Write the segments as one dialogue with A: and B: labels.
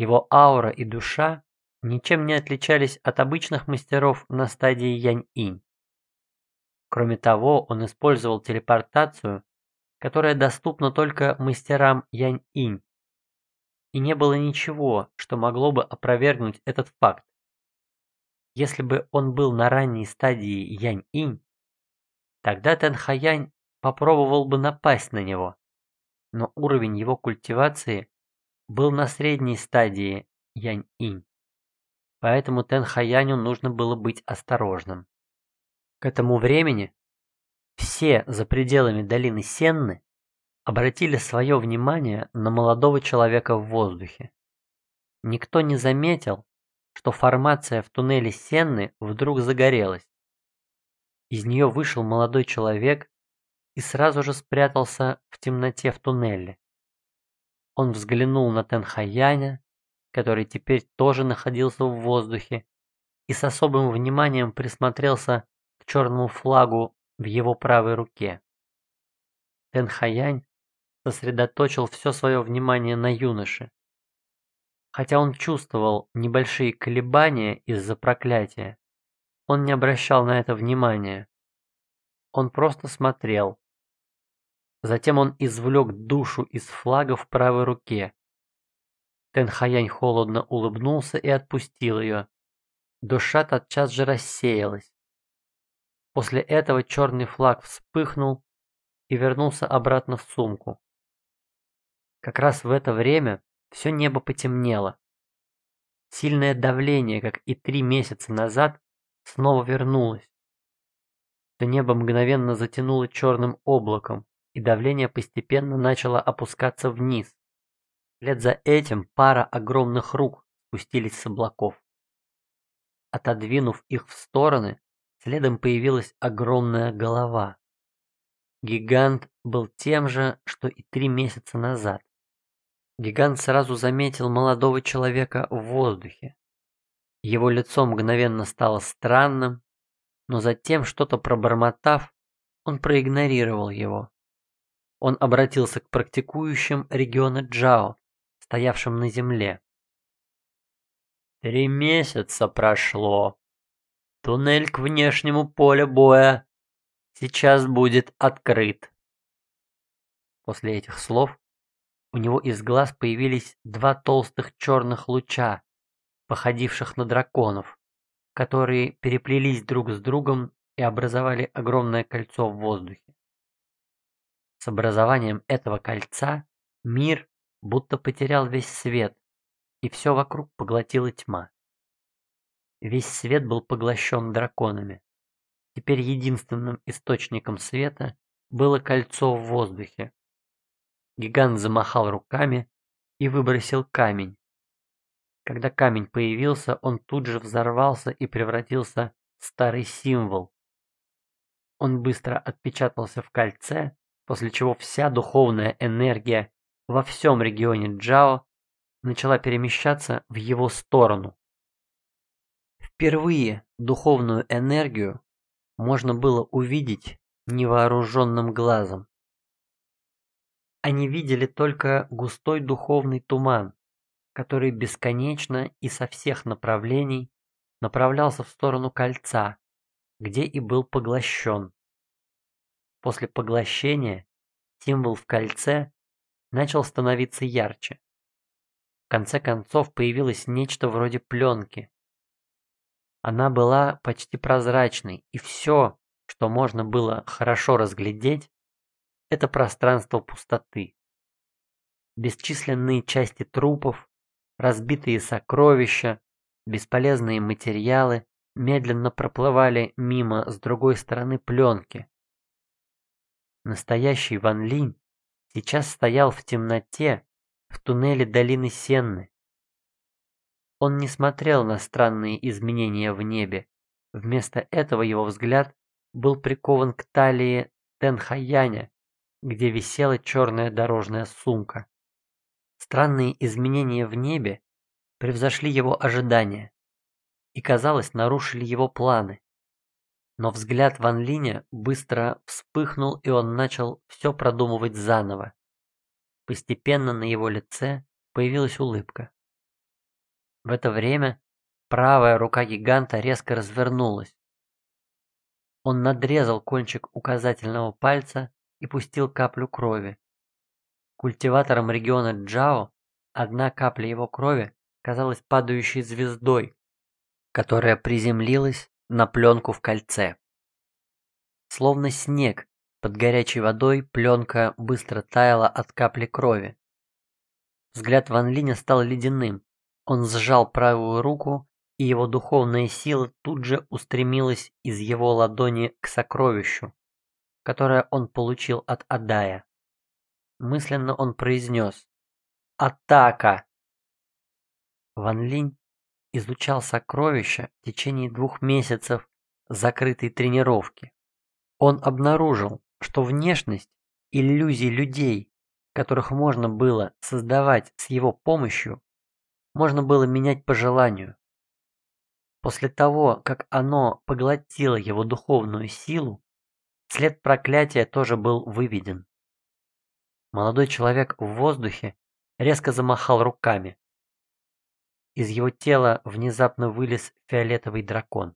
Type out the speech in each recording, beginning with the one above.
A: Его аура и душа ничем не отличались от обычных мастеров на стадии Янь-Инь. Кроме того, он использовал телепортацию, которая доступна только мастерам Янь-Инь. И не было ничего, что могло бы опровергнуть этот факт. Если бы он был на ранней стадии Янь-Инь, тогда Тэнхаянь попробовал бы напасть на него. Но уровень его культивации был на средней стадии Янь-Инь. Поэтому Тэнхаяню нужно было быть осторожным. К этому времени все за пределами долины Сенны обратили свое внимание на молодого человека в воздухе. Никто не заметил, что формация в туннеле Сенны вдруг загорелась. Из нее вышел молодой человек и сразу же спрятался в темноте в туннеле. Он взглянул на Тенхаяня, который теперь тоже находился в воздухе, и с особым вниманием присмотрелся к черному флагу в его правой руке. Тенхаянь сосредоточил все свое внимание на юноше. Хотя он чувствовал небольшие колебания из-за проклятия, он не обращал на это внимания. Он просто смотрел. Затем он извлек душу из флага в правой руке. Тенхаянь холодно улыбнулся и отпустил ее. Душа тотчас же рассеялась. После этого черный флаг вспыхнул и вернулся обратно в сумку. Как раз в это время все небо потемнело. Сильное давление, как и три месяца назад, снова вернулось. То небо мгновенно затянуло черным облаком, и давление постепенно начало опускаться вниз. Вслед за этим пара огромных рук спустились с облаков. Отодвинув их в стороны, следом появилась огромная голова. Гигант был тем же, что и три месяца назад. Гигант сразу заметил молодого человека в воздухе. Его лицо мгновенно стало странным, но затем, что-то пробормотав, он проигнорировал его. Он обратился к практикующим региона Джао, стоявшим на земле. Три месяца прошло. Туннель к внешнему полю боя сейчас будет открыт. После этих слов у него из глаз появились два толстых черных луча, походивших на драконов, которые переплелись друг с другом и образовали огромное кольцо в воздухе. С образованием этого кольца мир будто потерял весь свет, и все вокруг поглотила тьма. Весь свет был поглощен драконами. Теперь единственным источником света было кольцо в воздухе, Гигант замахал руками и выбросил камень. Когда камень появился, он тут же взорвался и превратился в старый символ. Он быстро отпечатался в кольце, после чего вся духовная энергия во всем регионе Джао начала перемещаться в его сторону. Впервые духовную энергию можно было увидеть невооруженным глазом. Они видели только густой духовный туман, который бесконечно и со всех направлений направлялся в сторону кольца, где и был поглощен. После поглощения символ в кольце начал становиться ярче. В конце концов появилось нечто вроде пленки. Она была почти прозрачной, и все, что можно было хорошо разглядеть, это пространство пустоты. Бесчисленные части трупов, разбитые сокровища, бесполезные материалы медленно проплывали мимо с другой стороны пленки. Настоящий Ван Линь сейчас стоял в темноте в туннеле долины Сенны. Он не смотрел на странные изменения в небе. Вместо этого его взгляд был прикован к талии Тенхаяня, где висела черная дорожная сумка. Странные изменения в небе превзошли его ожидания и, казалось, нарушили его планы. Но взгляд Ван Линя быстро вспыхнул, и он начал все продумывать заново. Постепенно на его лице появилась улыбка. В это время правая рука гиганта резко развернулась. Он надрезал кончик указательного пальца и пустил каплю крови. Культиватором региона Джао одна капля его крови казалась падающей звездой, которая приземлилась на пленку в кольце. Словно снег под горячей водой пленка быстро таяла от капли крови. Взгляд Ван Линя стал ледяным. Он сжал правую руку, и его духовная сила тут же устремилась из его ладони к сокровищу, которое он получил от Адая. Мысленно он произнес «Атака!». Ван Линь изучал сокровища в течение двух месяцев закрытой тренировки. Он обнаружил, что внешность иллюзий людей, которых можно было создавать с его помощью, можно было менять по желанию. После того, как оно поглотило его духовную силу, след проклятия тоже был выведен. Молодой человек в воздухе резко замахал руками. Из его тела внезапно вылез фиолетовый дракон.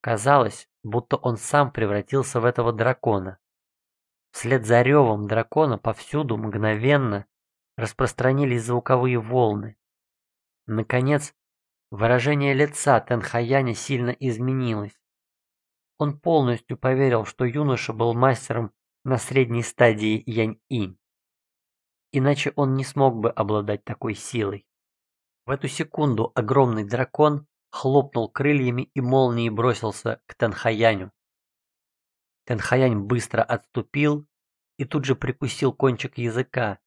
A: Казалось, будто он сам превратился в этого дракона. Вслед за ревом дракона повсюду мгновенно распространились звуковые волны. Наконец, выражение лица Тенхаяня сильно изменилось. Он полностью поверил, что юноша был мастером на средней стадии Янь-Инь. Иначе он не смог бы обладать такой силой. В эту секунду огромный дракон хлопнул крыльями и молнией бросился к Тенхаяню. Тенхаянь быстро отступил и тут же прикусил кончик языка,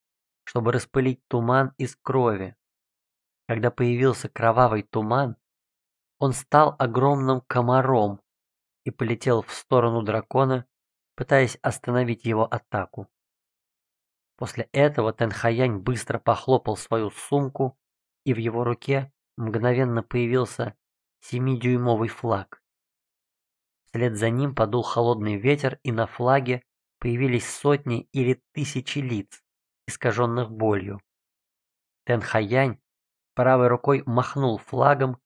A: чтобы распылить туман из крови. Когда появился кровавый туман, он стал огромным комаром и полетел в сторону дракона, пытаясь остановить его атаку. После этого Тенхаянь быстро похлопал свою сумку, и в его руке мгновенно появился семидюймовый флаг. Вслед за ним подул холодный ветер, и на флаге появились сотни или тысячи лиц, искаженных болью. Тенхаянь правой рукой махнул флагом,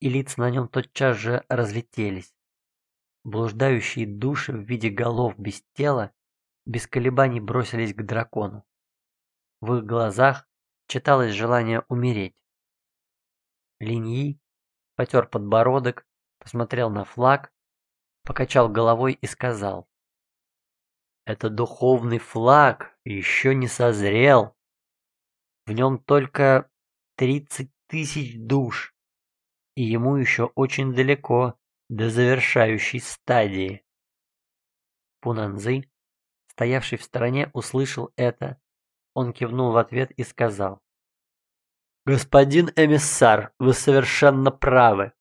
A: и лица на нем тотчас же разлетелись. Блуждающие души в виде голов без тела без колебаний бросились к дракону. В их глазах читалось желание умереть. Линьи потер подбородок, посмотрел на флаг, покачал головой и сказал. «Это духовный флаг еще не созрел. В нем только тридцать тысяч душ, и ему еще очень далеко до завершающей стадии». Пунанзы, стоявший в стороне, услышал это. Он кивнул в ответ и сказал. Господин эмиссар, вы совершенно правы.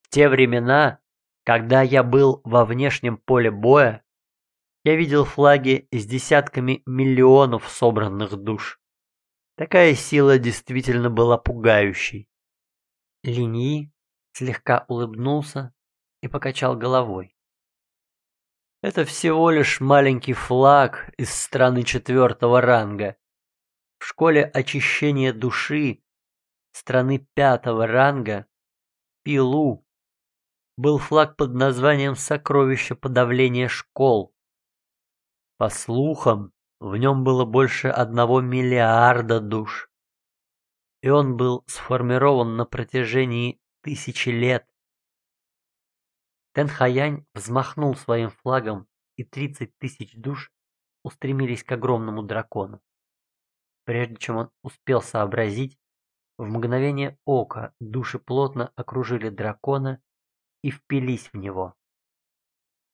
A: В те времена, когда я был во внешнем поле боя, я видел флаги с десятками миллионов собранных душ. Такая сила действительно была пугающей. Линьи слегка улыбнулся и покачал головой. Это всего лишь маленький флаг из страны четвертого ранга. В школе очищения души страны пятого ранга Пилу был флаг под названием «Сокровище подавления школ». По слухам, в нем было больше одного миллиарда душ. И он был сформирован на протяжении тысячи лет. Тенхаянь взмахнул своим флагом, и 30 тысяч душ устремились к огромному дракону. Прежде чем он успел сообразить, в мгновение ока души плотно окружили дракона и впились в него.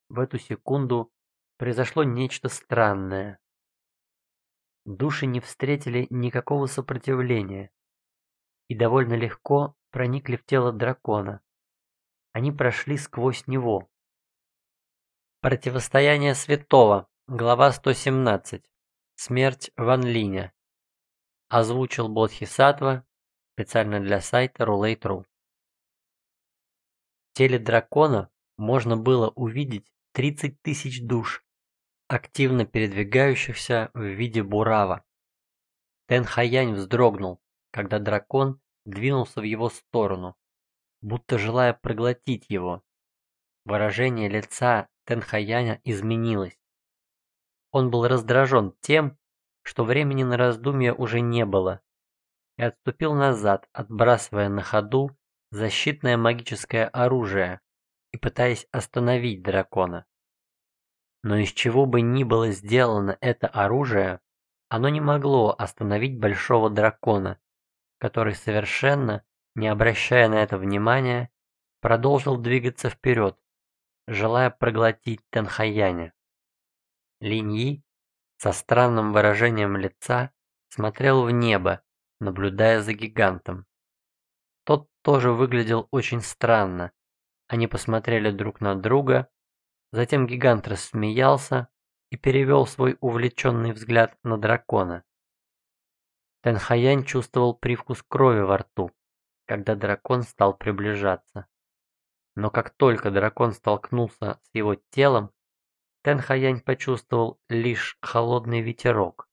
A: В эту секунду произошло нечто странное. Души не встретили никакого сопротивления и довольно легко проникли в тело дракона. Они прошли сквозь него. Противостояние святого. Глава 117. Смерть Ван Линя. Озвучил Бодхисаттва специально для сайта Roulette.ru. В теле дракона можно было увидеть 30 тысяч душ, активно передвигающихся в виде бурава. Тэн Хаянь вздрогнул, когда дракон двинулся в его сторону, будто желая проглотить его. Выражение лица Тенхаяня изменилось. Он был раздражен тем, что времени на раздумья уже не было, и отступил назад, отбрасывая на ходу защитное магическое оружие и пытаясь остановить дракона. Но из чего бы ни было сделано это оружие, оно не могло остановить большого дракона, который совершенно, не обращая на это внимания, продолжил двигаться вперед, желая проглотить Тенхаяня. Линьи со странным выражением лица смотрел в небо, наблюдая за гигантом. Тот тоже выглядел очень странно. Они посмотрели друг на друга, затем гигант рассмеялся и перевел свой увлеченный взгляд на дракона. Тенхаянь чувствовал привкус крови во рту, когда дракон стал приближаться. Но как только дракон столкнулся с его телом, Тенхаянь почувствовал лишь холодный ветерок,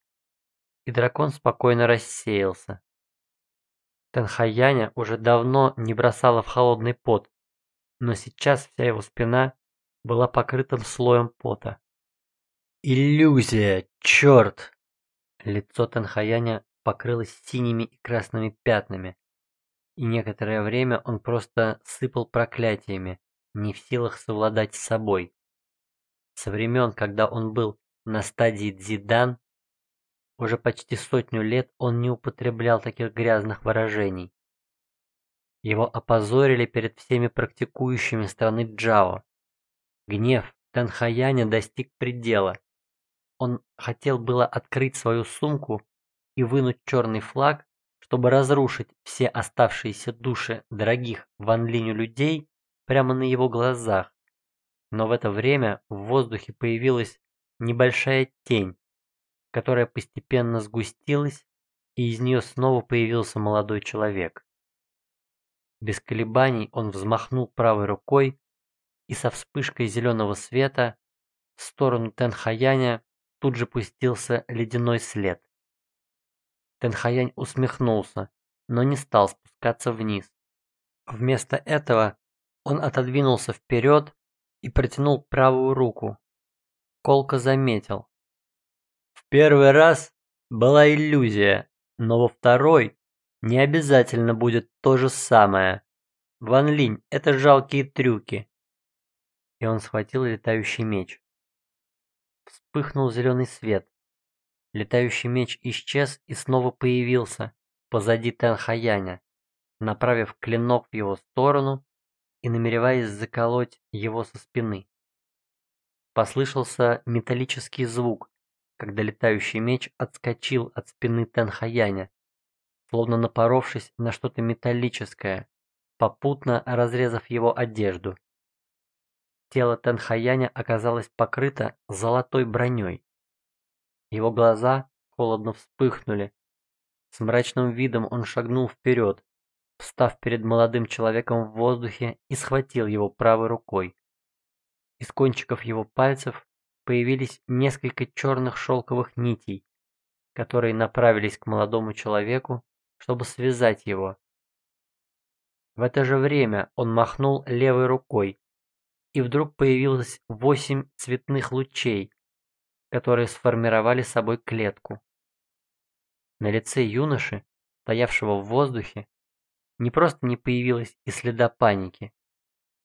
A: и дракон спокойно рассеялся. Тенхаяня уже давно не бросала в холодный пот, но сейчас вся его спина была покрыта слоем пота. «Иллюзия, черт!» Лицо Тенхаяня покрылось синими и красными пятнами, и некоторое время он просто сыпал проклятиями, не в силах совладать с собой. Со времен, когда он был на стадии дзидан, уже почти сотню лет он не употреблял таких грязных выражений. Его опозорили перед всеми практикующими страны Джао. Гнев Танхаяня достиг предела. Он хотел было открыть свою сумку и вынуть черный флаг, чтобы разрушить все оставшиеся души дорогих Ван Линю людей прямо на его глазах. Но в это время в воздухе появилась небольшая тень, которая постепенно сгустилась, и из нее снова появился молодой человек. Без колебаний он взмахнул правой рукой, и со вспышкой зеленого света в сторону Тенхаяня тут же пустился ледяной след. Тенхаянь усмехнулся, но не стал спускаться вниз. Вместо этого он отодвинулся вперед и протянул правую руку. Колка заметил. В первый раз была иллюзия, но во второй не обязательно будет то же самое. Ван Линь, это жалкие трюки. И он схватил летающий меч. Вспыхнул зеленый свет. Летающий меч исчез и снова появился позади Тенхаяня, направив клинок в его сторону и намереваясь заколоть его со спины. Послышался металлический звук, когда летающий меч отскочил от спины Тенхаяня, словно напоровшись на что-то металлическое, попутно разрезав его одежду. Тело Тенхаяня оказалось покрыто золотой броней. Его глаза холодно вспыхнули. С мрачным видом он шагнул вперед, встав перед молодым человеком в воздухе и схватил его правой рукой. Из кончиков его пальцев появились несколько черных шелковых нитей, которые направились к молодому человеку, чтобы связать его. В это же время он махнул левой рукой, и вдруг появилось восемь цветных лучей, которые сформировали собой клетку. На лице юноши, стоявшего в воздухе, не просто не появилось и следа паники.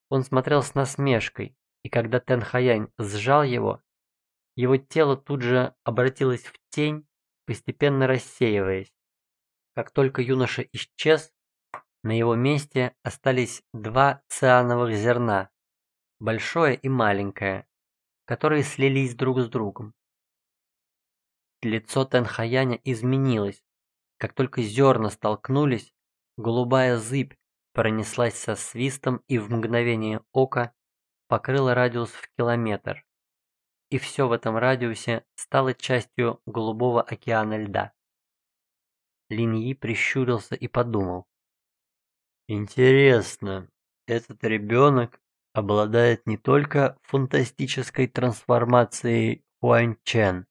A: Он смотрел с насмешкой, и когда Тэн Хаянь сжал его, его тело тут же обратилось в тень, постепенно рассеиваясь. Как только юноша исчез, на его месте остались два циановых зерна, большое и маленькое, которые слились друг с другом. Лицо Тенхаяня изменилось. Как только зерна столкнулись, голубая зыбь пронеслась со свистом и в мгновение ока покрыла радиус в километр. И все в этом радиусе стало частью голубого океана льда. Линьи прищурился и подумал. Интересно, этот ребенок обладает не только фантастической трансформацией Хуань Чен,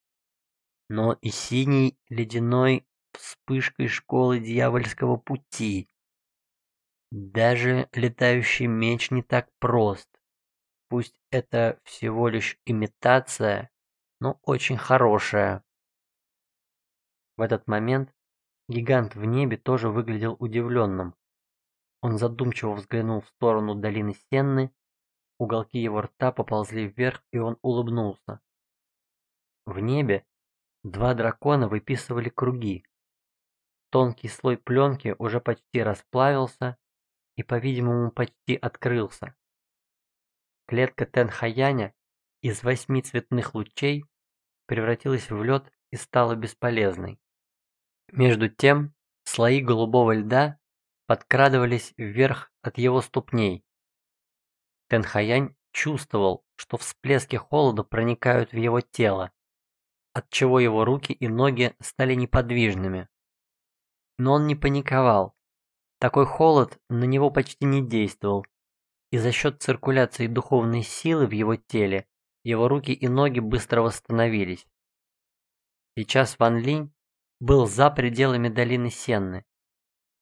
A: но и синей ледяной вспышкой школы дьявольского пути. Даже летающий меч не так прост. Пусть это всего лишь имитация, но очень хорошая. В этот момент гигант в небе тоже выглядел удивленным. Он задумчиво взглянул в сторону долины Сенны, уголки его рта поползли вверх, и он улыбнулся. В небе два дракона выписывали круги. Тонкий слой пленки уже почти расплавился и, по-видимому, почти открылся. Клетка Тенхаяня из восьми цветных лучей превратилась в лед и стала бесполезной. Между тем, слои голубого льда подкрадывались вверх от его ступней. Тенхаянь чувствовал, что всплески холода проникают в его тело, отчего его руки и ноги стали неподвижными. Но он не паниковал. Такой холод на него почти не действовал, и за счет циркуляции духовной силы в его теле его руки и ноги быстро восстановились. Сейчас Ван Линь был за пределами долины Сенны.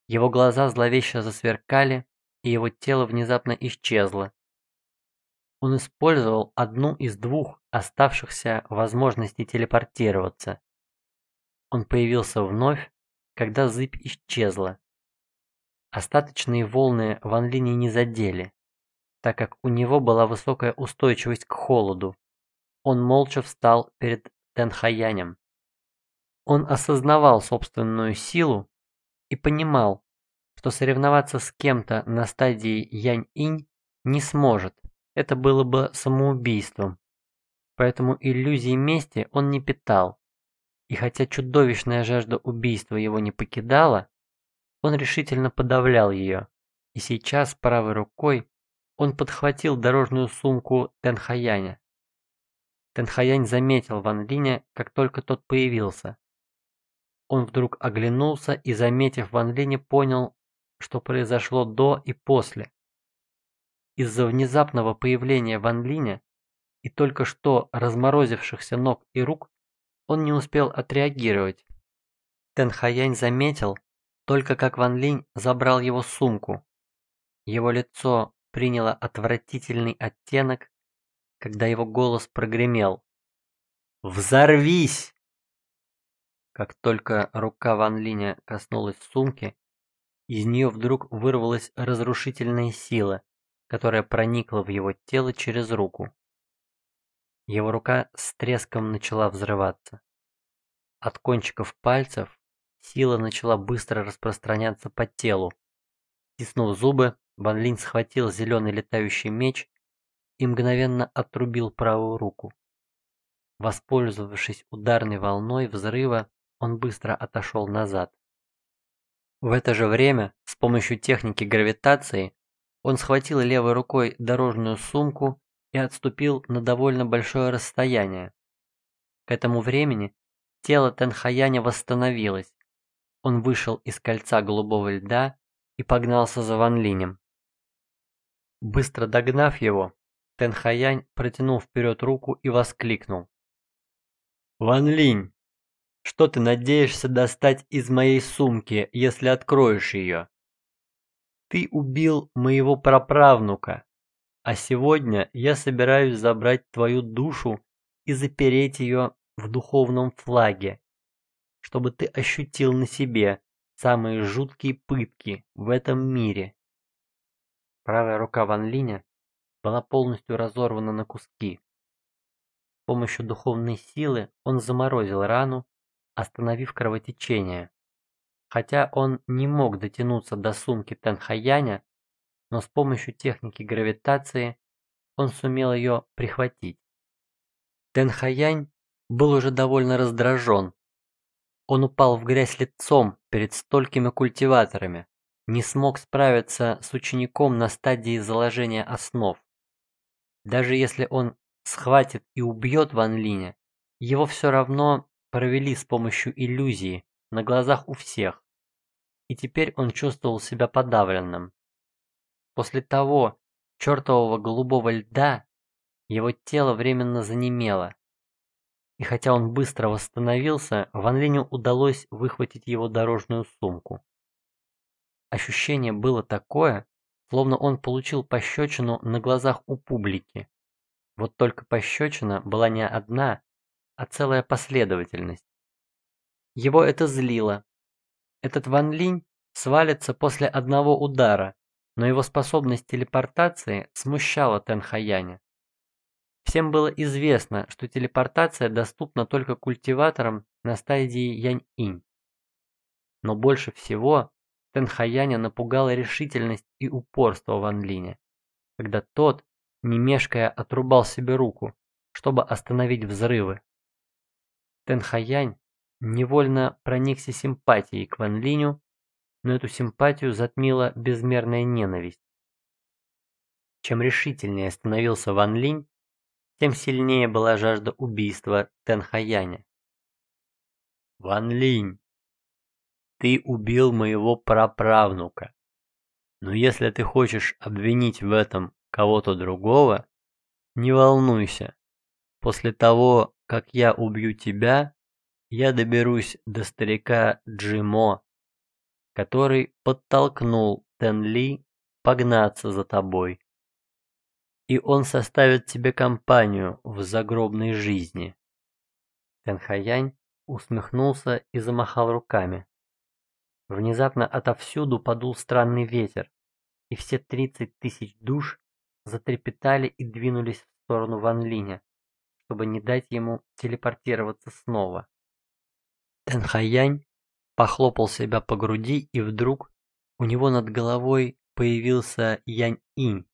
A: Его глаза зловеще засверкали, и его тело внезапно исчезло. Он использовал одну из двух оставшихся возможностей телепортироваться. Он появился вновь, когда зыбь исчезла. Остаточные волны Ван Линя не задели так как у него была высокая устойчивость к холоду. Он молча встал перед Тенхаянем. Он осознавал собственную силу и понимал, что соревноваться с кем-то на стадии Янь-Инь не сможет. Это было бы самоубийством. Поэтому иллюзии мести он не питал. И хотя чудовищная жажда убийства его не покидала, он решительно подавлял ее. И сейчас правой рукой он подхватил дорожную сумку Тенхаяня. Тенхаянь заметил Ван Линя, как только тот появился. Он вдруг оглянулся и, заметив Ван Линя, понял, что произошло до и после. Из-за внезапного появления Ван Линя и только что разморозившихся ног и рук он не успел отреагировать. Тенхаянь заметил, только как Ван Линь забрал его сумку. Его лицо приняло отвратительный оттенок, когда его голос прогремел. «Взорвись!» Как только рука Ван Линя коснулась сумки, из нее вдруг вырвалась разрушительная сила, которая проникла в его тело через руку. Его рука с треском начала взрываться. От кончиков пальцев сила начала быстро распространяться по телу. Стиснув зубы, Ван Линь схватил зеленый летающий меч и мгновенно отрубил правую руку. Воспользовавшись ударной волной взрыва, он быстро отошел назад. В это же время, с помощью техники гравитации, он схватил левой рукой дорожную сумку и отступил на довольно большое расстояние. К этому времени тело Тенхаяня восстановилось. Он вышел из кольца голубого льда и погнался за Ван Линем. Быстро догнав его, Тенхаянь протянул вперед руку и воскликнул. «Ван Линь, что ты надеешься достать из моей сумки, если откроешь ее? Ты убил моего праправнука, а сегодня я собираюсь забрать твою душу и запереть ее в духовном флаге, чтобы ты ощутил на себе самые жуткие пытки в этом мире. Правая рука Ван Линя была полностью разорвана на куски. С помощью духовной силы он заморозил рану, остановив кровотечение. Хотя он не мог дотянуться до сумки Тенхаяня, но с помощью техники гравитации он сумел ее прихватить. Тенхаянь был уже довольно раздражен. Он упал в грязь лицом перед столькими культиваторами, не смог справиться с учеником на стадии заложения основ. Даже если он схватит и убьет Ван Линя, его все равно провели с помощью иллюзии на глазах у всех. И теперь он чувствовал себя подавленным. После того чертового голубого льда его тело временно занемело. И хотя он быстро восстановился, Ван Линю удалось выхватить его дорожную сумку. Ощущение было такое, словно он получил пощечину на глазах у публики. Вот только пощечина была не одна, а целая последовательность. Его это злило. Этот Ван Линь свалится после одного удара, но его способность телепортации смущала Тэн Хаяня. Всем было известно, что телепортация доступна только культиваторам на стадии Янь-Инь. Но больше всего Тэн Хаяня напугала решительность и упорство Ван Линя, когда тот не мешкая отрубал себе руку, чтобы остановить взрывы. Тенхаянь невольно проникся симпатией к Ван Линю, но эту симпатию затмила безмерная ненависть. Чем решительнее становился Ван Линь, тем сильнее была жажда убийства Тенхаяня. «Ван Линь, ты убил моего праправнука, но если ты хочешь обвинить в этом кого-то другого, не волнуйся. После того, как я убью тебя, я доберусь до старика Джимо, который подтолкнул Тенли погнаться за тобой. И он составит тебе компанию в загробной жизни. Тенхаянь усмехнулся и замахал руками. Внезапно отовсюду подул странный ветер, и все тридцать тысяч душ затрепетали и двинулись в сторону Ван Линя, чтобы не дать ему телепортироваться снова. Тэнхаянь похлопал себя по груди, и вдруг у него над головой появился Янь-Инь.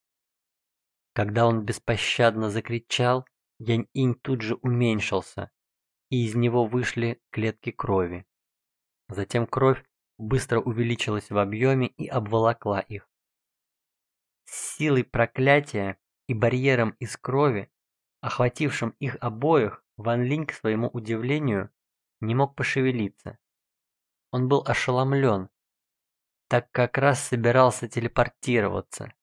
A: Когда он беспощадно закричал, Янь-Инь тут же уменьшился, и из него вышли клетки крови. Затем кровь быстро увеличилась в объеме и обволокла их. С силой проклятия и барьером из крови, охватившим их обоих, Ван Линь, к своему удивлению, не мог пошевелиться. Он был ошеломлен, так как раз собирался телепортироваться.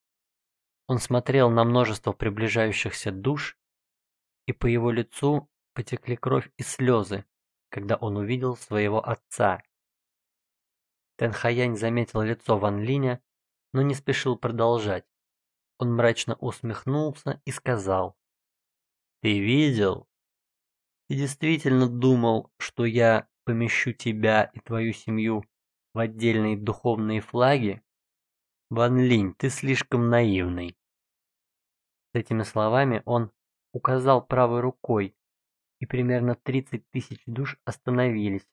A: Он смотрел на множество приближающихся душ, и по его лицу потекли кровь и слезы, когда он увидел своего отца. Тэнхаянь заметил лицо Ван Линя, но не спешил продолжать. Он мрачно усмехнулся и сказал. «Ты видел? Ты действительно думал, что я помещу тебя и твою семью в отдельные духовные флаги? Ван Линь, ты слишком наивный». С этими словами он указал правой рукой, и примерно 30 тысяч душ остановились.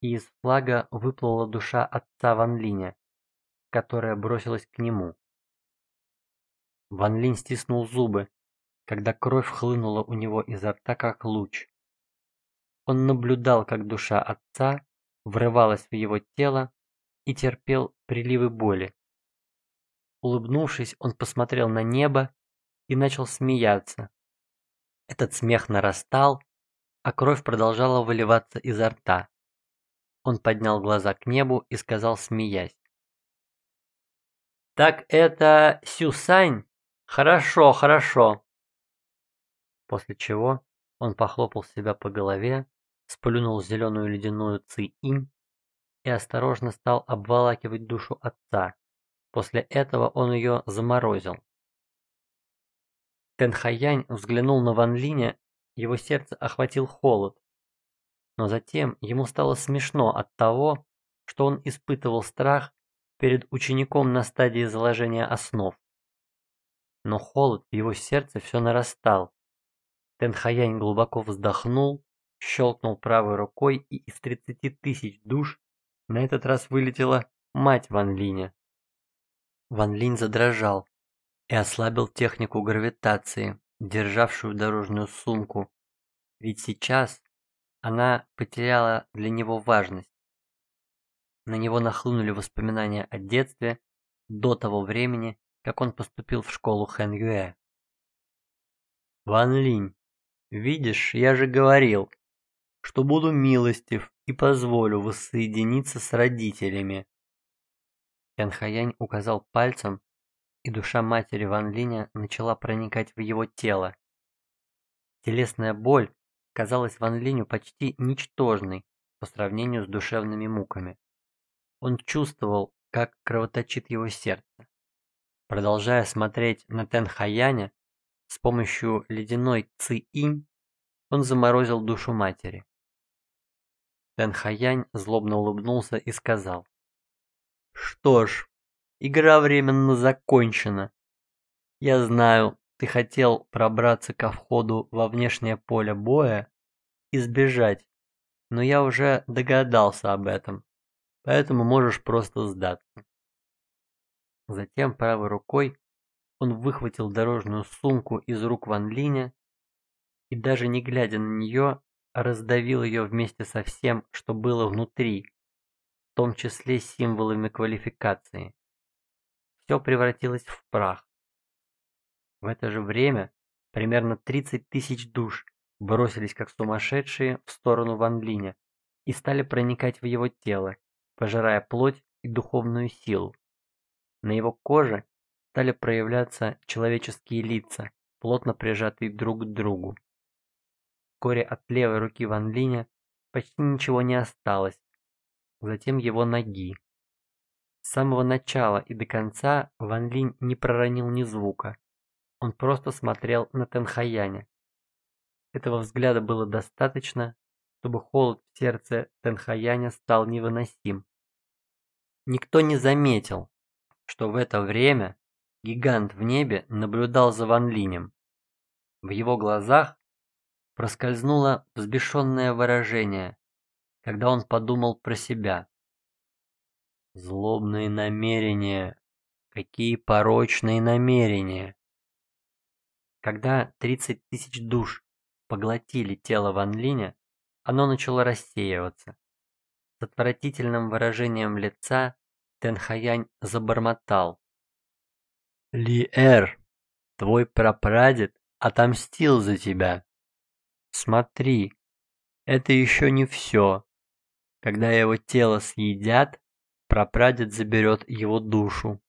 A: И из флага выплыла душа отца Ван Линя, которая бросилась к нему. Ван Линь стиснул зубы, когда кровь хлынула у него изо рта как луч. Он наблюдал, как душа отца врывалась в его тело и терпел приливы боли. Улыбнувшись, он посмотрел на небо и начал смеяться. Этот смех нарастал, а кровь продолжала выливаться изо рта. Он поднял глаза к небу и сказал, смеясь. «Так это Сюсань?» Хорошо, хорошо. После чего он похлопал себя по голове, сплюнул зеленую ледяную ци-инь и осторожно стал обволакивать душу отца. После этого он ее заморозил. Тэнхаянь взглянул на Ван Линя, его сердце охватил холод. Но затем ему стало смешно от того, что он испытывал страх перед учеником на стадии заложения основ но холод в его сердце все нарастал. Тенхаянь глубоко вздохнул, щелкнул правой рукой, и из тридцати тысяч душ на этот раз вылетела мать Ван Линя. Ван Линь задрожал и ослабил технику гравитации, державшую дорожную сумку, ведь сейчас она потеряла для него важность. На него нахлынули воспоминания о детстве до того времени, как он поступил в школу Хэн Юэ. Ван Линь, видишь, я же говорил, что буду милостив и позволю воссоединиться с родителями. Ян Хаянь указал пальцем, и душа матери Ван Линя начала проникать в его тело. Телесная боль казалась Ван Линю почти ничтожной по сравнению с душевными муками. Он чувствовал, как кровоточит его сердце. Продолжая смотреть на Тенхаяня, с помощью ледяной ци-инь он заморозил душу матери. Тенхаянь злобно улыбнулся и сказал. «Что ж, игра временно закончена. Я знаю, ты хотел пробраться ко входу во внешнее поле боя и сбежать, но я уже догадался об этом, поэтому можешь просто сдаться». Затем правой рукой он выхватил дорожную сумку из рук Ван Линя и даже не глядя на нее, раздавил ее вместе со всем, что было внутри, в том числе символами квалификации. Все превратилось в прах. В это же время примерно 30 тысяч душ бросились как сумасшедшие в сторону Ван Линя и стали проникать в его тело, пожирая плоть и духовную силу. На его коже стали проявляться человеческие лица, плотно прижатые друг к другу. Вскоре от левой руки Ван Линя почти ничего не осталось, затем его ноги. С самого начала и до конца Ван Линь не проронил ни звука. Он просто смотрел на Тенхаяня. Этого взгляда было достаточно, чтобы холод в сердце Тенхаяня стал невыносим. Никто не заметил, что в это время гигант в небе наблюдал за Ван Линем. В его глазах проскользнуло взбешенное выражение, когда он подумал про себя. Злобные намерения, какие порочные намерения. Когда 30 тысяч душ поглотили тело Ван Линя, оно начало рассеиваться. С отвратительным выражением лица Тенхаянь забормотал. Ли-Эр, твой прапрадед отомстил за тебя. Смотри, это еще не все. Когда его тело съедят, прапрадед заберет его душу.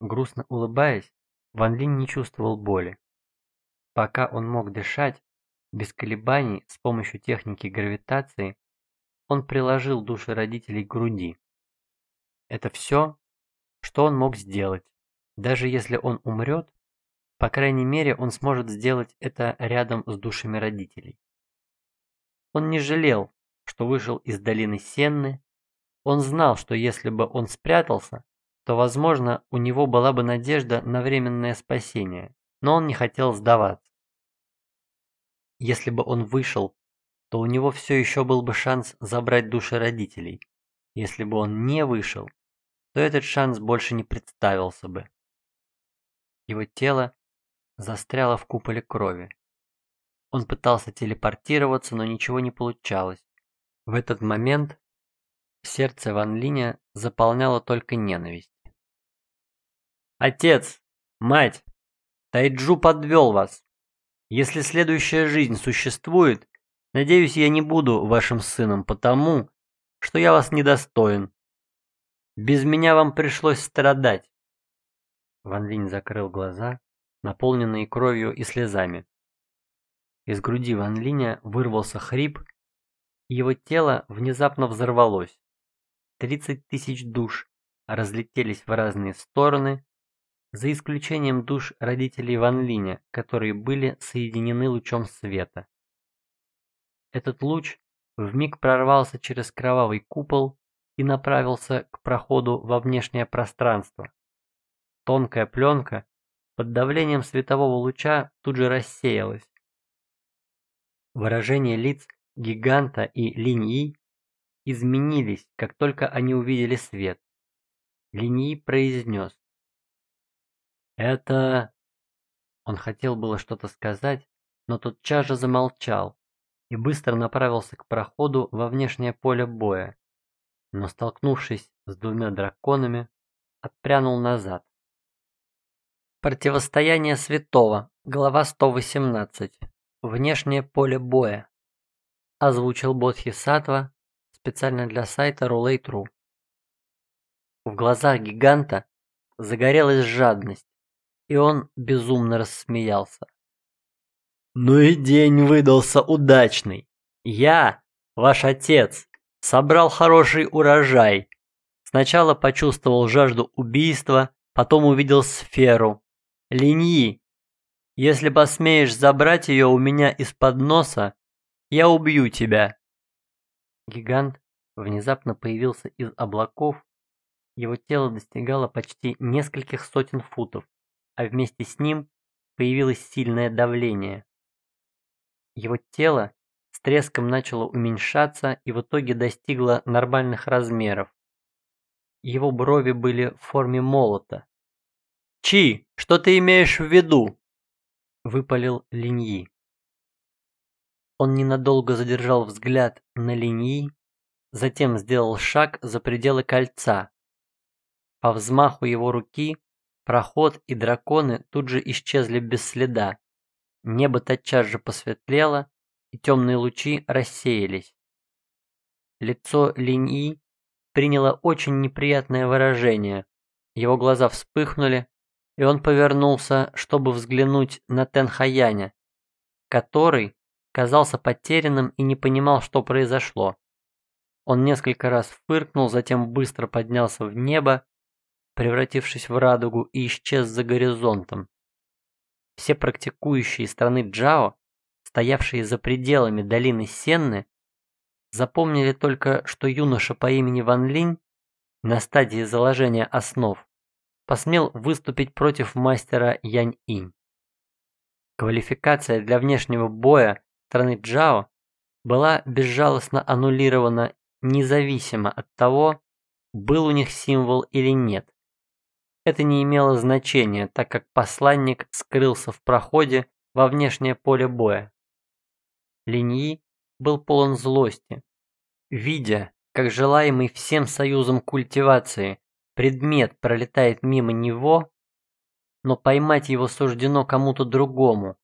A: Грустно улыбаясь, Ван Линь не чувствовал боли. Пока он мог дышать, без колебаний, с помощью техники гравитации, он приложил души родителей к груди. Это все, что он мог сделать. Даже если он умрет, по крайней мере он сможет сделать это рядом с душами родителей. Он не жалел, что вышел из долины Сенны. Он знал, что если бы он спрятался, то, возможно, у него была бы надежда на временное спасение, но он не хотел сдаваться. Если бы он вышел, то у него все еще был бы шанс забрать души родителей. Если бы он не вышел, то этот шанс больше не представился бы. Его тело застряло в куполе крови. Он пытался телепортироваться, но ничего не получалось. В этот момент сердце Ван Линя заполняло только ненависть. Отец, мать, Тайджу подвел вас. Если следующая жизнь существует, надеюсь, я не буду вашим сыном, потому что я вас недостоин. Без меня вам пришлось страдать. Ван Линь закрыл глаза, наполненные кровью и слезами. Из груди Ван Линя вырвался хрип, и его тело внезапно взорвалось. Тридцать тысяч душ разлетелись в разные стороны, за исключением душ родителей Ван Линя, которые были соединены лучом света. Этот луч вмиг прорвался через кровавый купол и направился к проходу во внешнее пространство. Тонкая пленка под давлением светового луча тут же рассеялась. Выражения лиц гиганта и линии изменились, как только они увидели свет. Линии произнес. Это... Он хотел было что-то сказать, но тотчас же замолчал и быстро направился к проходу во внешнее поле боя, но столкнувшись с двумя драконами, отпрянул назад. Противостояние святого, глава 118. Внешнее поле боя. Озвучил Бодхисаттва специально для сайта Roulette.ru. В глазах гиганта загорелась жадность и он безумно рассмеялся. «Ну и день выдался удачный! Я, ваш отец, собрал хороший урожай. Сначала почувствовал жажду убийства, потом увидел сферу. Линьи, если посмеешь забрать ее у меня из-под носа, я убью тебя. Гигант внезапно появился из облаков. Его тело достигало почти нескольких сотен футов, а вместе с ним появилось сильное давление. Его тело с треском начало уменьшаться и в итоге достигло нормальных размеров. Его брови были в форме молота. «Чи, что ты имеешь в виду?» – выпалил Линьи. Он ненадолго задержал взгляд на Линьи, затем сделал шаг за пределы кольца. По взмаху его руки проход и драконы тут же исчезли без следа. Небо тотчас же посветлело, и темные лучи рассеялись. Лицо Линьи приняло очень неприятное выражение. Его глаза вспыхнули, и он повернулся, чтобы взглянуть на Тенхаяня, который казался потерянным и не понимал, что произошло. Он несколько раз фыркнул, затем быстро поднялся в небо, превратившись в радугу и исчез за горизонтом. Все практикующие страны Джао, стоявшие за пределами долины Сенны, запомнили только, что юноша по имени Ван Линь на стадии заложения основ посмел выступить против мастера Янь Инь. Квалификация для внешнего боя страны Джао была безжалостно аннулирована независимо от того, был у них символ или нет. Это не имело значения, так как посланник скрылся в проходе во внешнее поле боя. Линьи был полон злости. Видя, как желаемый всем союзом культивации предмет пролетает мимо него, но поймать его суждено кому-то другому,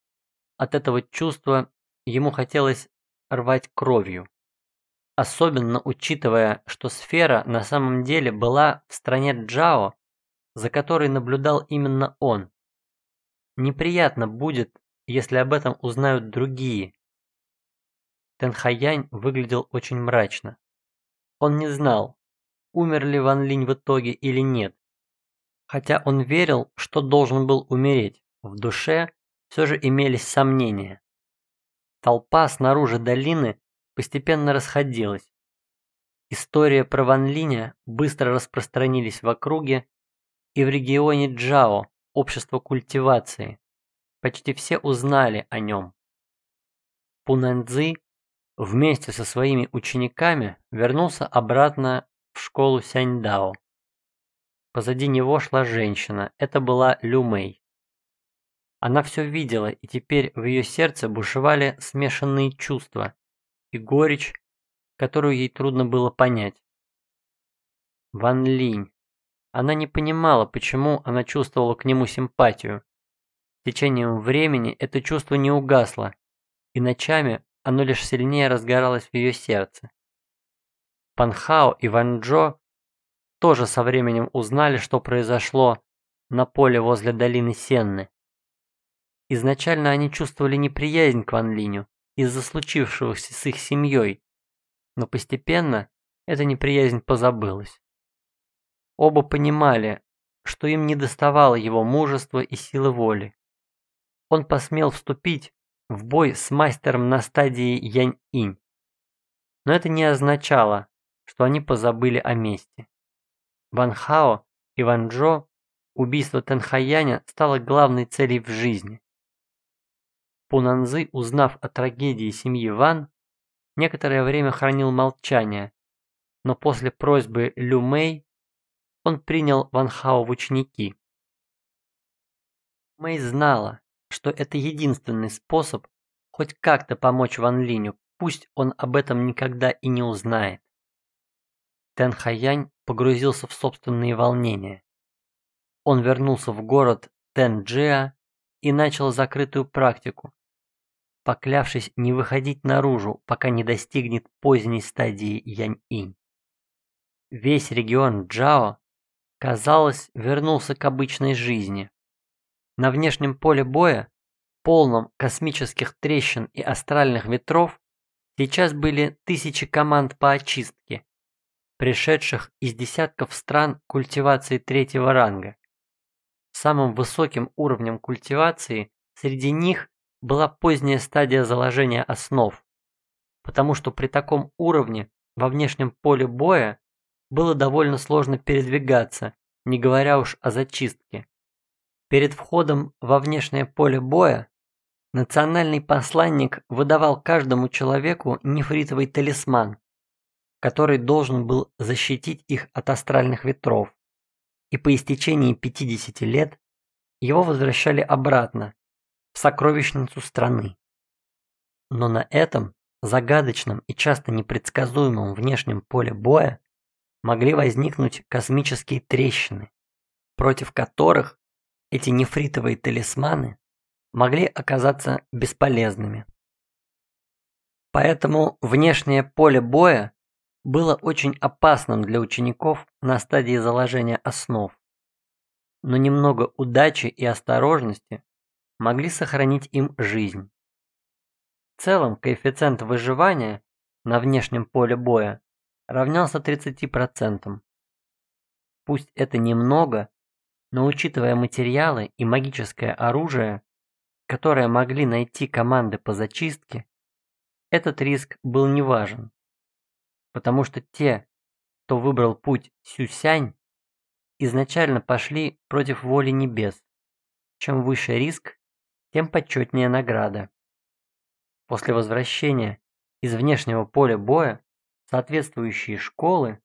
A: от этого чувства ему хотелось рвать кровью. Особенно учитывая, что сфера на самом деле была в стране Джао, за которой наблюдал именно он. Неприятно будет, если об этом узнают другие. Тенхаянь выглядел очень мрачно. Он не знал, умер ли Ван Линь в итоге или нет. Хотя он верил, что должен был умереть, в душе все же имелись сомнения. Толпа снаружи долины постепенно расходилась. История про Ван Линя быстро распространились в округе и в регионе Джао, общество культивации. Почти все узнали о нем. Пунанцзы вместе со своими учениками вернулся обратно в школу Сяньдао. Позади него шла женщина, это была Лю Мэй. Она все видела, и теперь в ее сердце бушевали смешанные чувства и горечь, которую ей трудно было понять. Ван Линь. Она не понимала, почему она чувствовала к нему симпатию. С течением времени это чувство не угасло, и ночами оно лишь сильнее разгоралось в ее сердце. Пан Хао и Ван Джо тоже со временем узнали, что произошло на поле возле долины Сенны. Изначально они чувствовали неприязнь к Ван Линю из-за случившегося с их семьей, но постепенно эта неприязнь позабылась. Оба понимали, что им недоставало его мужества и силы воли. Он посмел вступить в бой с мастером на стадии Янь-Инь. Но это не означало, что они позабыли о мести. Ван Хао и Ван Джо убийство Тэнхаяня стало главной целью в жизни. Пунанзы, узнав о трагедии семьи Ван, некоторое время хранил молчание, но после просьбы Лю Мэй он принял Ван Хао в ученики. Мэй знала, что это единственный способ хоть как-то помочь Ван Линю, пусть он об этом никогда и не узнает. Тэн Хаянь погрузился в собственные волнения. Он вернулся в город Тэнджиа и начал закрытую практику, поклявшись не выходить наружу, пока не достигнет поздней стадии Янь-Инь. Весь регион Джао, казалось, вернулся к обычной жизни. На внешнем поле боя, полном космических трещин и астральных ветров, Сейчас были тысячи команд по очистке, пришедших из десятков стран культивации третьего ранга. Самым высоким уровнем культивации среди них была поздняя стадия заложения основ, потому что при таком уровне во внешнем поле боя было довольно сложно передвигаться, не говоря уж о зачистке. Перед входом во внешнее поле боя национальный посланник выдавал каждому человеку нефритовый талисман, который должен был защитить их от астральных ветров, и по истечении 50 лет его возвращали обратно в сокровищницу страны. Но на этом загадочном и часто непредсказуемом внешнем поле боя могли возникнуть космические трещины, против которых эти нефритовые талисманы могли оказаться бесполезными. Поэтому внешнее поле боя было очень опасным для учеников на стадии заложения основ. Но немного удачи и осторожности могли сохранить им жизнь. В целом коэффициент выживания на внешнем поле боя равнялся 30%. Пусть это немного, но учитывая материалы и магическое оружие, которые могли найти команды по зачистке, этот риск был неважен, потому что те, кто выбрал путь Сюсянь, изначально пошли против воли небес. Чем выше риск, тем почетнее награда. После возвращения из внешнего поля боя соответствующие школы,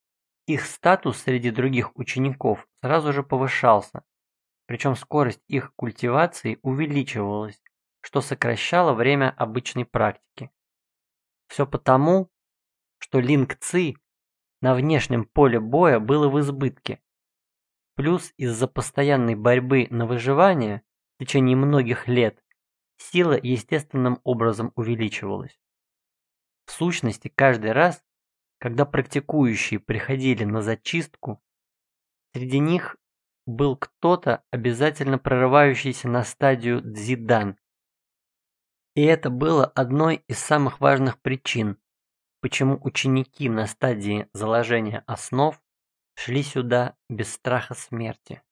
A: их статус среди других учеников сразу же повышался, причем скорость их культивации увеличивалась, что сокращало время обычной практики. Все потому, что линк ЦИ на внешнем поле боя было в избытке. Плюс из-за постоянной борьбы на выживание в течение многих лет сила естественным образом увеличивалась. В сущности, каждый раз, когда практикующие приходили на зачистку, среди них был кто-то, обязательно прорывающийся на стадию дзидан. И это было одной из самых важных причин, почему ученики на стадии заложения основ шли сюда без страха смерти.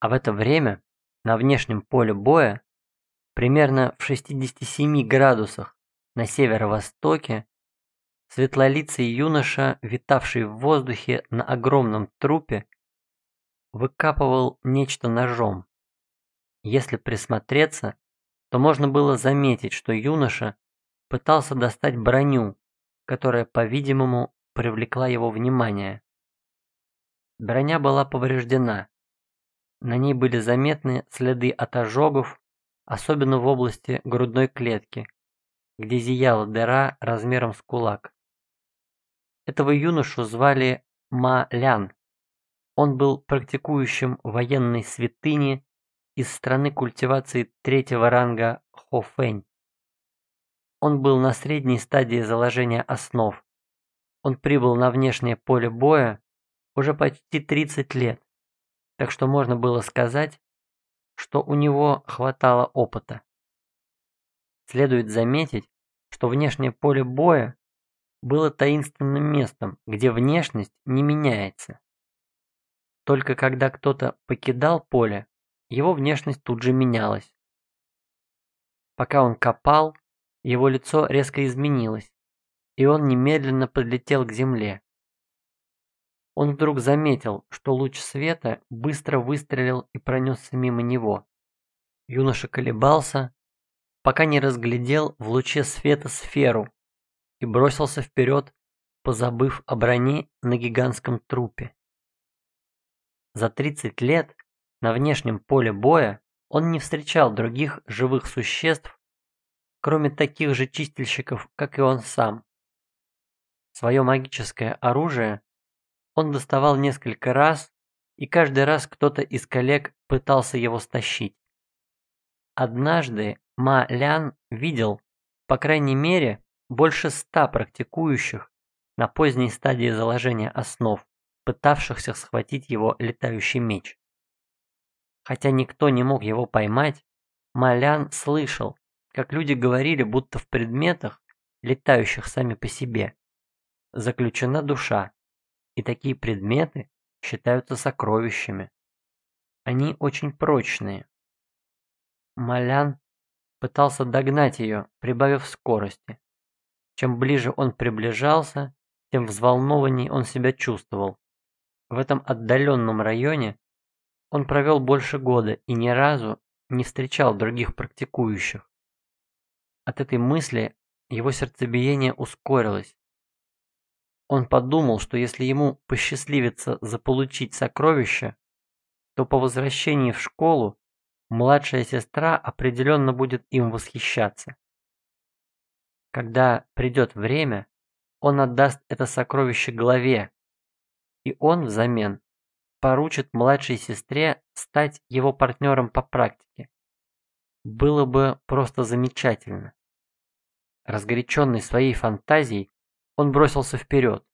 A: А в это время на внешнем поле боя примерно в 67 градусах на северо-востоке светлолицый юноша, витавший в воздухе на огромном трупе, выкапывал нечто ножом. Если присмотреться, то можно было заметить, что юноша пытался достать броню, которая, по-видимому, привлекла его внимание. Броня была повреждена. На ней были заметны следы от ожогов особенно в области грудной клетки, где зияла дыра размером с кулак. Этого юношу звали Ма Лян. Он был практикующим военной святыни из страны культивации третьего ранга Хофэнь. Он был на средней стадии заложения основ. Он прибыл на внешнее поле боя уже почти 30 лет, так что можно было сказать, что у него хватало опыта. Следует заметить, что внешнее поле боя было таинственным местом, где внешность не меняется. Только когда кто-то покидал поле, его внешность тут же менялась. Пока он копал, его лицо резко изменилось, и он немедленно подлетел к земле. Он вдруг заметил, что луч света быстро выстрелил и пронесся мимо него. Юноша колебался, пока не разглядел в луче света сферу и бросился вперед, позабыв о броне на гигантском трупе. За 30 лет на внешнем поле боя он не встречал других живых существ, кроме таких же чистильщиков, как и он сам. Свое магическое оружие он доставал несколько раз, и каждый раз кто-то из коллег пытался его стащить. Однажды Ма Лян видел, по крайней мере, больше ста практикующих на поздней стадии заложения основ, пытавшихся схватить его летающий меч. Хотя никто не мог его поймать, Малян слышал, как люди говорили, будто в предметах, летающих сами по себе, заключена душа, и такие предметы считаются сокровищами. Они очень прочные. Малян пытался догнать ее, прибавив скорости. Чем ближе он приближался, тем взволнованней он себя чувствовал. В этом отдаленном районе он провел больше года и ни разу не встречал других практикующих. От этой мысли его сердцебиение ускорилось. Он подумал, что если ему посчастливится заполучить сокровище, то по возвращении в школу младшая сестра определенно будет им восхищаться. Когда придет время, он отдаст это сокровище главе, и он взамен поручит младшей сестре стать его партнером по практике. Было бы просто замечательно. Разгоряченный своей фантазией, он бросился вперед.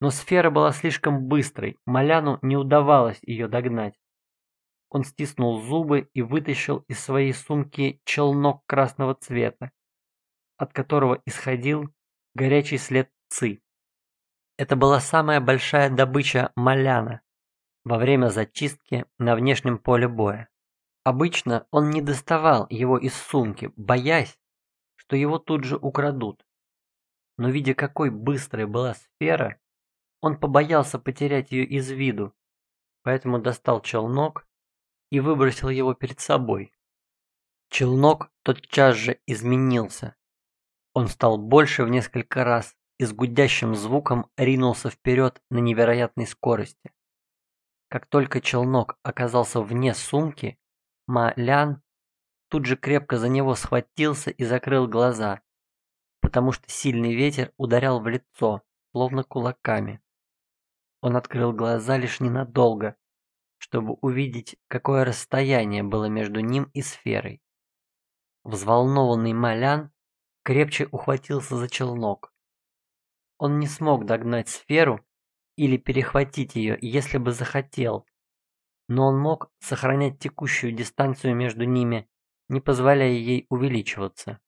A: Но сфера была слишком быстрой, Маляну не удавалось ее догнать. Он стиснул зубы и вытащил из своей сумки челнок красного цвета, от которого исходил горячий след ци. Это была самая большая добыча маляна во время зачистки на внешнем поле боя. Обычно он не доставал его из сумки, боясь, что его тут же украдут. Но видя, какой быстрой была сфера, он побоялся потерять ее из виду, поэтому достал челнок и выбросил его перед собой. Челнок тотчас же изменился. Он стал больше в несколько раз и с гудящим звуком ринулся вперед на невероятной скорости. Как только челнок оказался вне сумки, Ма Лян тут же крепко за него схватился и закрыл глаза, потому что сильный ветер ударял в лицо, словно кулаками. Он открыл глаза лишь ненадолго, чтобы увидеть, какое расстояние было между ним и сферой. Взволнованный Малян крепче ухватился за челнок. Он не смог догнать сферу или перехватить ее, если бы захотел, но он мог сохранять текущую дистанцию между ними, не позволяя ей увеличиваться.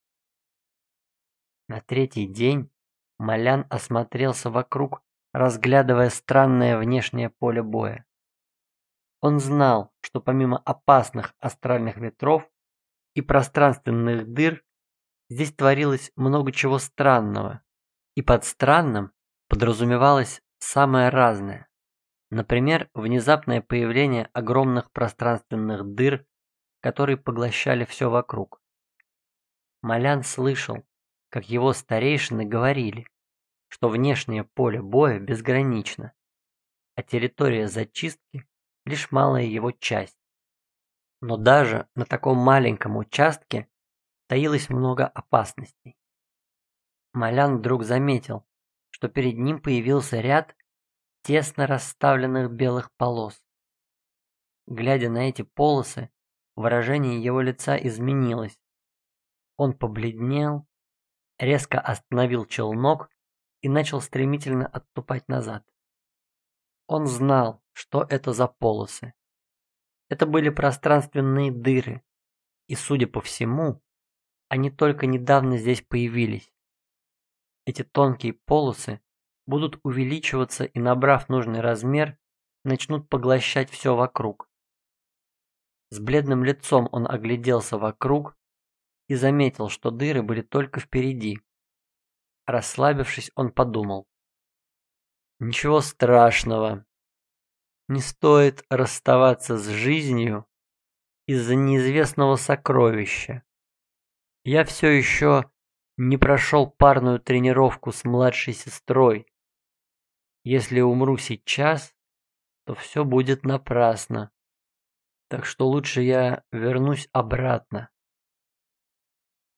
A: На третий день Малян осмотрелся вокруг, разглядывая странное внешнее поле боя. Он знал, что помимо опасных астральных ветров и пространственных дыр, здесь творилось много чего странного, и под странным подразумевалось самое разное. Например, внезапное появление огромных пространственных дыр, которые поглощали все вокруг. Малян слышал, как его старейшины говорили, что внешнее поле боя безгранично, а территория зачистки лишь малая его часть. Но даже на таком маленьком участке таилось много опасностей. Малян вдруг заметил, что перед ним появился ряд тесно расставленных белых полос. Глядя на эти полосы, выражение его лица изменилось. Он побледнел, резко остановил челнок и начал стремительно отступать назад. Он знал, что это за полосы. Это были пространственные дыры, и, судя по всему, они только недавно здесь появились. Эти тонкие полосы будут увеличиваться и, набрав нужный размер, начнут поглощать все вокруг. С бледным лицом он огляделся вокруг и заметил, что дыры были только впереди. Расслабившись, он подумал. Ничего страшного. Не стоит расставаться с жизнью из-за неизвестного сокровища. Я все еще не прошел парную тренировку с младшей сестрой. Если умру сейчас, то все будет напрасно. Так что лучше я вернусь обратно.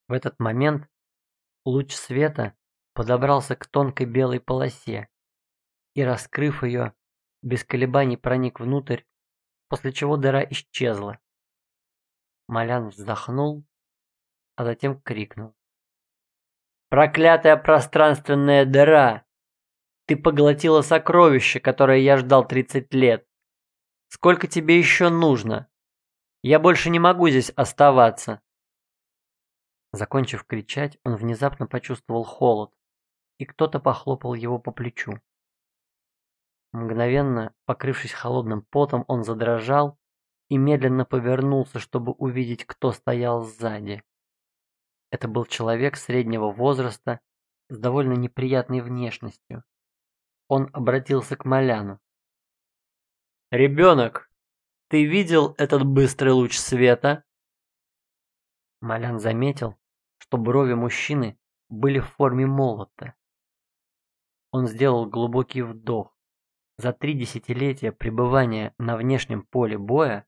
A: В этот момент луч света подобрался к тонкой белой полосе и, раскрыв ее, без колебаний проник внутрь, после чего дыра исчезла. Малян вздохнул, а затем крикнул. Проклятая пространственная дыра! Ты поглотила сокровище, которое я ждал 30 лет. Сколько тебе еще нужно? Я больше не могу здесь оставаться. Закончив кричать, он внезапно почувствовал холод, и кто-то похлопал его по плечу. Мгновенно, покрывшись холодным потом, он задрожал и медленно повернулся, чтобы увидеть, кто стоял сзади. Это был человек среднего возраста с довольно неприятной внешностью. Он обратился к Маляну. «Ребенок, ты видел этот быстрый луч света?» Малян заметил, что брови мужчины были в форме молота. Он сделал глубокий вдох. За три десятилетия пребывания на внешнем поле боя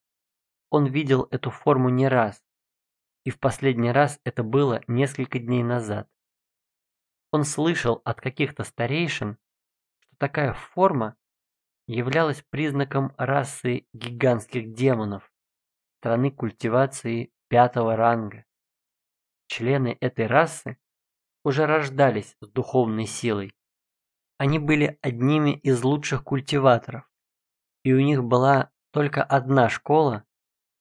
A: он видел эту форму не раз, и в последний раз это было несколько дней назад. Он слышал от каких-то старейшин, что такая форма являлась признаком расы гигантских демонов, страны культивации пятого ранга. Члены этой расы уже рождались с духовной силой. Они были одними из лучших культиваторов, и у них была только одна школа,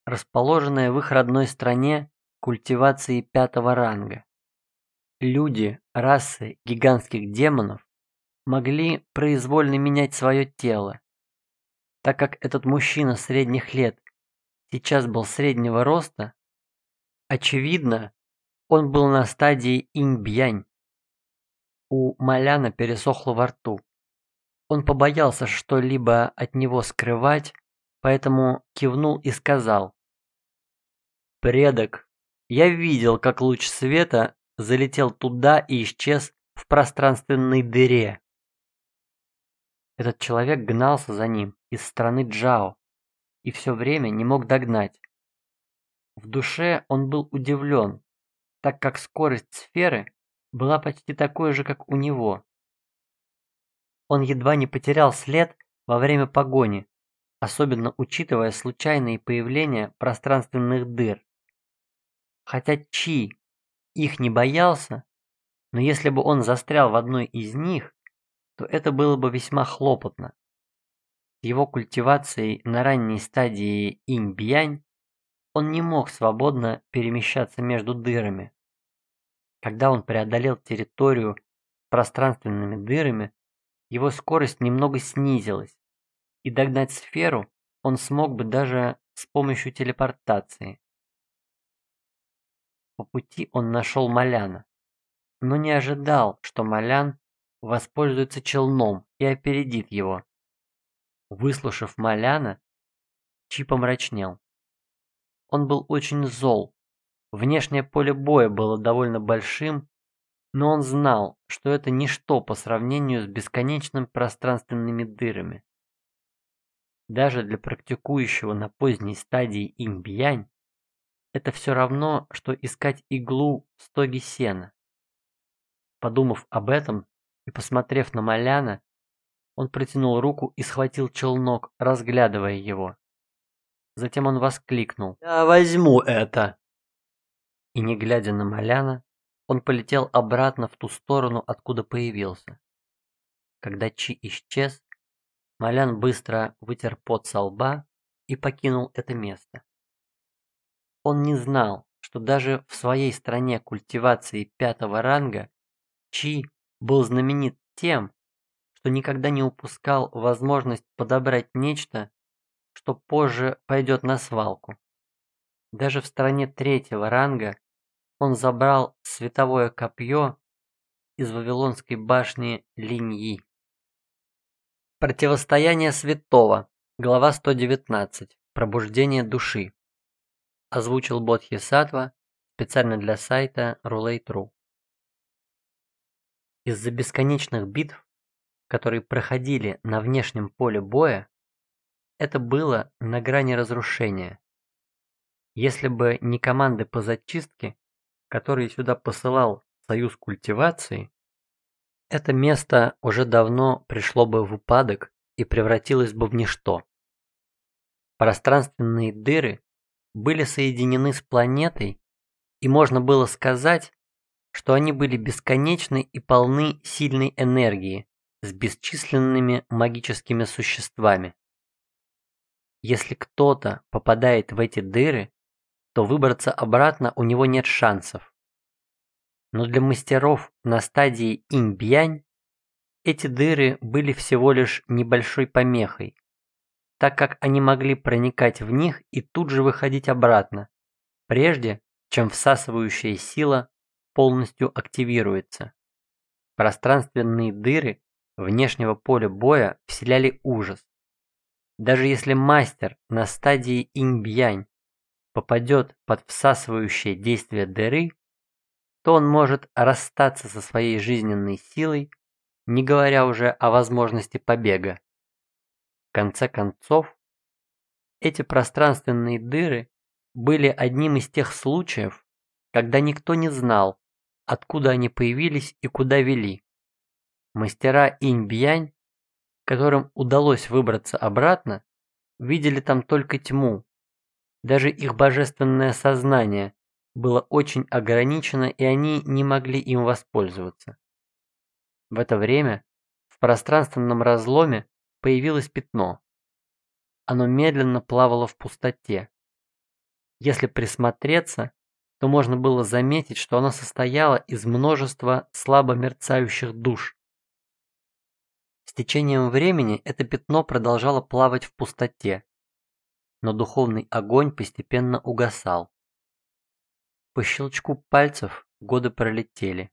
A: расположенная в их родной стране культивации пятого ранга. Люди расы гигантских демонов могли произвольно менять свое тело. Так как этот мужчина средних лет сейчас был среднего роста, очевидно, он был на стадии инь-бьянь. У Маляна пересохло во рту. Он побоялся что-либо от него скрывать, поэтому кивнул и сказал. «Предок, я видел, как луч света залетел туда и исчез в пространственной дыре. Этот человек гнался за ним из страны Джао и все время не мог догнать. В душе он был удивлен, так как скорость сферы была почти такой же, как у него. Он едва не потерял след во время погони, особенно учитывая случайные появления пространственных дыр. Хотя Чи их не боялся, но если бы он застрял в одной из них, то это было бы весьма хлопотно. С его культивацией на ранней стадии инь-бьянь он не мог свободно перемещаться между дырами. Когда он преодолел территорию пространственными дырами, его скорость немного снизилась, и догнать сферу он смог бы даже с помощью телепортации. По пути он нашел Маляна, но не ожидал, что Малян воспользуется челном и опередит его. Выслушав Маляна, Чи помрачнел. Он был очень зол. Внешнее поле боя было довольно большим, но он знал, что это ничто по сравнению с бесконечными пространственными дырами. Даже для практикующего на поздней стадии инь-бьянь это все равно, что искать иглу в стоге сена. Подумав об этом и посмотрев на Маляна, он протянул руку и схватил челнок, разглядывая его. Затем он воскликнул «Я возьму это!» И не глядя на Маляна, он полетел обратно в ту сторону, откуда появился. Когда Чи исчез, Малян быстро вытер пот со лба и покинул это место. Он не знал, что даже в своей стране культивации пятого ранга Чи был знаменит тем, что никогда не упускал возможность подобрать нечто, что позже пойдет на свалку. Даже в стране третьего ранга он забрал световое копье из Вавилонской башни Линьи. Противостояние святого. Глава 119. Пробуждение души озвучил Бодхисаттва специально для сайта Roulette.ru. Из-за бесконечных битв, которые проходили на внешнем поле боя, это было на грани разрушения. Если бы не команды по зачистке, которые сюда посылал Союз культивации, это место уже давно пришло бы в упадок и превратилось бы в ничто. Пространственные дыры были соединены с планетой, и можно было сказать, что они были бесконечны и полны сильной энергии с бесчисленными магическими существами. Если кто-то попадает в эти дыры, то выбраться обратно у него нет шансов. Но для мастеров на стадии инь-бьянь эти дыры были всего лишь небольшой помехой, так как они могли проникать в них и тут же выходить обратно, прежде чем всасывающая сила полностью активируется. Пространственные дыры внешнего поля боя вселяли ужас. Даже если мастер на стадии инь-бьянь попадет под всасывающее действие дыры, то он может расстаться со своей жизненной силой, не говоря уже о возможности побега. В конце концов, эти пространственные дыры были одним из тех случаев, когда никто не знал, откуда они появились и куда вели. Мастера инь-бьянь, которым удалось выбраться обратно, видели там только тьму. Даже их божественное сознание было очень ограничено, и они не могли им воспользоваться. В это время в пространственном разломе появилось пятно. Оно медленно плавало в пустоте. Если присмотреться, то можно было заметить, что оно состояло из множества слабо мерцающих душ, с течением времени это пятно продолжало плавать в пустоте, но духовный огонь постепенно угасал. По щелчку пальцев годы пролетели,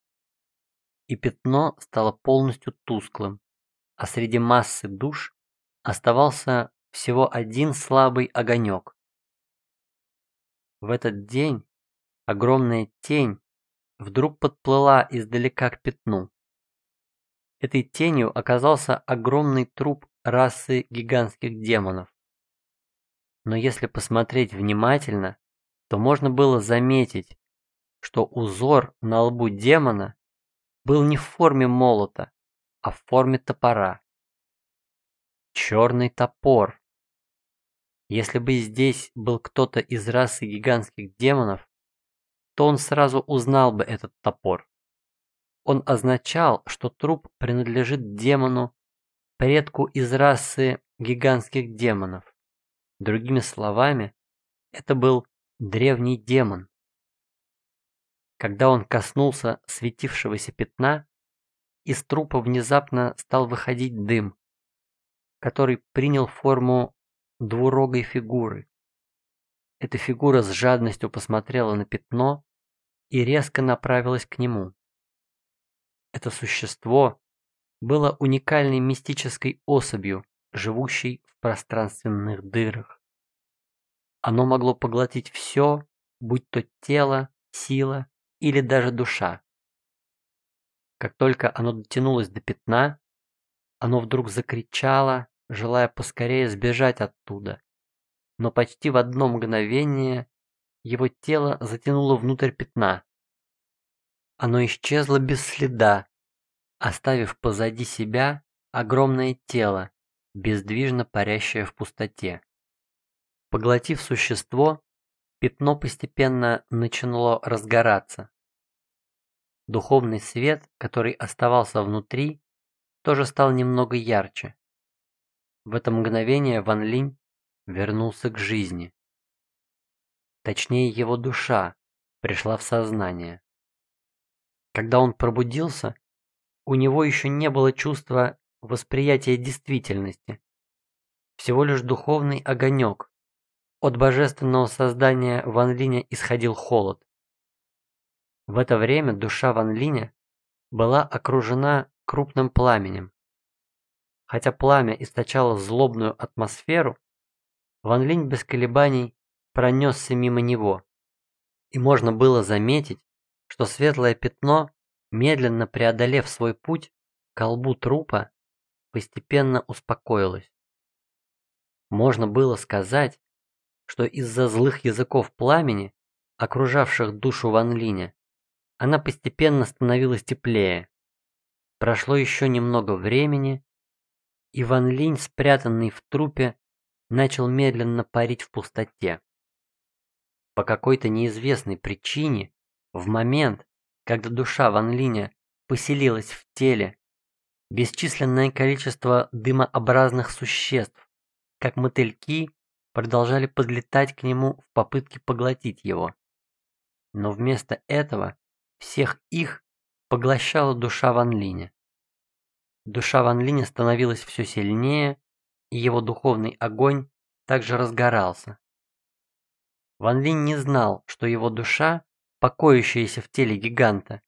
A: и пятно стало полностью тусклым, а среди массы душ оставался всего один слабый огонек. В этот день огромная тень вдруг подплыла издалека к пятну. Этой тенью оказался огромный труп расы гигантских демонов. Но если посмотреть внимательно, то можно было заметить, что узор на лбу демона был не в форме молота, а в форме топора. Черный топор. Если бы здесь был кто-то из расы гигантских демонов, то он сразу узнал бы этот топор. Он означал, что труп принадлежит демону, предку из расы гигантских демонов. Другими словами, это был древний демон. Когда он коснулся светившегося пятна, из трупа внезапно стал выходить дым, который принял форму двурогой фигуры. Эта фигура с жадностью посмотрела на пятно и резко направилась к нему. Это существо было уникальной мистической особью, живущей в пространственных дырах. Оно могло поглотить все, будь то тело, сила или даже душа. Как только оно дотянулось до пятна, оно вдруг закричало, желая поскорее сбежать оттуда. Но почти в одно мгновение его тело затянуло внутрь пятна. Оно исчезло без следа, оставив позади себя огромное тело, бездвижно парящее в пустоте. Поглотив существо, пятно постепенно начало разгораться. Духовный свет, который оставался внутри, тоже стал немного ярче. В это мгновение Ван Линь вернулся к жизни. Точнее, его душа пришла в сознание. Когда он пробудился, у него еще не было чувства восприятия действительности. Всего лишь духовный огонек. От божественного создания Ван Линя исходил холод. В это время душа Ван Линя была окружена крупным пламенем. Хотя пламя источало злобную атмосферу, Ван Линь без колебаний пронесся мимо него, и можно было заметить, что светлое пятно, медленно преодолев свой путь к колбу трупа, постепенно успокоилось. Можно было сказать, что из-за злых языков пламени, окружавших душу Ван Линя, она постепенно становилась теплее. Прошло еще немного времени, и Ван Линь, спрятанный в трупе, начал медленно парить в пустоте. По какой-то неизвестной причине в момент, когда душа Ван Линя поселилась в теле, бесчисленное количество дымообразных существ, как мотыльки, продолжали подлетать к нему в попытке поглотить его. Но вместо этого Всех их поглощала душа Ван Линя. Душа Ван Линя становилась все сильнее, и его духовный огонь также разгорался. Ван Линь не знал, что его душа, покоящаяся в теле гиганта,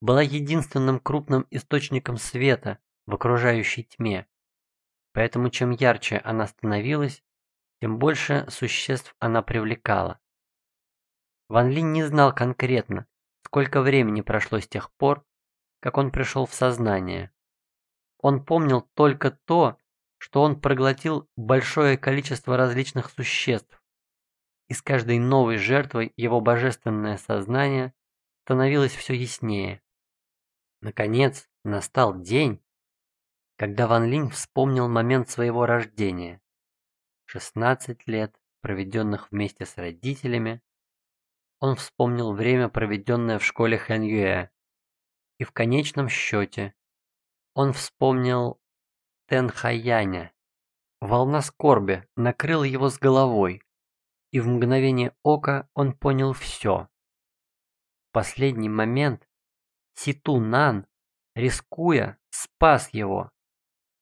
A: была единственным крупным источником света в окружающей тьме. Поэтому чем ярче она становилась, тем больше существ она привлекала. Ван Линь не знал конкретно, сколько времени прошло с тех пор, как он пришел в сознание. Он помнил только то, что он проглотил большое количество различных существ, и с каждой новой жертвой его божественное сознание становилось все яснее. Наконец, настал день, когда Ван Линь вспомнил момент своего рождения. 16 лет, проведенных вместе с родителями, он вспомнил время, проведенное в школе Хэньюэ, и в конечном счете он вспомнил Тэнхаяня. Волна скорби накрыла его с головой, и в мгновение ока он понял все. В последний момент Ситу Нан, рискуя, спас его,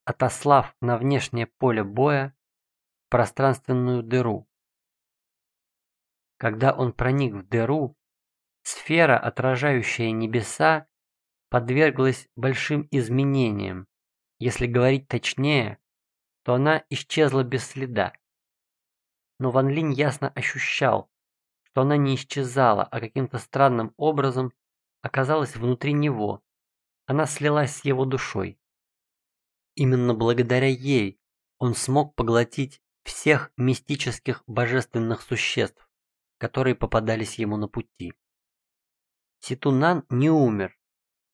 A: отослав на внешнее поле боя пространственную дыру. Когда он проник в дыру, сфера, отражающая небеса, подверглась большим изменениям. Если говорить точнее, то она исчезла без следа но Ван Линь ясно ощущал, что она не исчезала, а каким-то странным образом оказалась внутри него. Она слилась с его душой. Именно благодаря ей он смог поглотить всех мистических божественных существ, которые попадались ему на пути. Ситунан не умер,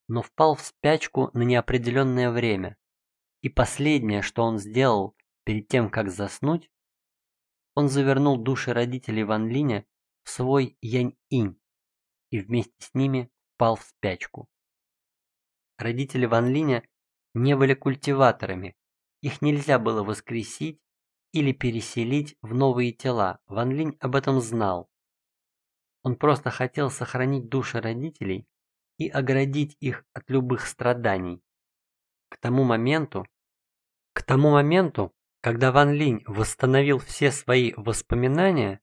A: но впал в спячку на неопределенное время. И последнее, что он сделал перед тем, как заснуть, он завернул души родителей Ван Линя в свой Янь-Инь и вместе с ними впал в спячку. Родители Ван Линя не были культиваторами, их нельзя было воскресить или переселить в новые тела, Ван Линь об этом знал. Он просто хотел сохранить души родителей и оградить их от любых страданий. К тому моменту, к тому моменту когда Ван Линь восстановил все свои воспоминания,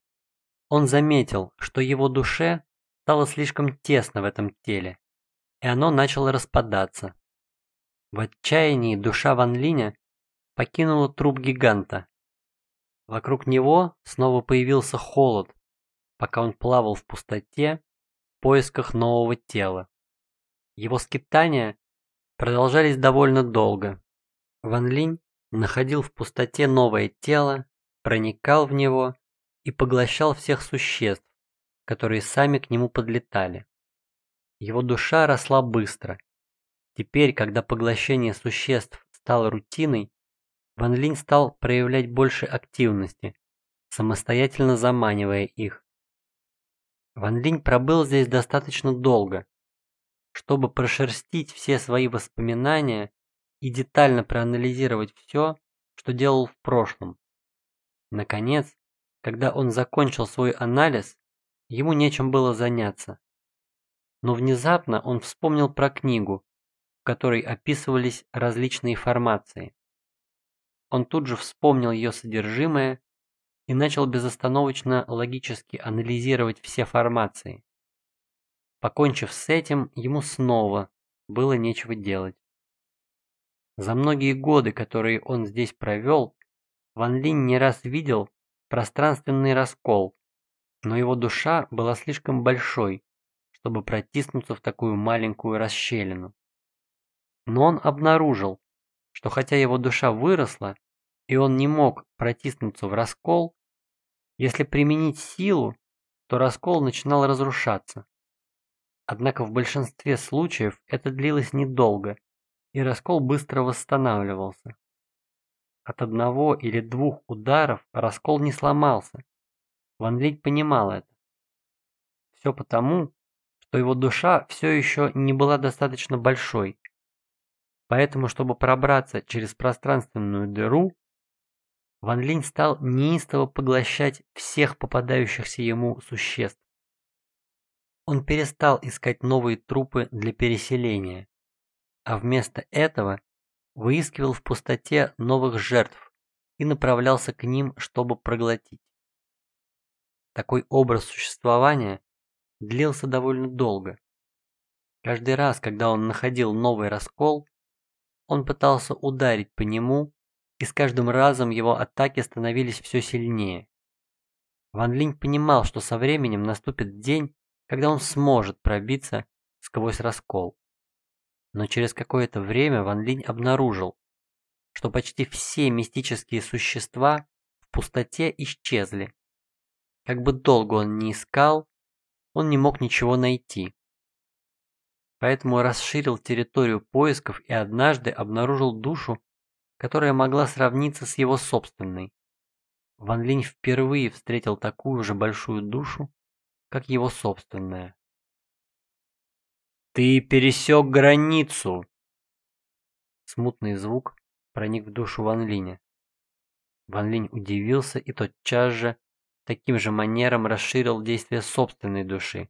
A: он заметил, что его душе стало слишком тесно в этом теле, и оно начало распадаться. В отчаянии душа Ван Линя покинула труп гиганта. Вокруг него снова появился холод, пока он плавал в пустоте в поисках нового тела. Его скитания продолжались довольно долго. Ван Линь находил в пустоте новое тело, проникал в него и поглощал всех существ, которые сами к нему подлетали. Его душа росла быстро. Теперь, когда поглощение существ стало рутиной, Ван Линь стал проявлять больше активности, самостоятельно заманивая их. Ван Линь пробыл здесь достаточно долго, чтобы прошерстить все свои воспоминания и детально проанализировать все, что делал в прошлом. Наконец, когда он закончил свой анализ, ему нечем было заняться. Но внезапно он вспомнил про книгу, в которой описывались различные формации. Он тут же вспомнил ее содержимое и начал безостановочно логически анализировать все формации. Покончив с этим, ему снова было нечего делать. За многие годы, которые он здесь провел, Ван Линь не раз видел пространственный раскол, но его душа была слишком большой, чтобы протиснуться в такую маленькую расщелину. Но он обнаружил, что хотя его душа выросла, и он не мог протиснуться в раскол, если применить силу, то раскол начинал разрушаться. Однако в большинстве случаев это длилось недолго, и раскол быстро восстанавливался. От одного или двух ударов раскол не сломался. Ван Линь понимал это. Все потому, что его душа все еще не была достаточно большой. Поэтому, чтобы пробраться через пространственную дыру, Ван Линь стал неистово поглощать всех попадающихся ему существ. Он перестал искать новые трупы для переселения, а вместо этого выискивал в пустоте новых жертв и направлялся к ним, чтобы проглотить. Такой образ существования длился довольно долго. Каждый раз, когда он находил новый раскол, он пытался ударить по нему, и с каждым разом его атаки становились все сильнее. Ван Линь понимал, что со временем наступит день, когда он сможет пробиться сквозь раскол. Но через какое-то время Ван Линь обнаружил, что почти все мистические существа в пустоте исчезли. Как бы долго он ни искал, он не мог ничего найти. Поэтому расширил территорию поисков и однажды обнаружил душу, которая могла сравниться с его собственной. Ван Линь впервые встретил такую же большую душу, как его собственная. «Ты пересек границу!» Смутный звук проник в душу Ван Линя. Ван Линь удивился и тотчас же таким же манером расширил действие собственной души.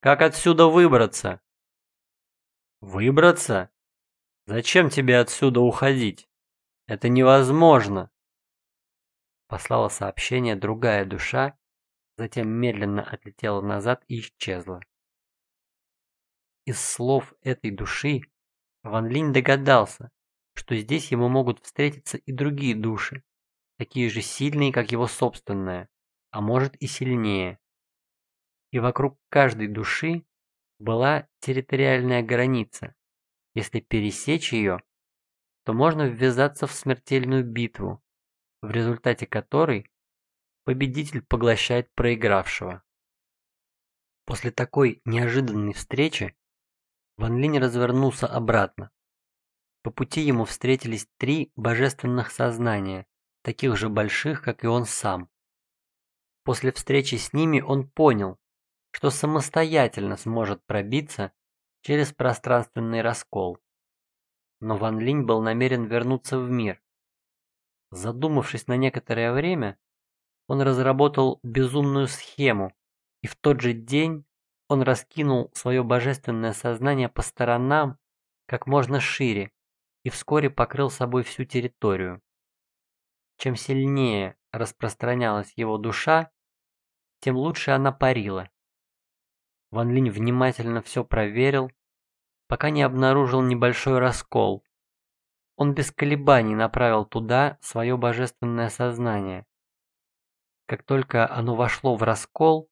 A: «Как отсюда выбраться?» «Выбраться? Зачем тебе отсюда уходить? Это невозможно!» Послала сообщение другая душа, затем медленно отлетела назад и исчезла. Из слов этой души Ван Линь догадался, что здесь ему могут встретиться и другие души, такие же сильные, как его собственная, а может и сильнее. И вокруг каждой души была территориальная граница. Если пересечь ее, то можно ввязаться в смертельную битву, в результате которой победитель поглощает проигравшего. После такой неожиданной встречи Ван Линь развернулся обратно. По пути ему встретились три божественных сознания, таких же больших, как и он сам. После встречи с ними он понял, что самостоятельно сможет пробиться через пространственный раскол. Но Ван Линь был намерен вернуться в мир, Задумавшись на некоторое время, он разработал безумную схему, и в тот же день он раскинул свое божественное сознание по сторонам как можно шире и вскоре покрыл собой всю территорию. Чем сильнее распространялась его душа, тем лучше она парила. Ван Линь внимательно все проверил, пока не обнаружил небольшой раскол, он без колебаний направил туда свое божественное сознание. Как только оно вошло в раскол,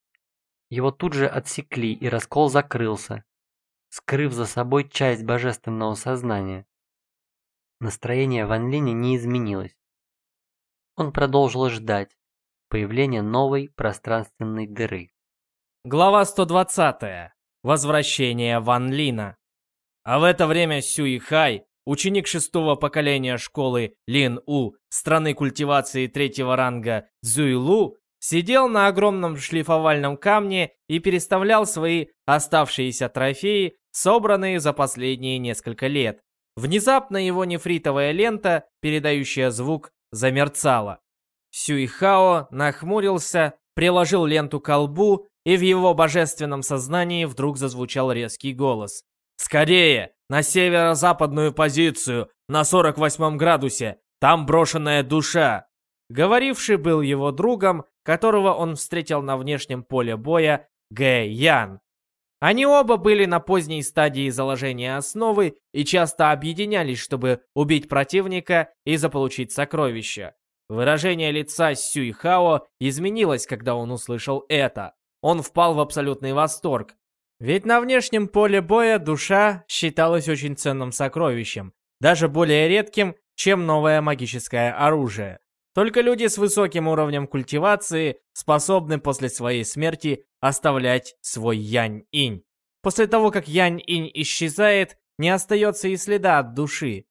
A: его тут же отсекли и раскол закрылся, скрыв за собой часть божественного сознания. Настроение Ван Линя не изменилось. Он продолжил ждать появления новой пространственной дыры.
B: Глава 120. Возвращение Ван Лина. А в это время Сюй Хай ученик шестого поколения школы Лин-У страны культивации третьего ранга Цзуйлу, сидел на огромном шлифовальном камне и переставлял свои оставшиеся трофеи, собранные за последние несколько лет. Внезапно его нефритовая лента, передающая звук, замерцала. Сюйхао нахмурился, приложил ленту к колбу, и в его божественном сознании вдруг зазвучал резкий голос. «Скорее! На северо-западную позицию, на 48 градусе! Там брошенная душа!» Говоривший был его другом, которого он встретил на внешнем поле боя, Гэ Ян. Они оба были на поздней стадии заложения основы и часто объединялись, чтобы убить противника и заполучить сокровища. Выражение лица Сюй Хао изменилось, когда он услышал это. Он впал в абсолютный восторг. Ведь на внешнем поле боя душа считалась очень ценным сокровищем, даже более редким, чем новое магическое оружие. Только люди с высоким уровнем культивации способны после своей смерти оставлять свой янь-инь. После того, как янь-инь исчезает, не остается и следа от души.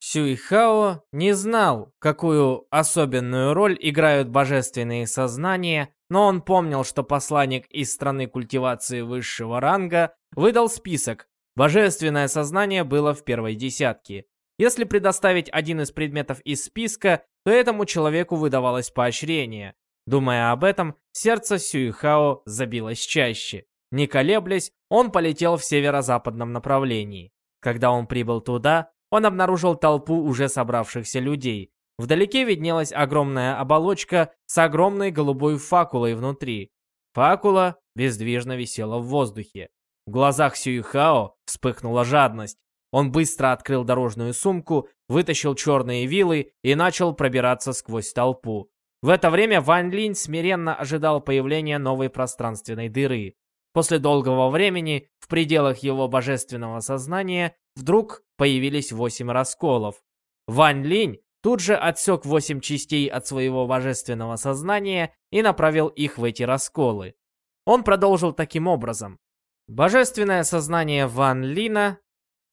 B: Сюйхао не знал, какую особенную роль играют божественные сознания но он помнил, что посланник из страны культивации высшего ранга выдал список. Божественное сознание было в первой десятке. Если предоставить один из предметов из списка, то этому человеку выдавалось поощрение. Думая об этом, сердце Сюихао забилось чаще. Не колеблясь, он полетел в северо-западном направлении. Когда он прибыл туда, он обнаружил толпу уже собравшихся людей. Вдалеке виднелась огромная оболочка с огромной голубой факулой внутри. Факула бездвижно висела в воздухе. В глазах Сюихао вспыхнула жадность. Он быстро открыл дорожную сумку, вытащил черные вилы и начал пробираться сквозь толпу. В это время Ван Линь смиренно ожидал появления новой пространственной дыры. После долгого времени в пределах его божественного сознания вдруг появились восемь расколов. Ван Линь тут же отсек восемь частей от своего божественного сознания и направил их в эти расколы. Он продолжил таким образом. Божественное сознание Ван Лина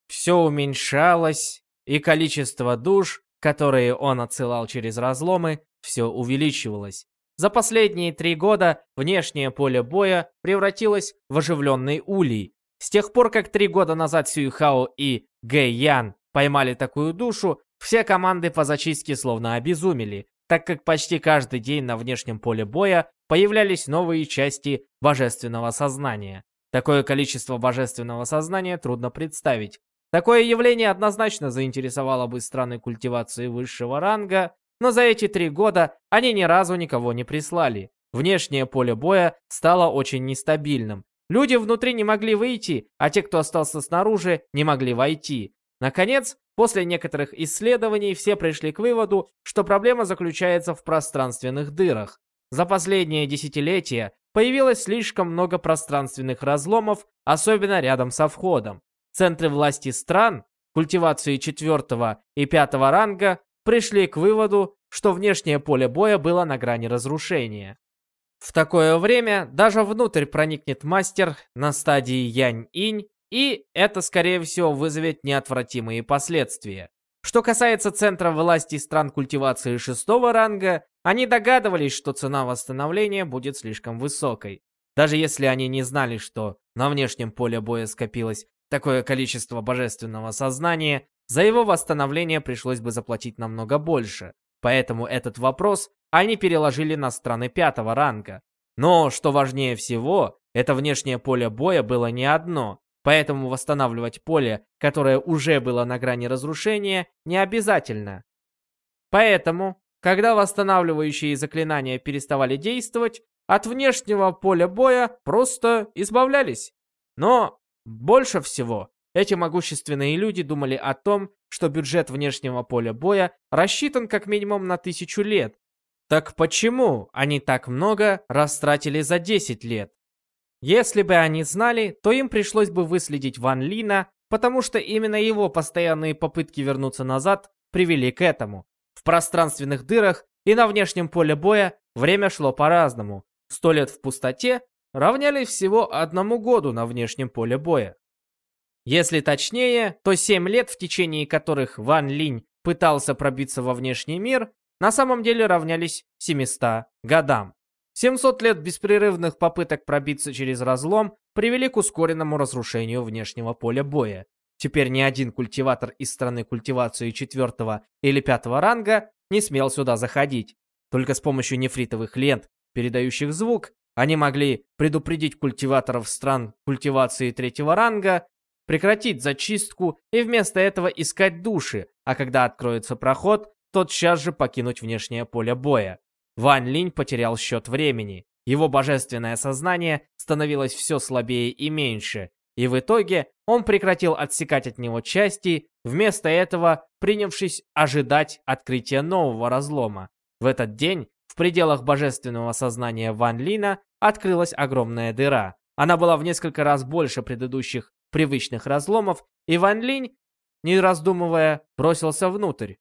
B: все уменьшалось, и количество душ, которые он отсылал через разломы, все увеличивалось. За последние три года внешнее поле боя превратилось в оживленный улей. С тех пор, как три года назад Сюйхао и Гэ Ян поймали такую душу, все команды по зачистке словно обезумели, так как почти каждый день на внешнем поле боя появлялись новые части божественного сознания. Такое количество божественного сознания трудно представить. Такое явление однозначно заинтересовало бы страны культивации высшего ранга, но за эти три года они ни разу никого не прислали. Внешнее поле боя стало очень нестабильным. Люди внутри не могли выйти, а те, кто остался снаружи, не могли войти. Наконец, после некоторых исследований все пришли к выводу, что проблема заключается в пространственных дырах. За последние десятилетия появилось слишком много пространственных разломов, особенно рядом со входом. Центры власти стран, культивации четвертого и пятого ранга пришли к выводу, что внешнее поле боя было на грани разрушения. В такое время даже внутрь проникнет мастер на стадии Янь-Инь, и это, скорее всего, вызовет неотвратимые последствия. Что касается центра власти стран культивации шестого ранга, они догадывались, что цена восстановления будет слишком высокой. Даже если они не знали, что на внешнем поле боя скопилось такое количество божественного сознания, за его восстановление пришлось бы заплатить намного больше. Поэтому этот вопрос они переложили на страны пятого ранга. Но, что важнее всего, это внешнее поле боя было не одно, поэтому восстанавливать поле, которое уже было на грани разрушения, не обязательно. Поэтому, когда восстанавливающие заклинания переставали действовать, от внешнего поля боя просто избавлялись. Но больше всего эти могущественные люди думали о том, что бюджет внешнего поля боя рассчитан как минимум на тысячу лет. Так почему они так много растратили за 10 лет? Если бы они знали, то им пришлось бы выследить Ван Лина, потому что именно его постоянные попытки вернуться назад привели к этому. В пространственных дырах и на внешнем поле боя время шло по-разному. Сто лет в пустоте равнялись всего одному году на внешнем поле боя. Если точнее, то 7 лет, в течение которых Ван Линь пытался пробиться во внешний мир, на самом деле равнялись 700 годам. 700 лет беспрерывных попыток пробиться через разлом привели к ускоренному разрушению внешнего поля боя. Теперь ни один культиватор из страны культивации 4 или 5 ранга не смел сюда заходить. Только с помощью нефритовых лент, передающих звук, они могли предупредить культиваторов стран культивации третьего ранга прекратить зачистку и вместо этого искать души, а когда откроется проход, тотчас же покинуть внешнее поле боя. Вань Линь потерял счет времени. Его божественное сознание становилось все слабее и меньше, и в итоге он прекратил отсекать от него части, вместо этого принявшись ожидать открытия нового разлома. В этот день в пределах божественного сознания Ван Лина открылась огромная дыра. Она была в несколько раз больше предыдущих привычных разломов, и Ван Линь, не раздумывая, бросился внутрь.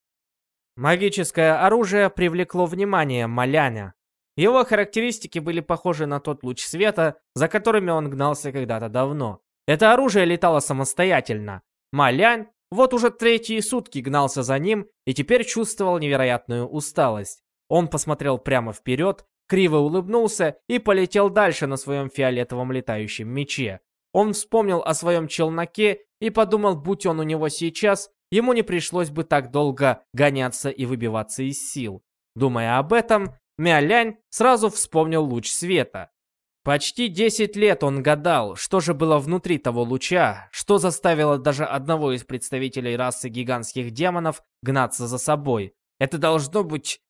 B: Магическое оружие привлекло внимание Маляня. Его характеристики были похожи на тот луч света, за которыми он гнался когда-то давно. Это оружие летало самостоятельно. Малянь вот уже третьи сутки гнался за ним и теперь чувствовал невероятную усталость. Он посмотрел прямо вперед, криво улыбнулся и полетел дальше на своем фиолетовом летающем мече. Он вспомнил о своем челноке и подумал, будь он у него сейчас, ему не пришлось бы так долго гоняться и выбиваться из сил. Думая об этом, Мялянь сразу вспомнил луч света. Почти 10 лет он гадал, что же было внутри того луча, что заставило даже одного из представителей расы гигантских демонов гнаться за собой. Это должно быть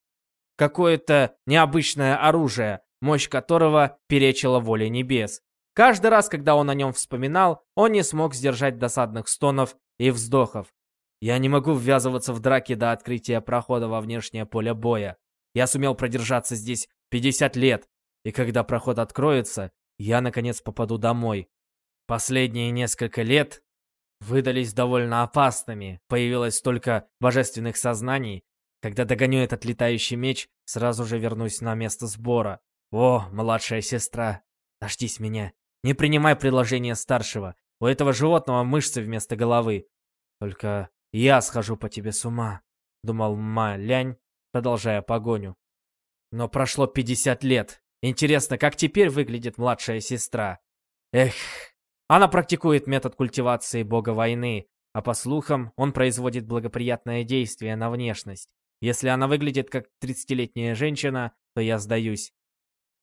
B: какое-то необычное оружие, мощь которого перечила воле небес. Каждый раз, когда он о нем вспоминал, он не смог сдержать досадных стонов и вздохов. Я не могу ввязываться в драки до открытия прохода во внешнее поле боя. Я сумел продержаться здесь 50 лет, и когда проход откроется, я наконец попаду домой. Последние несколько лет выдались довольно опасными. Появилось столько божественных сознаний. Когда догоню этот летающий меч, сразу же вернусь на место сбора. О, младшая сестра, дождись меня. Не принимай предложение старшего. У этого животного мышцы вместо головы. Только я схожу по тебе с ума, думал Ма Лянь, продолжая погоню. Но прошло 50 лет, Интересно, как теперь выглядит младшая сестра? Эх, она практикует метод культивации бога войны, а по слухам, он производит благоприятное действие на внешность. Если она выглядит как 30-летняя женщина, то я сдаюсь.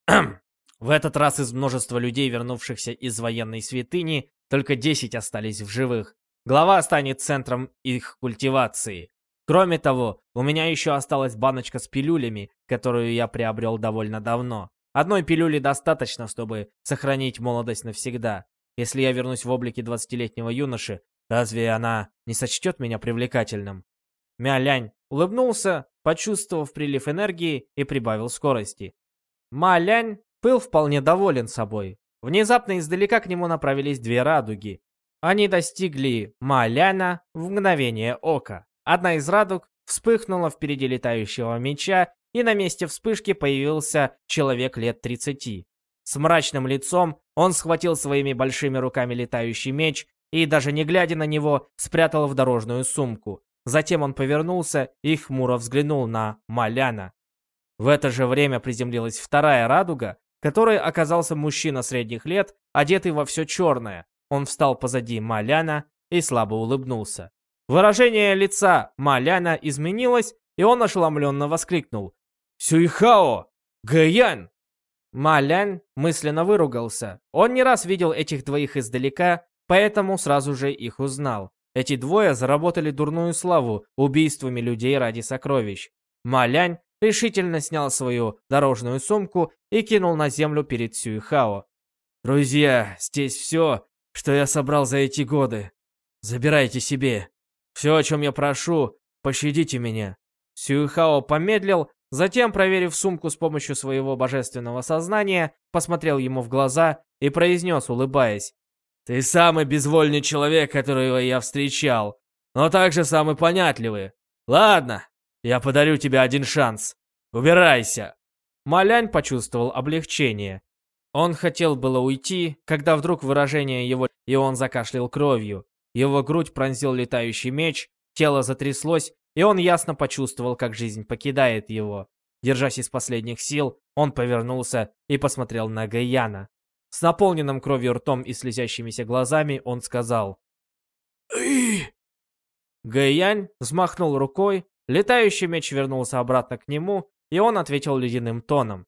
B: В этот раз из множества людей, вернувшихся из военной святыни, только 10 остались в живых. Глава станет центром их культивации. Кроме того, у меня еще осталась баночка с пилюлями, которую я приобрел довольно давно. Одной пилюли достаточно, чтобы сохранить молодость навсегда. Если я вернусь в облике 20-летнего юноши, разве она не сочтет меня привлекательным? Мялянь улыбнулся, почувствовав прилив энергии и прибавил скорости. Малянь был вполне доволен собой. Внезапно издалека к нему направились две радуги. Они достигли Маляна в мгновение ока. Одна из радуг вспыхнула впереди летающего меча и на месте вспышки появился человек лет 30. С мрачным лицом он схватил своими большими руками летающий меч и, даже не глядя на него, спрятал в дорожную сумку. Затем он повернулся и хмуро взглянул на Маляна. В это же время приземлилась вторая радуга, которой оказался мужчина средних лет, одетый во все черное. Он встал позади Маляна и слабо улыбнулся. Выражение лица Маляна изменилось, и он ошеломленно воскликнул. «Сюйхао! Гэян!» Малян мысленно выругался. Он не раз видел этих двоих издалека, поэтому сразу же их узнал. Эти двое заработали дурную славу убийствами людей ради сокровищ. Малянь решительно снял свою дорожную сумку и кинул на землю перед Сюйхао. «Друзья, здесь все, что я собрал за эти годы. Забирайте себе. Все, о чем я прошу, пощадите меня». Сюйхао помедлил, Затем, проверив сумку с помощью своего божественного сознания, посмотрел ему в глаза и произнес, улыбаясь. «Ты самый безвольный человек, которого я встречал, но также самый понятливый. Ладно, я подарю тебе один шанс. Убирайся!» Малянь почувствовал облегчение. Он хотел было уйти, когда вдруг выражение его, и он закашлял кровью. Его грудь пронзил летающий меч, тело затряслось, и он ясно почувствовал, как жизнь покидает его. Держась из последних сил, он повернулся и посмотрел на Гаяна. С наполненным кровью ртом и слезящимися глазами он сказал «Эй!». Гаянь взмахнул рукой, летающий меч вернулся обратно к нему, и он ответил ледяным тоном.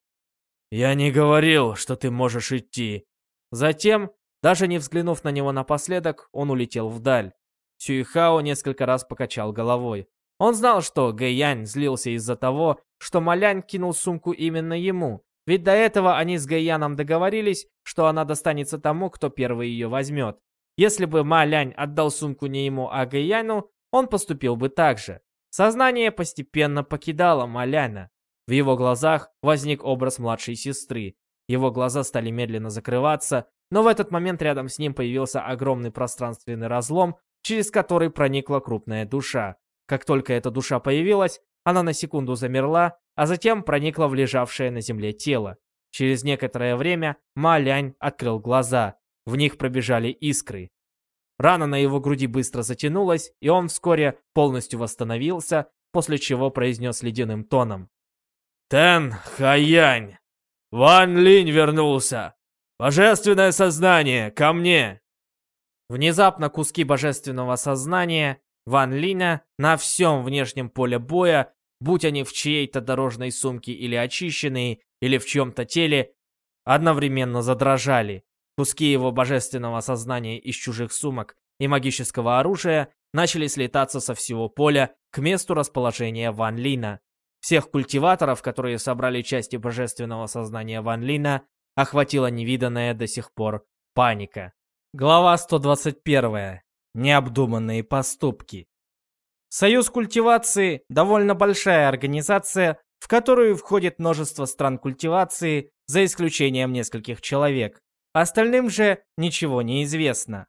B: «Я не говорил, что ты можешь идти». Затем, даже не взглянув на него напоследок, он улетел вдаль. Сюихао несколько раз покачал головой. Он знал, что Гэянь злился из-за того, что Малянь кинул сумку именно ему, ведь до этого они с Гэяном договорились, что она достанется тому, кто первый ее возьмет. Если бы Малянь отдал сумку не ему, а Гэяну, он поступил бы так же. Сознание постепенно покидало Маляня. В его глазах возник образ младшей сестры. Его глаза стали медленно закрываться, но в этот момент рядом с ним появился огромный пространственный разлом, через который проникла крупная душа. Как только эта душа появилась, она на секунду замерла, а затем проникла в лежавшее на земле тело. Через некоторое время Ма Лянь открыл глаза. В них пробежали искры. Рана на его груди быстро затянулась, и он вскоре полностью восстановился, после чего произнес ледяным тоном. «Тен Хаянь! Ван Линь вернулся! Божественное сознание, ко мне!» Внезапно куски божественного сознания Ван Линя на всем внешнем поле боя, будь они в чьей-то дорожной сумке или очищенные, или в чьем-то теле, одновременно задрожали. Куски его божественного сознания из чужих сумок и магического оружия начали слетаться со всего поля к месту расположения Ван Лина. Всех культиваторов, которые собрали части божественного сознания Ван Лина, охватила невиданная до сих пор паника. Глава 121. Необдуманные поступки. Союз культивации – довольно большая организация, в которую входит множество стран культивации, за исключением нескольких человек. Остальным же ничего не известно.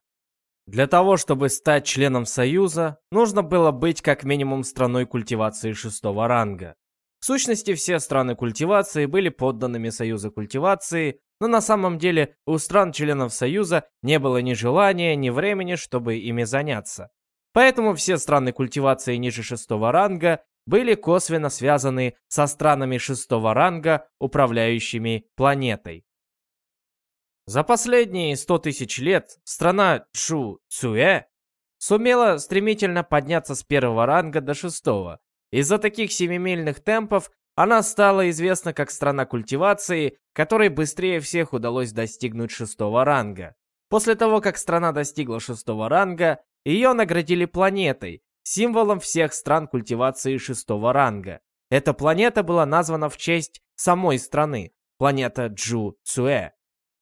B: Для того, чтобы стать членом Союза, нужно было быть как минимум страной культивации шестого ранга. В сущности, все страны культивации были подданными Союза культивации, но на самом деле у стран-членов Союза не было ни желания, ни времени, чтобы ими заняться. Поэтому все страны культивации ниже шестого ранга были косвенно связаны со странами шестого ранга, управляющими планетой. За последние 100 тысяч лет страна Чу Цуэ сумела стремительно подняться с первого ранга до шестого. Из-за таких семимильных темпов она стала известна как страна культивации, которой быстрее всех удалось достигнуть шестого ранга. После того, как страна достигла шестого ранга, ее наградили планетой, символом всех стран культивации шестого ранга. Эта планета была названа в честь самой страны, планета Джу Цуэ.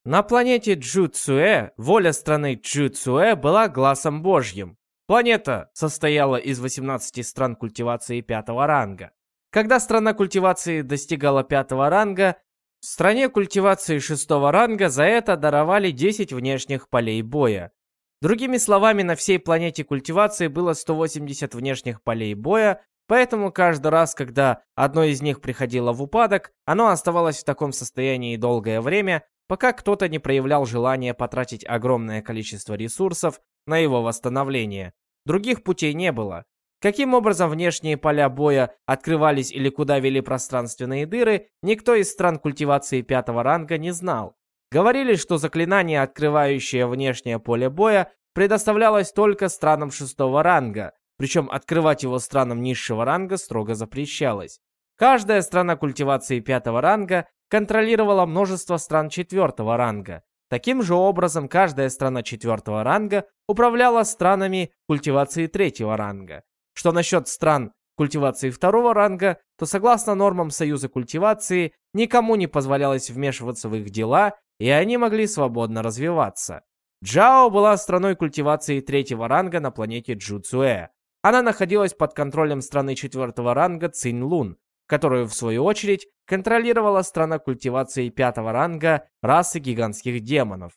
B: На планете Джу Цуэ воля страны Джу Цуэ была глазом божьим. Планета состояла из 18 стран культивации пятого ранга. Когда страна культивации достигала пятого ранга, стране культивации шестого ранга за это даровали 10 внешних полей боя. Другими словами, на всей планете культивации было 180 внешних полей боя, поэтому каждый раз, когда одно из них приходило в упадок, оно оставалось в таком состоянии долгое время, пока кто-то не проявлял желания потратить огромное количество ресурсов на его восстановление. Других путей не было. Каким образом внешние поля боя открывались или куда вели пространственные дыры, никто из стран культивации пятого ранга не знал. Говорили, что заклинание, открывающее внешнее поле боя, предоставлялось только странам шестого ранга, причем открывать его странам низшего ранга строго запрещалось. Каждая страна культивации пятого ранга контролировала множество стран четвертого ранга. Таким же образом, каждая страна четвертого ранга управляла странами культивации третьего ранга. Что насчет стран культивации второго ранга, то согласно нормам Союза культивации, никому не позволялось вмешиваться в их дела и они могли свободно развиваться. Джао была страной культивации третьего ранга на планете Джуцуэ. Она находилась под контролем страны четвертого ранга Цинлун, которую, в свою очередь, контролировала страна культивации пятого ранга расы гигантских демонов.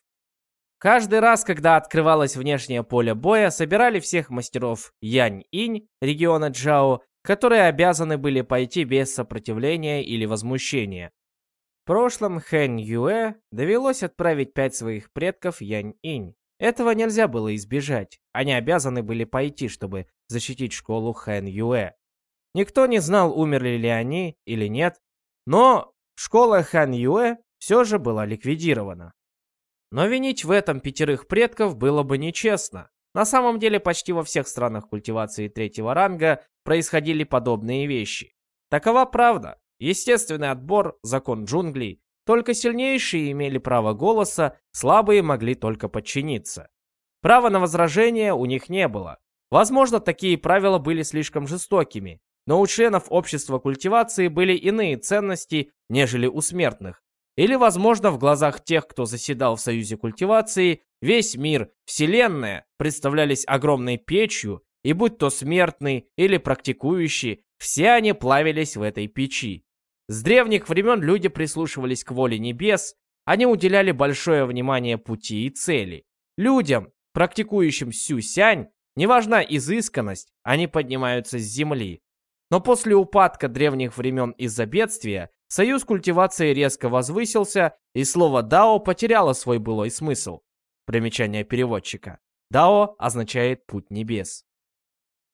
B: Каждый раз, когда открывалось внешнее поле боя, собирали всех мастеров Янь-Инь региона Джао, которые обязаны были пойти без сопротивления или возмущения. В прошлом Хэн Юэ довелось отправить пять своих предков Янь-Инь. Этого нельзя было избежать. Они обязаны были пойти, чтобы защитить школу Хэн Юэ. Никто не знал, умерли ли они или нет, но школа Хэн Юэ все же была ликвидирована. Но винить в этом пятерых предков было бы нечестно. На самом деле почти во всех странах культивации третьего ранга происходили подобные вещи. Такова правда. Естественный отбор, закон джунглей. Только сильнейшие имели право голоса, слабые могли только подчиниться. Права на возражение у них не было. Возможно, такие правила были слишком жестокими, но у членов общества культивации были иные ценности, нежели у смертных. Или, возможно, в глазах тех, кто заседал в Союзе культивации, весь мир, Вселенная представлялись огромной печью, и будь то смертный или практикующий, все они плавились в этой печи. С древних времен люди прислушивались к воле небес, они уделяли большое внимание пути и цели. Людям, практикующим сюсянь, не важна изысканность, они поднимаются с земли. Но после упадка древних времен из-за бедствия, союз культивации резко возвысился, и слово «дао» потеряло свой былой смысл. Примечание переводчика. «Дао» означает «путь небес».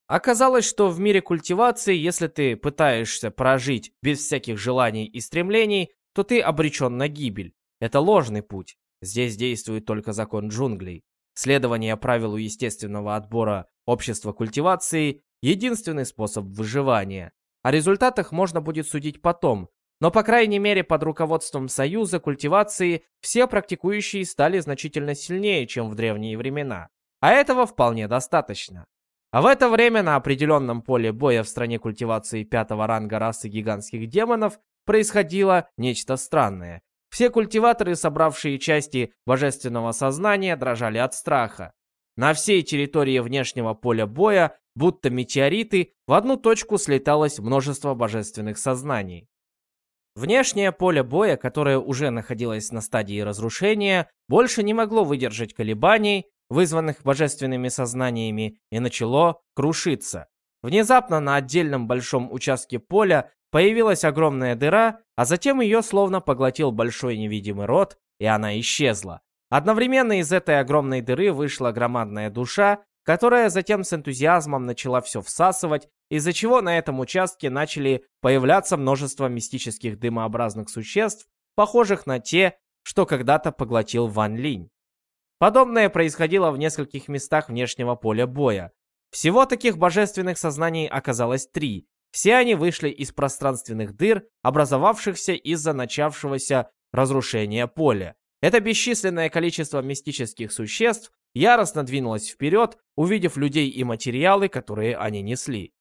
B: Оказалось, что в мире культивации, если ты пытаешься прожить без всяких желаний и стремлений, то ты обречен на гибель. Это ложный путь. Здесь действует только закон джунглей. Следование правилу естественного отбора общества культивации – единственный способ выживания. О результатах можно будет судить потом, но, по крайней мере, под руководством Союза культивации все практикующие стали значительно сильнее, чем в древние времена. А этого вполне достаточно. А в это время на определенном поле боя в стране культивации пятого ранга расы гигантских демонов происходило нечто странное. Все культиваторы, собравшие части божественного сознания, дрожали от страха. На всей территории внешнего поля боя, будто метеориты, в одну точку слеталось множество божественных сознаний. Внешнее поле боя, которое уже находилось на стадии разрушения, больше не могло выдержать колебаний, вызванных божественными сознаниями, и начало крушиться. Внезапно на отдельном большом участке поля появилась огромная дыра, а затем ее словно поглотил большой невидимый рот, и она исчезла. Одновременно из этой огромной дыры вышла громадная душа, которая затем с энтузиазмом начала все всасывать, из-за чего на этом участке начали появляться множество мистических дымообразных существ, похожих на те, что когда-то поглотил Ван Линь. Подобное происходило в нескольких местах внешнего поля боя. Всего таких божественных сознаний оказалось три. Все они вышли из пространственных дыр, образовавшихся из-за начавшегося разрушения поля. Это бесчисленное количество мистических существ яростно двинулось вперед, увидев людей и материалы, которые они несли.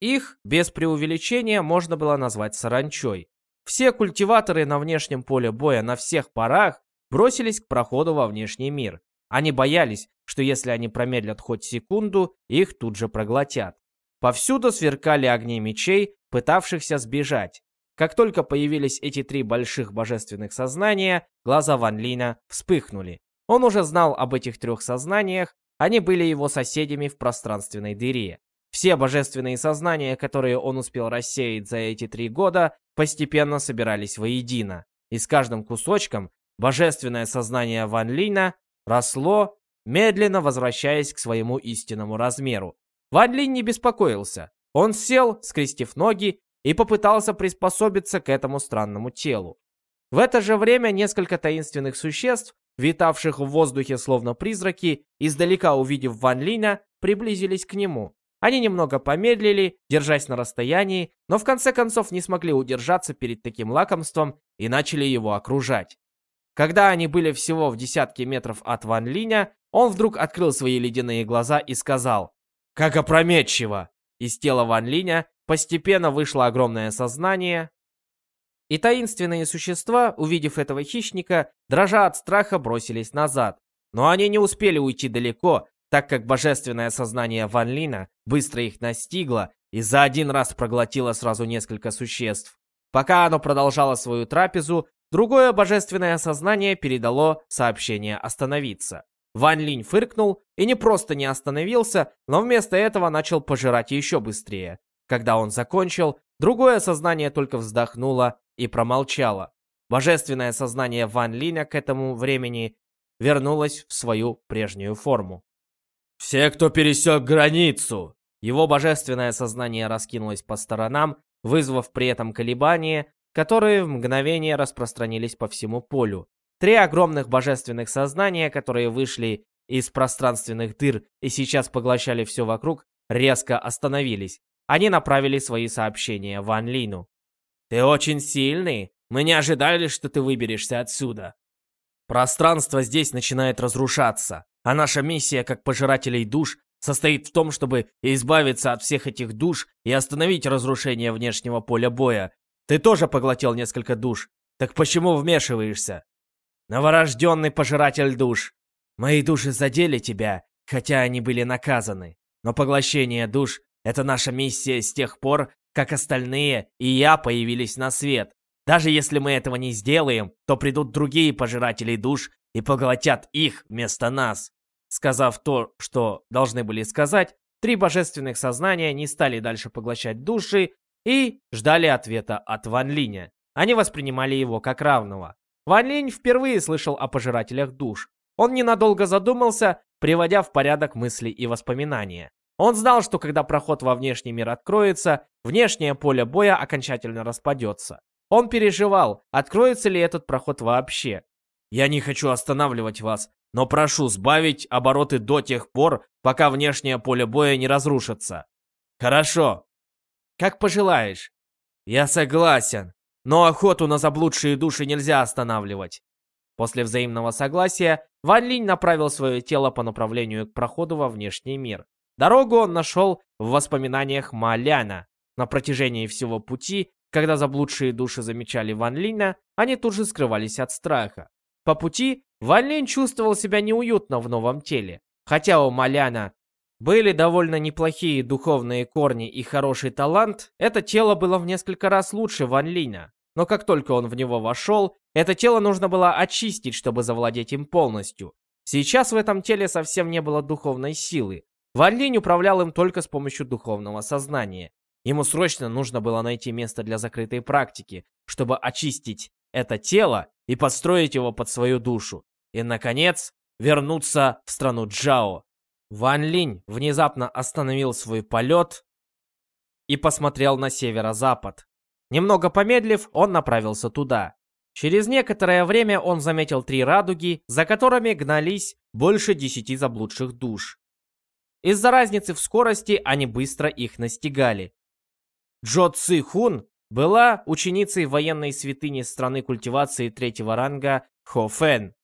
B: Их, без преувеличения, можно было назвать саранчой. Все культиваторы на внешнем поле боя на всех парах бросились к проходу во внешний мир. Они боялись, что если они промедлят хоть секунду, их тут же проглотят. Повсюду сверкали огни мечей, пытавшихся сбежать. Как только появились эти три больших божественных сознания, глаза Ван Лина вспыхнули. Он уже знал об этих трех сознаниях, они были его соседями в пространственной дыре. Все божественные сознания, которые он успел рассеять за эти три года, постепенно собирались воедино. И с каждым кусочком божественное сознание Ван Лина росло, медленно возвращаясь к своему истинному размеру. Ван Линь не беспокоился. Он сел, скрестив ноги, и попытался приспособиться к этому странному телу. В это же время несколько таинственных существ, витавших в воздухе словно призраки, издалека увидев Ван Линя, приблизились к нему. Они немного помедлили, держась на расстоянии, но в конце концов не смогли удержаться перед таким лакомством и начали его окружать. Когда они были всего в десятке метров от Ван Линя, он вдруг открыл свои ледяные глаза и сказал «Как опрометчиво!» Из тела Ван Линя постепенно вышло огромное сознание, и таинственные существа, увидев этого хищника, дрожа от страха, бросились назад. Но они не успели уйти далеко, так как божественное сознание Ван Лина быстро их настигло и за один раз проглотило сразу несколько существ. Пока оно продолжало свою трапезу, другое божественное сознание передало сообщение остановиться. Ван Линь фыркнул и не просто не остановился, но вместо этого начал пожирать еще быстрее. Когда он закончил, другое сознание только вздохнуло и промолчало. Божественное сознание Ван Линя к этому времени вернулось в свою прежнюю форму. «Все, кто пересек границу!» Его божественное сознание раскинулось по сторонам, вызвав при этом колебания, которые в мгновение распространились по всему полю. Три огромных божественных сознания, которые вышли из пространственных дыр и сейчас поглощали все вокруг, резко остановились. Они направили свои сообщения Ван Лину. «Ты очень сильный. Мы не ожидали, что ты выберешься отсюда. Пространство здесь начинает разрушаться, а наша миссия как пожирателей душ состоит в том, чтобы избавиться от всех этих душ и остановить разрушение внешнего поля боя. Ты тоже поглотил несколько душ. Так почему вмешиваешься? Новорожденный пожиратель душ. Мои души задели тебя, хотя они были наказаны. Но поглощение душ — это наша миссия с тех пор, как остальные и я появились на свет. Даже если мы этого не сделаем, то придут другие пожиратели душ и поглотят их вместо нас. Сказав то, что должны были сказать, три божественных сознания не стали дальше поглощать души и ждали ответа от Ван Линя. Они воспринимали его как равного. Ван Линь впервые слышал о пожирателях душ. Он ненадолго задумался, приводя в порядок мысли и воспоминания. Он знал, что когда проход во внешний мир откроется, внешнее поле боя окончательно распадется. Он переживал, откроется ли этот проход вообще. «Я не хочу останавливать вас, но прошу сбавить обороты до тех пор, пока внешнее поле боя не разрушится». «Хорошо». «Как пожелаешь». «Я согласен. но охоту на заблудшие души нельзя останавливать. После взаимного согласия Ван Линь направил свое тело по направлению к проходу во внешний мир. Дорогу он нашел в воспоминаниях Маляна. На протяжении всего пути, когда заблудшие души замечали Ван Линя, они тут же скрывались от страха. По пути Ван Линь чувствовал себя неуютно в новом теле. Хотя у Маляна были довольно неплохие духовные корни и хороший талант, это тело было в несколько раз лучше Ван Линя. Но как только он в него вошел, это тело нужно было очистить, чтобы завладеть им полностью. Сейчас в этом теле совсем не было духовной силы. Ван Линь управлял им только с помощью духовного сознания. Ему срочно нужно было найти место для закрытой практики, чтобы очистить это тело и подстроить его под свою душу. И, наконец, вернуться в страну Джао. Ван Линь внезапно остановил свой полет и посмотрел на северо-запад. Немного помедлив, он направился туда. Через некоторое время он заметил три радуги, за которыми гнались больше десяти заблудших душ. Из-за разницы в скорости они быстро их настигали. Джо Ци Хун была ученицей военной святыни страны культивации третьего ранга Хо Фэн.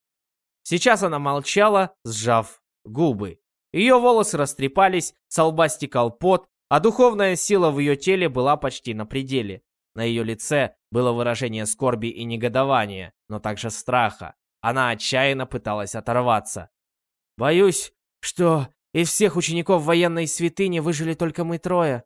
B: Сейчас она молчала, сжав губы. Ее волосы растрепались, с лба стекал пот, а духовная сила в ее теле была почти на пределе. На ее лице было выражение скорби и негодования, но также страха. Она отчаянно пыталась оторваться. «Боюсь, что из всех учеников военной святыни выжили только мы трое».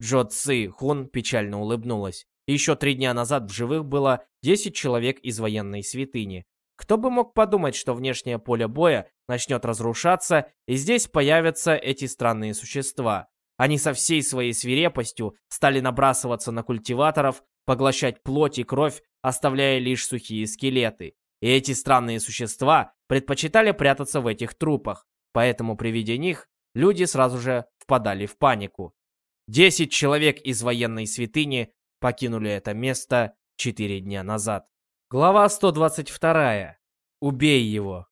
B: Джо Ци Хун печально улыбнулась. Еще три дня назад в живых было 10 человек из военной святыни. Кто бы мог подумать, что внешнее поле боя начнет разрушаться, и здесь появятся эти странные существа. Они со всей своей свирепостью стали набрасываться на культиваторов, поглощать плоть и кровь, оставляя лишь сухие скелеты. И эти странные существа предпочитали прятаться в этих трупах, поэтому при виде них люди сразу же впадали в панику. Десять человек из военной святыни покинули это место четыре дня назад. Глава 122. Убей его.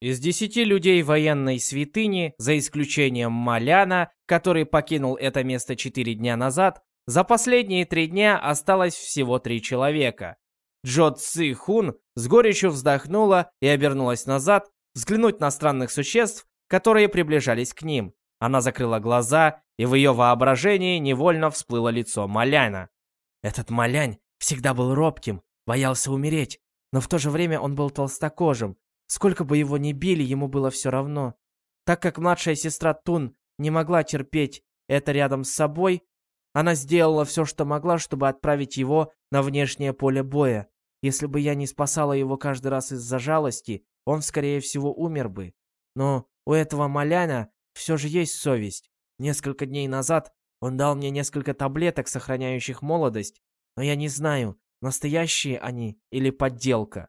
B: Из десяти людей военной святыни, за исключением Маляна, который покинул это место четыре дня назад, за последние три дня осталось всего три человека. Джо Ци Хун с горечью вздохнула и обернулась назад, взглянуть на странных существ, которые приближались к ним. Она закрыла глаза, и в ее воображении невольно всплыло лицо Маляна. Этот Малянь всегда был робким, боялся умереть, но в то же время он был толстокожим, Сколько бы его ни били, ему было все равно. Так как младшая сестра Тун не могла терпеть это рядом с собой, она сделала все, что могла, чтобы отправить его на внешнее поле боя. Если бы я не спасала его каждый раз из-за жалости, он, скорее всего, умер бы. Но у этого Маляна все же есть совесть. Несколько дней назад он дал мне несколько таблеток, сохраняющих молодость, но я не знаю, настоящие они или подделка.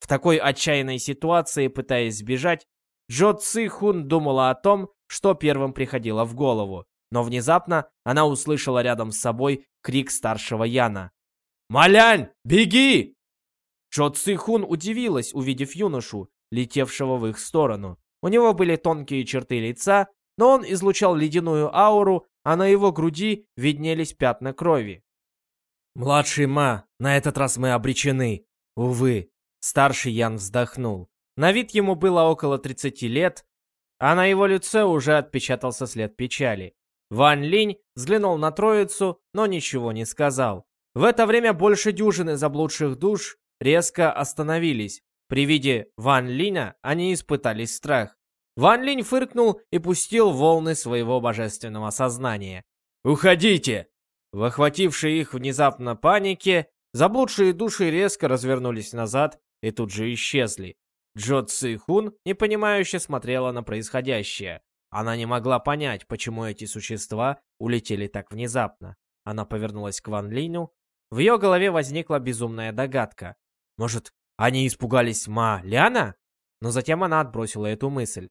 B: В такой отчаянной ситуации, пытаясь сбежать, Джо Ци Хун думала о том, что первым приходило в голову. Но внезапно она услышала рядом с собой крик старшего Яна. «Малянь, беги!» Джо Ци Хун удивилась, увидев юношу, летевшего в их сторону. У него были тонкие черты лица, но он излучал ледяную ауру, а на его груди виднелись пятна крови. «Младший Ма, на этот раз мы обречены. Увы, Старший Ян вздохнул. На вид ему было около 30 лет, а на его лице уже отпечатался след печали. Ван Линь взглянул на троицу, но ничего не сказал. В это время больше дюжины заблудших душ резко остановились. При виде Ван Линя они испытали страх. Ван Линь фыркнул и пустил волны своего божественного сознания. «Уходите!» В охватившей их внезапно панике, заблудшие души резко развернулись назад и тут же исчезли. Джо Ци Хун непонимающе смотрела на происходящее. Она не могла понять, почему эти существа улетели так внезапно. Она повернулась к Ван Линю. В ее голове возникла безумная догадка. Может, они испугались Ма Ляна? Но затем она отбросила эту мысль.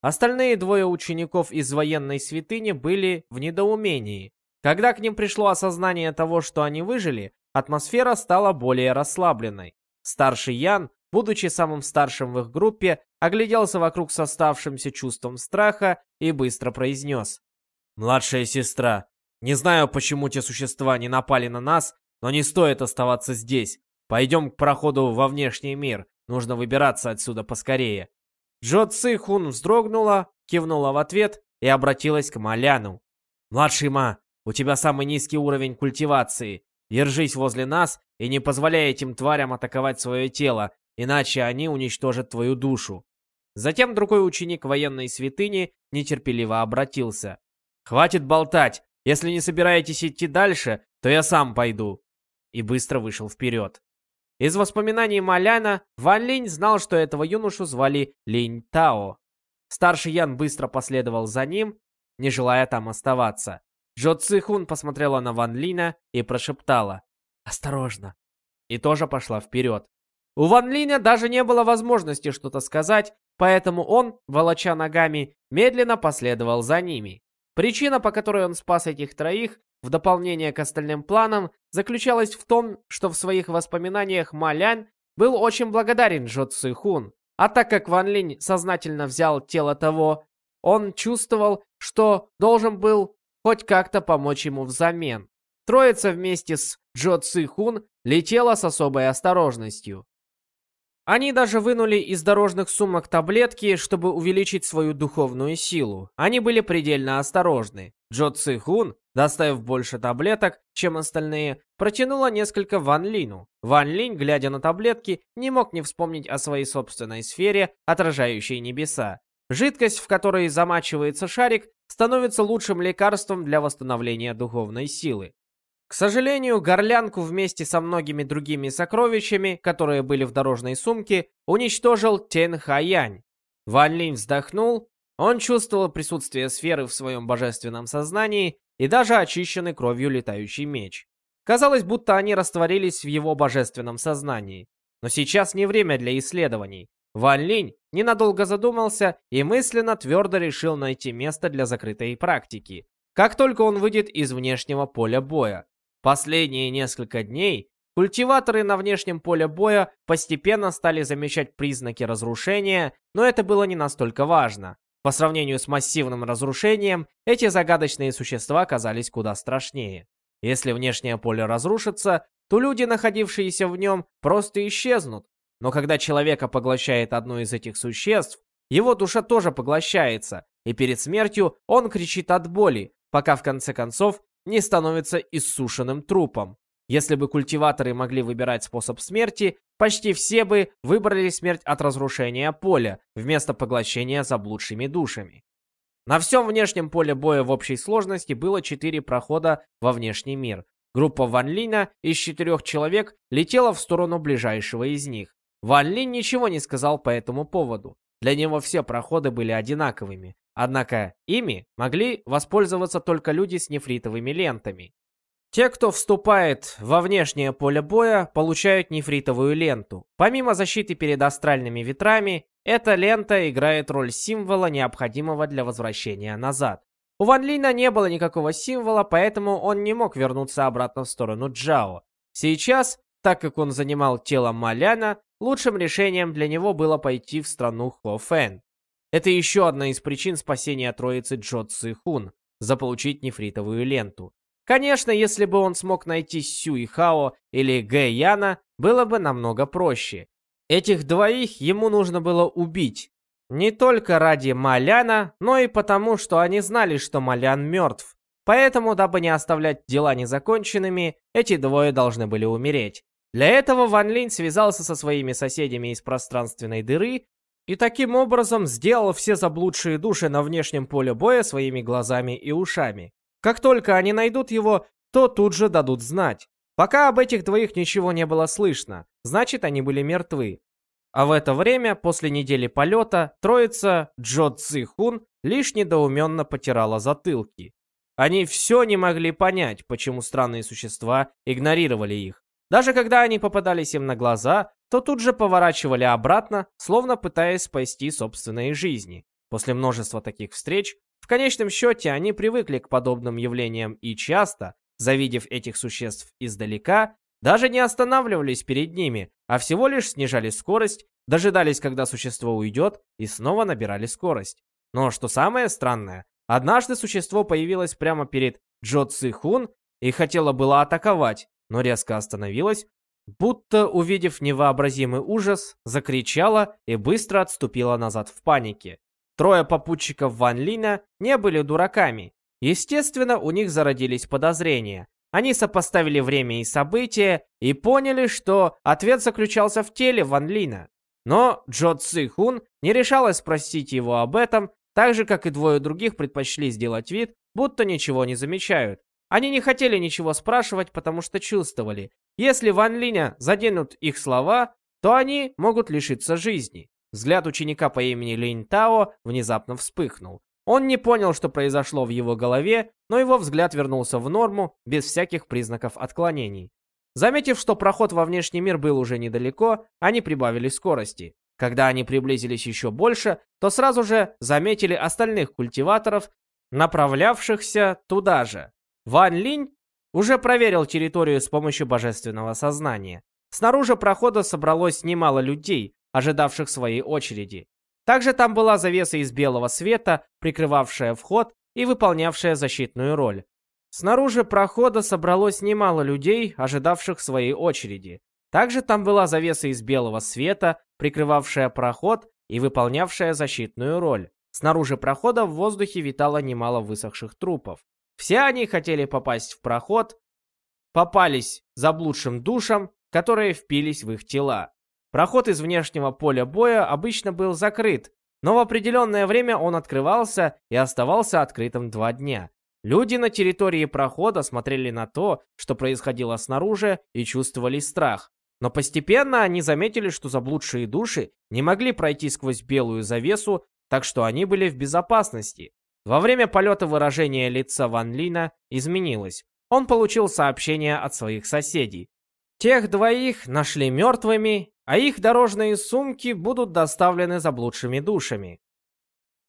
B: Остальные двое учеников из военной святыни были в недоумении. Когда к ним пришло осознание того, что они выжили, атмосфера стала более расслабленной. Старший Ян, будучи самым старшим в их группе, огляделся вокруг с оставшимся чувством страха и быстро произнес. «Младшая сестра, не знаю, почему те существа не напали на нас, Но не стоит оставаться здесь. Пойдем к проходу во внешний мир. Нужно выбираться отсюда поскорее. Джо Ци Хун вздрогнула, кивнула в ответ и обратилась к Маляну. «Младший Ма, у тебя самый низкий уровень культивации. Держись возле нас и не позволяй этим тварям атаковать свое тело, иначе они уничтожат твою душу». Затем другой ученик военной святыни нетерпеливо обратился. «Хватит болтать! Если не собираетесь идти дальше, то я сам пойду!» И быстро вышел вперед. Из воспоминаний Маляна Ван Линь знал, что этого юношу звали Линь Тао. Старший Ян быстро последовал за ним, не желая там оставаться. Джо Цихун посмотрела на Ван Линя и прошептала «Осторожно!» и тоже пошла вперед. У Ван Линя даже не было возможности что-то сказать, поэтому он, волоча ногами, медленно последовал за ними. Причина, по которой он спас этих троих, в дополнение к остальным планам, заключалась в том, что в своих воспоминаниях Малян был очень благодарен Джо Цихун. А так как Ван Линь сознательно взял тело того, он чувствовал, что должен был хоть как-то помочь ему взамен. Троица вместе с Джо Цихун летела с особой осторожностью. Они даже вынули из дорожных сумок таблетки, чтобы увеличить свою духовную силу. Они были предельно осторожны. Джо Цихун, доставив больше таблеток, чем остальные, протянула несколько Ван Лину. Ван Линь, глядя на таблетки, не мог не вспомнить о своей собственной сфере, отражающей небеса. Жидкость, в которой замачивается шарик, становится лучшим лекарством для восстановления духовной силы. К сожалению, горлянку вместе со многими другими сокровищами, которые были в дорожной сумке, уничтожил Тен Хаянь. Ван Линь вздохнул, он чувствовал присутствие сферы в своем божественном сознании и даже очищенный кровью летающий меч. Казалось, будто они растворились в его божественном сознании. Но сейчас не время для исследований. Ван Линь ненадолго задумался и мысленно твердо решил найти место для закрытой практики. Как только он выйдет из внешнего поля боя. Последние несколько дней культиваторы на внешнем поле боя постепенно стали замечать признаки разрушения, но это было не настолько важно. По сравнению с массивным разрушением, эти загадочные существа казались куда страшнее. Если внешнее поле разрушится, то люди, находившиеся в нем, просто исчезнут. Но когда человека поглощает одно из этих существ, его душа тоже поглощается, и перед смертью он кричит от боли, пока в конце концов не становится иссушенным трупом. Если бы культиваторы могли выбирать способ смерти, почти все бы выбрали смерть от разрушения поля, вместо поглощения заблудшими душами. На всем внешнем поле боя в общей сложности было четыре прохода во внешний мир. Группа Ван Лина из четырех человек летела в сторону ближайшего из них. Ван Лин ничего не сказал по этому поводу. Для него все проходы были одинаковыми. Однако ими могли воспользоваться только люди с нефритовыми лентами. Те, кто вступает во внешнее поле боя, получают нефритовую ленту. Помимо защиты перед астральными ветрами, эта лента играет роль символа, необходимого для возвращения назад. У Ван Лина не было никакого символа, поэтому он не мог вернуться обратно в сторону Джао. Сейчас, так как он занимал тело Маляна, лучшим решением для него было пойти в страну Хофэн. Это еще одна из причин спасения троицы Джо Ци Хун – заполучить нефритовую ленту. Конечно, если бы он смог найти Сю и Хао или Гэ Яна, было бы намного проще. Этих двоих ему нужно было убить. Не только ради Маляна, но и потому, что они знали, что Малян мертв. Поэтому, дабы не оставлять дела незаконченными, эти двое должны были умереть. Для этого Ван Линь связался со своими соседями из пространственной дыры и таким образом сделал все заблудшие души на внешнем поле боя своими глазами и ушами. Как только они найдут его, то тут же дадут знать. Пока об этих двоих ничего не было слышно, значит они были мертвы. А в это время, после недели полета, троица Джо Цзи Хун лишь недоуменно потирала затылки. Они все не могли понять, почему странные существа игнорировали их. Даже когда они попадались им на глаза, то тут же поворачивали обратно, словно пытаясь спасти собственные жизни. После множества таких встреч, в конечном счете они привыкли к подобным явлениям и часто, завидев этих существ издалека, даже не останавливались перед ними, а всего лишь снижали скорость, дожидались, когда существо уйдет, и снова набирали скорость. Но что самое странное, однажды существо появилось прямо перед Джо Ци Хун и хотело было атаковать, но резко остановилась, будто, увидев невообразимый ужас, закричала и быстро отступила назад в панике. Трое попутчиков Ван Лина не были дураками. Естественно, у них зародились подозрения. Они сопоставили время и события и поняли, что ответ заключался в теле Ван Лина. Но Джо Ци Хун не решалась спросить его об этом, так же, как и двое других предпочли сделать вид, будто ничего не замечают. Они не хотели ничего спрашивать, потому что чувствовали, если Ван Линя заденут их слова, то они могут лишиться жизни. Взгляд ученика по имени Линь Тао внезапно вспыхнул. Он не понял, что произошло в его голове, но его взгляд вернулся в норму, без всяких признаков отклонений. Заметив, что проход во внешний мир был уже недалеко, они прибавили скорости. Когда они приблизились еще больше, то сразу же заметили остальных культиваторов, направлявшихся туда же. Ван Линь уже проверил территорию с помощью божественного сознания. Снаружи прохода собралось немало людей, ожидавших своей очереди. Также там была завеса из белого света, прикрывавшая вход и выполнявшая защитную роль. Снаружи прохода собралось немало людей, ожидавших своей очереди. Также там была завеса из белого света, прикрывавшая проход и выполнявшая защитную роль. Снаружи прохода в воздухе витало немало высохших трупов. Все они хотели попасть в проход, попались заблудшим душам, которые впились в их тела. Проход из внешнего поля боя обычно был закрыт, но в определенное время он открывался и оставался открытым два дня. Люди на территории прохода смотрели на то, что происходило снаружи, и чувствовали страх. Но постепенно они заметили, что заблудшие души не могли пройти сквозь белую завесу, так что они были в безопасности. Во время полета выражение лица Ван Лина изменилось. Он получил сообщение от своих соседей. Тех двоих нашли мертвыми, а их дорожные сумки будут доставлены заблудшими душами.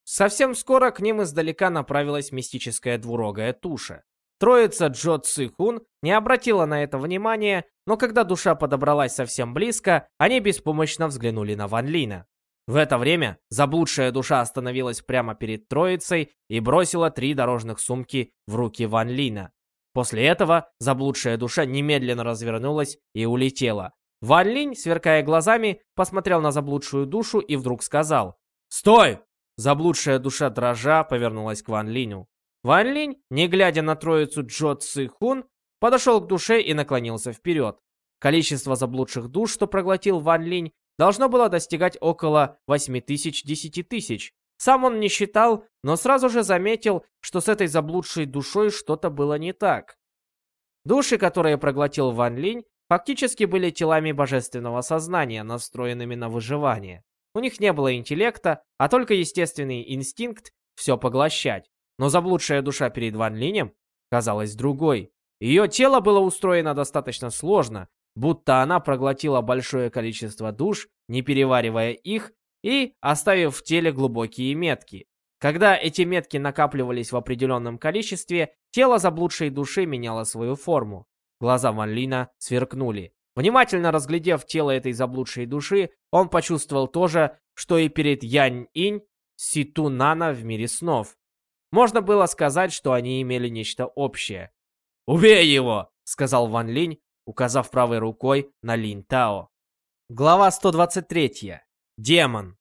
B: Совсем скоро к ним издалека направилась мистическая двурогая туша. Троица Джо Цихун не обратила на это внимания, но когда душа подобралась совсем близко, они беспомощно взглянули на Ван Лина. В это время заблудшая душа остановилась прямо перед троицей и бросила три дорожных сумки в руки Ван Лина. После этого заблудшая душа немедленно развернулась и улетела. Ван Линь, сверкая глазами, посмотрел на заблудшую душу и вдруг сказал «Стой!» Заблудшая душа дрожа повернулась к Ван Линю. Ван Линь, не глядя на троицу Джо Ци Хун, подошел к душе и наклонился вперед. Количество заблудших душ, что проглотил Ван Линь, должно было достигать около 8 тысяч-10 тысяч. Сам он не считал, но сразу же заметил, что с этой заблудшей душой что-то было не так. Души, которые проглотил Ван Линь, фактически были телами божественного сознания, настроенными на выживание. У них не было интеллекта, а только естественный инстинкт все поглощать. Но заблудшая душа перед Ван Линем казалась другой. Ее тело было устроено достаточно сложно, будто она проглотила большое количество душ, не переваривая их и оставив в теле глубокие метки. Когда эти метки накапливались в определенном количестве, тело заблудшей души меняло свою форму. Глаза Ван Лина сверкнули. Внимательно разглядев тело этой заблудшей души, он почувствовал то же, что и перед Янь-Инь, Ситу Нана в мире снов. Можно было сказать, что они имели нечто общее. «Убей его!» — сказал Ван Линь, указав правой рукой на Линь Тао. Глава 123. Демон.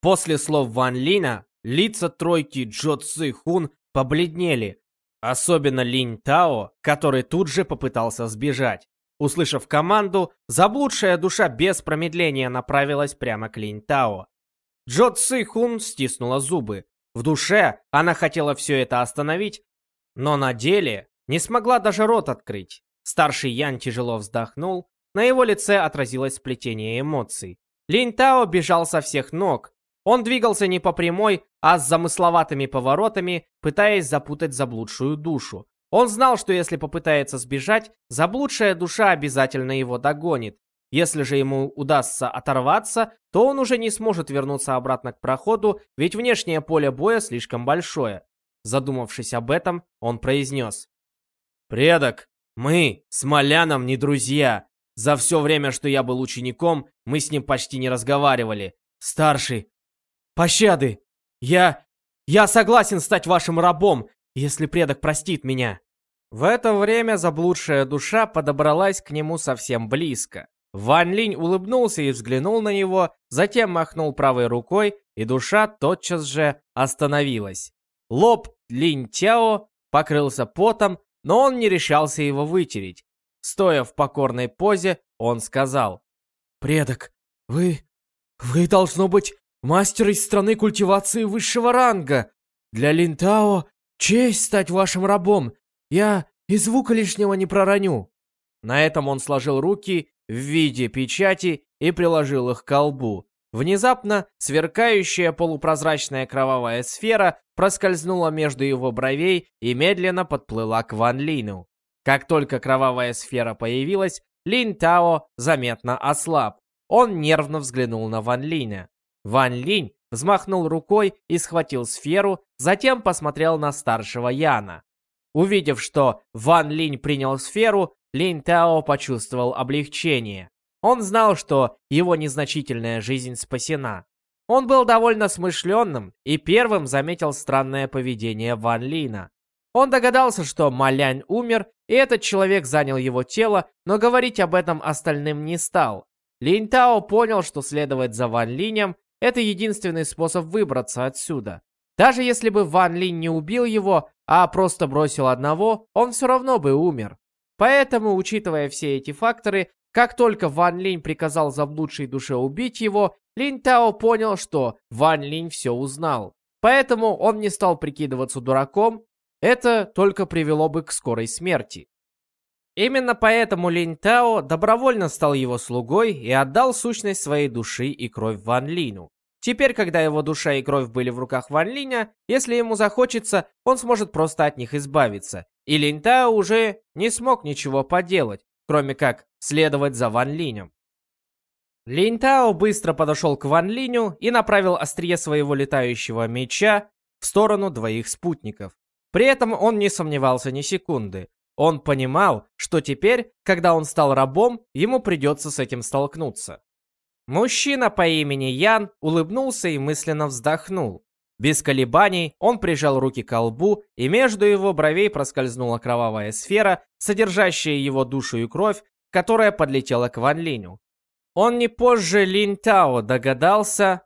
B: После слов Ван Лина лица тройки Джо Ци Хун побледнели, особенно Линь Тао, который тут же попытался сбежать. Услышав команду, заблудшая душа без промедления направилась прямо к Линь Тао. Джо Ци Хун стиснула зубы. В душе она хотела все это остановить, но на деле не смогла даже рот открыть. Старший Ян тяжело вздохнул, на его лице отразилось сплетение эмоций. Линь Тао бежал со всех ног. Он двигался не по прямой, а с замысловатыми поворотами, пытаясь запутать заблудшую душу. Он знал, что если попытается сбежать, заблудшая душа обязательно его догонит. Если же ему удастся оторваться, то он уже не сможет вернуться обратно к проходу, ведь внешнее поле боя слишком большое. Задумавшись об этом, он произнес. «Предок, мы с Маляном не друзья. За все время, что я был учеником, мы с ним почти не разговаривали. Старший, пощады! Я... Я согласен стать вашим рабом, если предок простит меня. В это время заблудшая душа подобралась к нему совсем близко. Ван Линь улыбнулся и взглянул на него, затем махнул правой рукой, и душа тотчас же остановилась. Лоб Линь Тяо покрылся потом, но он не решался его вытереть. Стоя в покорной позе, он сказал. «Предок, вы... вы, должно быть, мастер из страны культивации высшего ранга. Для Линтао честь стать вашим рабом. Я и звука лишнего не пророню». На этом он сложил руки в виде печати и приложил их к колбу. Внезапно сверкающая полупрозрачная кровавая сфера проскользнула между его бровей и медленно подплыла к Ван Лину. Как только кровавая сфера появилась, Лин Тао заметно ослаб. Он нервно взглянул на Ван Линя. Ван Линь взмахнул рукой и схватил сферу, затем посмотрел на старшего Яна. Увидев, что Ван Линь принял сферу, Лин Тао почувствовал облегчение. Он знал, что его незначительная жизнь спасена. Он был довольно смышленным и первым заметил странное поведение Ван Лина. Он догадался, что Малянь умер, и этот человек занял его тело, но говорить об этом остальным не стал. Линь Тао понял, что следовать за Ван Линем – это единственный способ выбраться отсюда. Даже если бы Ван Линь не убил его, а просто бросил одного, он все равно бы умер. Поэтому, учитывая все эти факторы, как только Ван Линь приказал заблудшей душе убить его, Линь Тао понял, что Ван Линь все узнал. Поэтому он не стал прикидываться дураком, это только привело бы к скорой смерти. Именно поэтому Линь Тао добровольно стал его слугой и отдал сущность своей души и кровь Ван Линю. Теперь, когда его душа и кровь были в руках Ван Линя, если ему захочется, он сможет просто от них избавиться. И Линь Тао уже не смог ничего поделать, кроме как следовать за Ван Линем. Линь Тао быстро подошел к Ван Линю и направил острие своего летающего меча в сторону двоих спутников. При этом он не сомневался ни секунды. Он понимал, что теперь, когда он стал рабом, ему придется с этим столкнуться. Мужчина по имени Ян улыбнулся и мысленно вздохнул. Без колебаний он прижал руки к лбу, и между его бровей проскользнула кровавая сфера, содержащая его душу и кровь, которая подлетела к Ван Линю. Он не позже Лин Тао догадался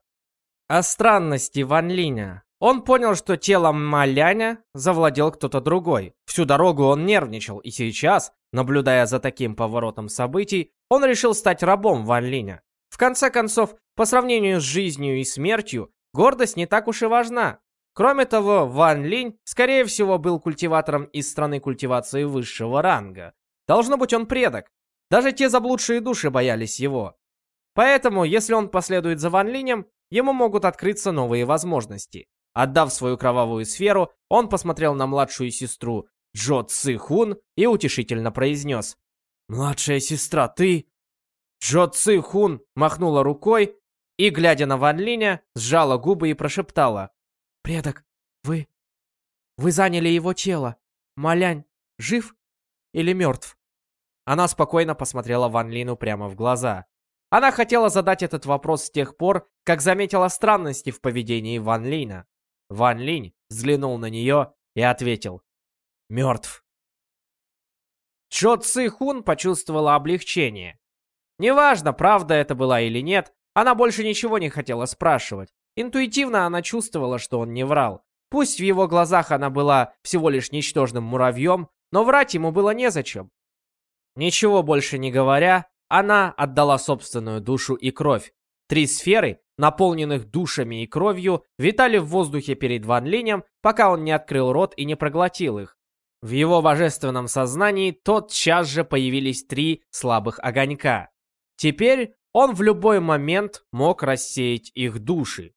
B: о странности Ван Линя. Он понял, что телом Маляня завладел кто-то другой. Всю дорогу он нервничал, и сейчас, наблюдая за таким поворотом событий, он решил стать рабом Ван Линя. В конце концов, по сравнению с жизнью и смертью, гордость не так уж и важна. Кроме того, Ван Линь, скорее всего, был культиватором из страны культивации высшего ранга. Должно быть, он предок. Даже те заблудшие души боялись его. Поэтому, если он последует за Ван Линем, ему могут открыться новые возможности. Отдав свою кровавую сферу, он посмотрел на младшую сестру Джо Ци Хун и утешительно произнес. «Младшая сестра, ты...» Джо Ци Хун махнула рукой и, глядя на Ван Линя, сжала губы и прошептала. «Предок, вы... вы заняли его тело. Малянь жив или мертв?» Она спокойно посмотрела Ван Лину прямо в глаза. Она хотела задать этот вопрос с тех пор, как заметила странности в поведении Ван Лина. Ван Линь взглянул на нее и ответил. «Мертв». Чо Ци Хун почувствовала облегчение. Неважно, правда это была или нет, она больше ничего не хотела спрашивать. Интуитивно она чувствовала, что он не врал. Пусть в его глазах она была всего лишь ничтожным муравьем, но врать ему было незачем. Ничего больше не говоря, она отдала собственную душу и кровь. Три сферы, наполненных душами и кровью, витали в воздухе перед Ван Линем, пока он не открыл рот и не проглотил их. В его божественном сознании тотчас же появились три слабых огонька. Теперь он в любой момент мог рассеять их души.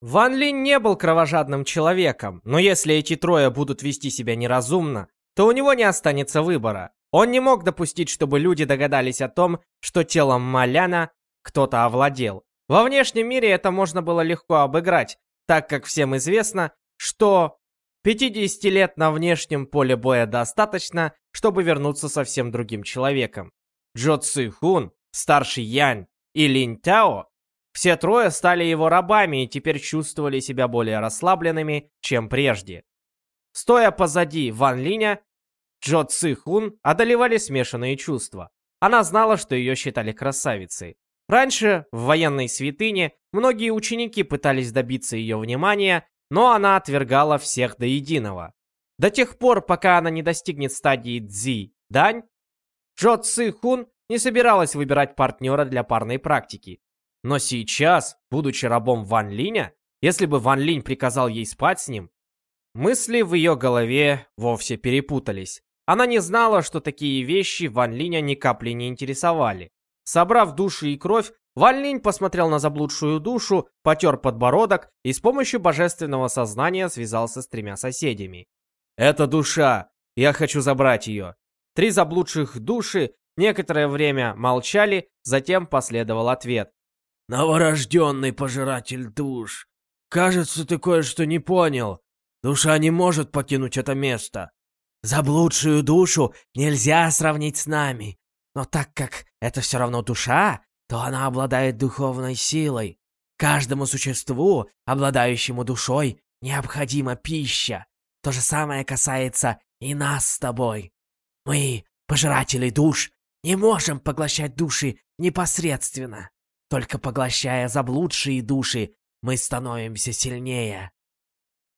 B: Ван Линь не был кровожадным человеком, но если эти трое будут вести себя неразумно, то у него не останется выбора. Он не мог допустить, чтобы люди догадались о том, что телом Маляна кто-то овладел. Во внешнем мире это можно было легко обыграть, так как всем известно, что 50 лет на внешнем поле боя достаточно, чтобы вернуться совсем другим человеком. Джо Ци Хун, старший Янь и Линь Тао все трое стали его рабами и теперь чувствовали себя более расслабленными, чем прежде. Стоя позади Ван Линя,
C: Джо Ци Хун одолевали смешанные чувства. Она знала, что ее считали красавицей. Раньше, в военной святыне, многие ученики пытались добиться ее внимания, но она отвергала всех до единого. До тех пор, пока она не достигнет стадии Цзи Дань, Джо Ци Хун не собиралась выбирать партнера для парной практики. Но сейчас, будучи рабом Ван Линя, если бы Ван Линь приказал ей спать с ним, мысли в ее голове вовсе перепутались. Она не знала, что такие вещи Ван Линя ни капли не интересовали. Собрав души и кровь, Ван Линь посмотрел на заблудшую душу, потер подбородок и с помощью божественного сознания связался с тремя соседями. «Это душа! Я хочу забрать ее!» Три заблудших души некоторое время молчали, затем последовал ответ.
B: «Новорожденный пожиратель душ! Кажется, ты кое-что не понял. Душа не может покинуть это место. Заблудшую душу нельзя сравнить с нами. Но так как это все равно душа, то она обладает духовной силой. Каждому существу, обладающему душой, необходима пища. То же самое касается и нас с тобой. Мы, пожиратели душ, не можем поглощать души непосредственно. Только поглощая заблудшие души, мы становимся сильнее.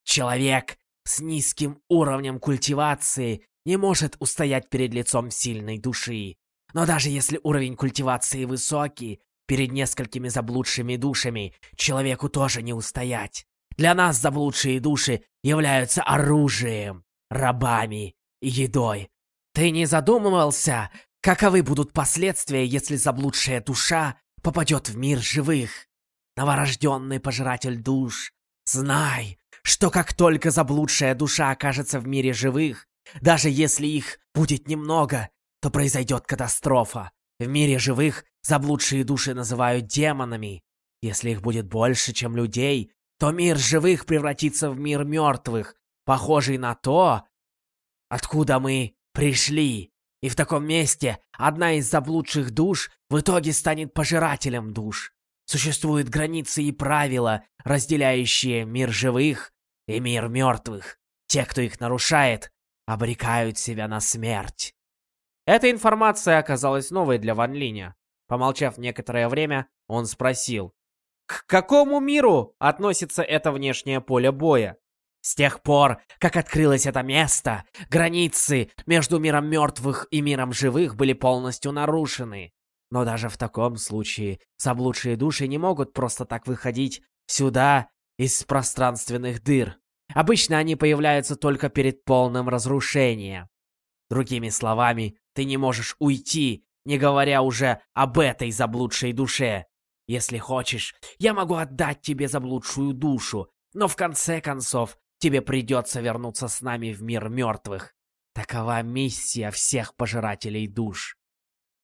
B: Человек с низким уровнем культивации не может устоять перед лицом сильной души. Но даже если уровень культивации высокий, перед несколькими заблудшими душами человеку тоже не устоять. Для нас заблудшие души являются оружием, рабами и едой. Ты не задумывался, каковы будут последствия, если заблудшая душа попадет в мир живых? Новорожденный пожиратель душ, знай, что как только заблудшая душа окажется в мире живых, даже если их будет немного, то произойдет катастрофа. В мире живых заблудшие души называют демонами. Если их будет больше, чем людей, то мир живых превратится в мир мертвых, похожий на то, откуда мы пришли. И в таком месте одна из заблудших душ в итоге станет пожирателем душ. Существуют границы и правила, разделяющие мир живых и мир мертвых. Те, кто их нарушает, обрекают себя на смерть. Эта информация оказалась новой для Ван Линя. Помолчав некоторое время, он спросил, «К какому миру относится это внешнее поле боя?» С тех пор, как открылось это место, границы между миром мертвых и миром живых были полностью нарушены. Но даже в таком случае заблудшие души не могут просто так выходить сюда из пространственных дыр. Обычно они появляются только перед полным разрушением. Другими словами, ты не можешь уйти, не говоря уже об этой заблудшей душе. Если хочешь, я могу отдать тебе заблудшую душу, но в конце концов тебе придется вернуться с нами в мир мертвых. Такова миссия всех пожирателей душ.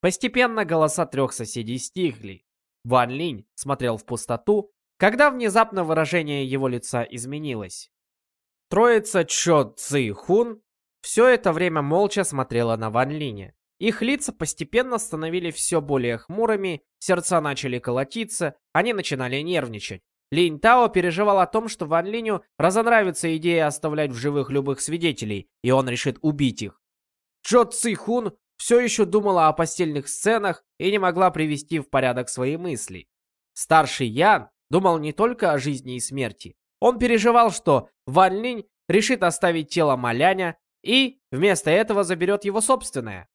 B: Постепенно голоса трех соседей стихли. Ван Линь смотрел в пустоту, когда внезапно выражение его лица изменилось. Троица Чо Цзи Хун все это время молча смотрела на Ван Линя. Их лица постепенно становились все более хмурыми, сердца начали колотиться, они начинали нервничать. Линь Тао переживал о том, что Ван Линю разонравится идея оставлять в живых любых свидетелей, и он решит убить их. Джо Ци Хун все еще думала о постельных сценах и не могла привести в порядок свои мысли. Старший Ян думал не только о жизни и смерти. Он переживал, что Ван Линь решит оставить тело Маляня и вместо этого заберет его собственное.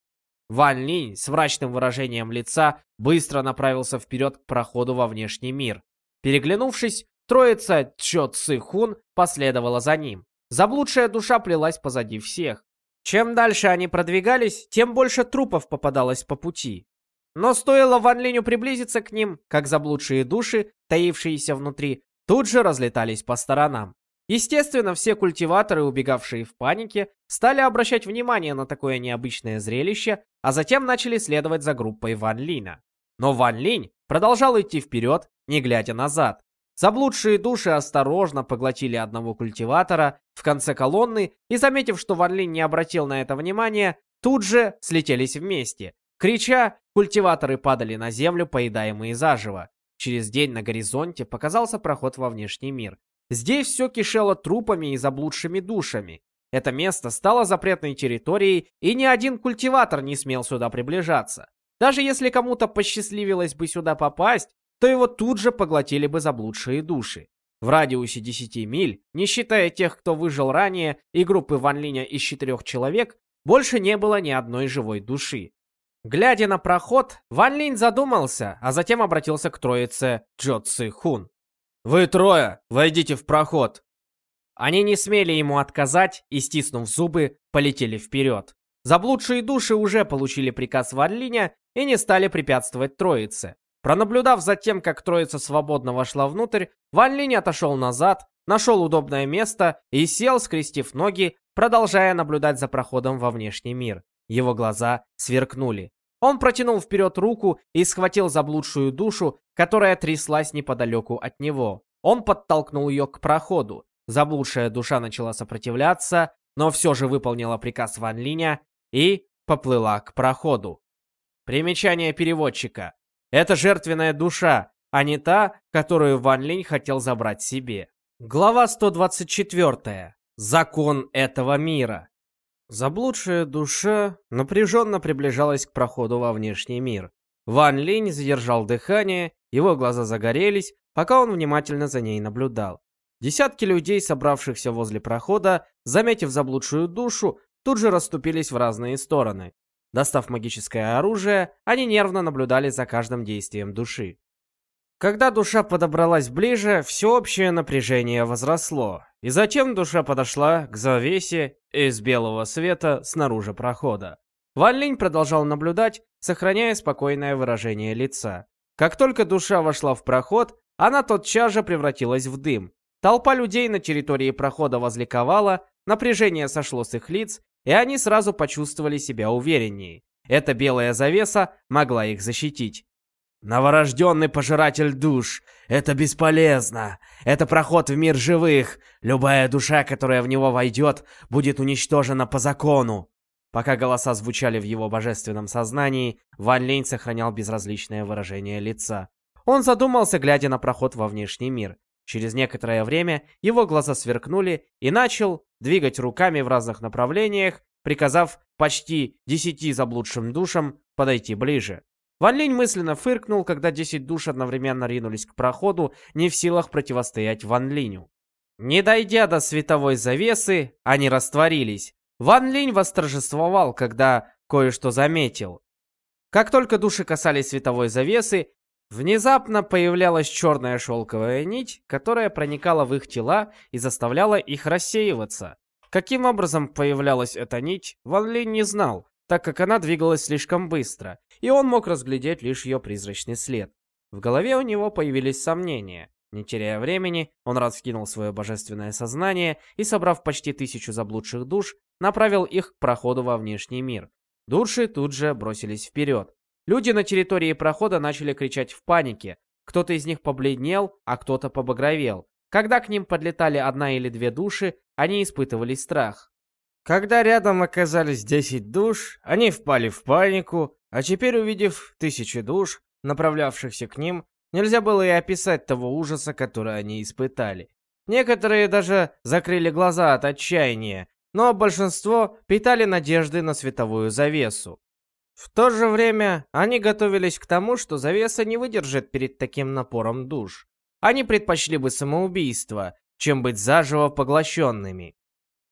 B: Ван Линь с мрачным выражением лица быстро направился вперед к проходу во внешний мир. Переглянувшись, троица Чо Ци Хун последовала за ним. Заблудшая душа плелась позади всех. Чем дальше они продвигались, тем больше трупов попадалось по пути. Но стоило Ван Линю приблизиться к ним, как заблудшие души, таившиеся внутри, тут же разлетались по сторонам. Естественно, все культиваторы, убегавшие в панике, стали обращать внимание на такое необычное зрелище, а затем начали следовать за группой Ван Лина. Но Ван Линь продолжал идти вперед, не глядя назад. Заблудшие души осторожно поглотили одного культиватора в конце колонны и, заметив, что Ван Линь не обратил на это внимания, тут же слетелись вместе. Крича, культиваторы падали на землю, поедаемые заживо. Через день на горизонте показался проход во внешний мир. Здесь все кишело трупами и заблудшими душами. это место стало запретной территорией, и ни один культиватор не смел сюда приближаться. Даже если кому-то посчастливилось бы сюда попасть, то его тут же поглотили бы заблудшие души. В радиусе 10 миль, не считая тех, кто выжил ранее, и группы Ван Линя из четырех человек, больше не было ни одной живой души. Глядя на проход, Ван Линь задумался, а затем обратился к троице Джо Ци Хун. «Вы трое, войдите в проход!» Они не смели ему отказать и, стиснув зубы, полетели вперед. Заблудшие души уже получили приказ Ван Линя и не стали препятствовать троице. Пронаблюдав за тем, как троица свободно вошла внутрь, Ван Линь отошел назад, нашел удобное место и сел, скрестив ноги, продолжая наблюдать за проходом во внешний мир. Его глаза сверкнули. Он протянул вперед руку и схватил заблудшую душу, которая тряслась неподалеку от него. Он подтолкнул ее к проходу. Заблудшая душа начала сопротивляться, но все же выполнила приказ Ван Линя и поплыла к проходу. Примечание переводчика. Это жертвенная душа, а не та, которую Ван Линь хотел забрать себе. Глава 124. Закон этого мира. Заблудшая душа напряженно приближалась к проходу во внешний мир. Ван Линь задержал дыхание, его глаза загорелись, пока он внимательно за ней наблюдал. Десятки людей, собравшихся возле прохода, заметив заблудшую душу, тут же расступились в разные стороны. Достав магическое оружие, они нервно наблюдали за каждым действием души. Когда душа подобралась ближе, всеобщее напряжение возросло, и затем душа подошла к завесе из белого света снаружи прохода. Ван Линь продолжал наблюдать, сохраняя спокойное выражение лица. Как только душа вошла в проход, она тотчас же превратилась в дым. Толпа людей на территории прохода возликовала, напряжение сошло с их лиц, и они сразу почувствовали себя увереннее. Эта белая завеса могла их защитить. Новорожденный пожиратель душ. Это бесполезно. Это проход в мир живых. Любая душа, которая в него войдет, будет уничтожена по закону. Пока голоса звучали в его божественном сознании, Ван Лень сохранял безразличное выражение лица. Он задумался, глядя на проход во внешний мир. Через некоторое время его глаза сверкнули и начал двигать руками в разных направлениях, приказав почти десяти заблудшим душам подойти ближе. Ван Линь мысленно фыркнул, когда 10 душ одновременно ринулись к проходу, не в силах противостоять Ван Линю. Не дойдя до световой завесы, они растворились. Ван Линь восторжествовал, когда кое-что заметил. Как только души касались световой завесы, внезапно появлялась черная шелковая нить, которая проникала в их тела и заставляла их рассеиваться. Каким образом появлялась эта нить, Ван Линь не знал, так как она двигалась слишком быстро, и он мог разглядеть лишь ее призрачный след. В голове у него появились сомнения. Не теряя времени, он раскинул свое божественное сознание и, собрав почти тысячу заблудших душ, направил их к проходу во внешний мир. Души тут же бросились вперед. Люди на территории прохода начали кричать в панике. Кто-то из них побледнел, а кто-то побагровел. Когда к ним подлетали одна или две души, они испытывали страх. Когда рядом оказались 10 душ, они впали в панику, а теперь, увидев тысячи душ, направлявшихся к ним, нельзя было и описать того ужаса, который они испытали. Некоторые даже закрыли глаза от отчаяния, но большинство питали надежды на световую завесу. В то же время они готовились к тому, что завеса не выдержит перед таким напором душ. Они предпочли бы самоубийство, чем быть заживо поглощенными.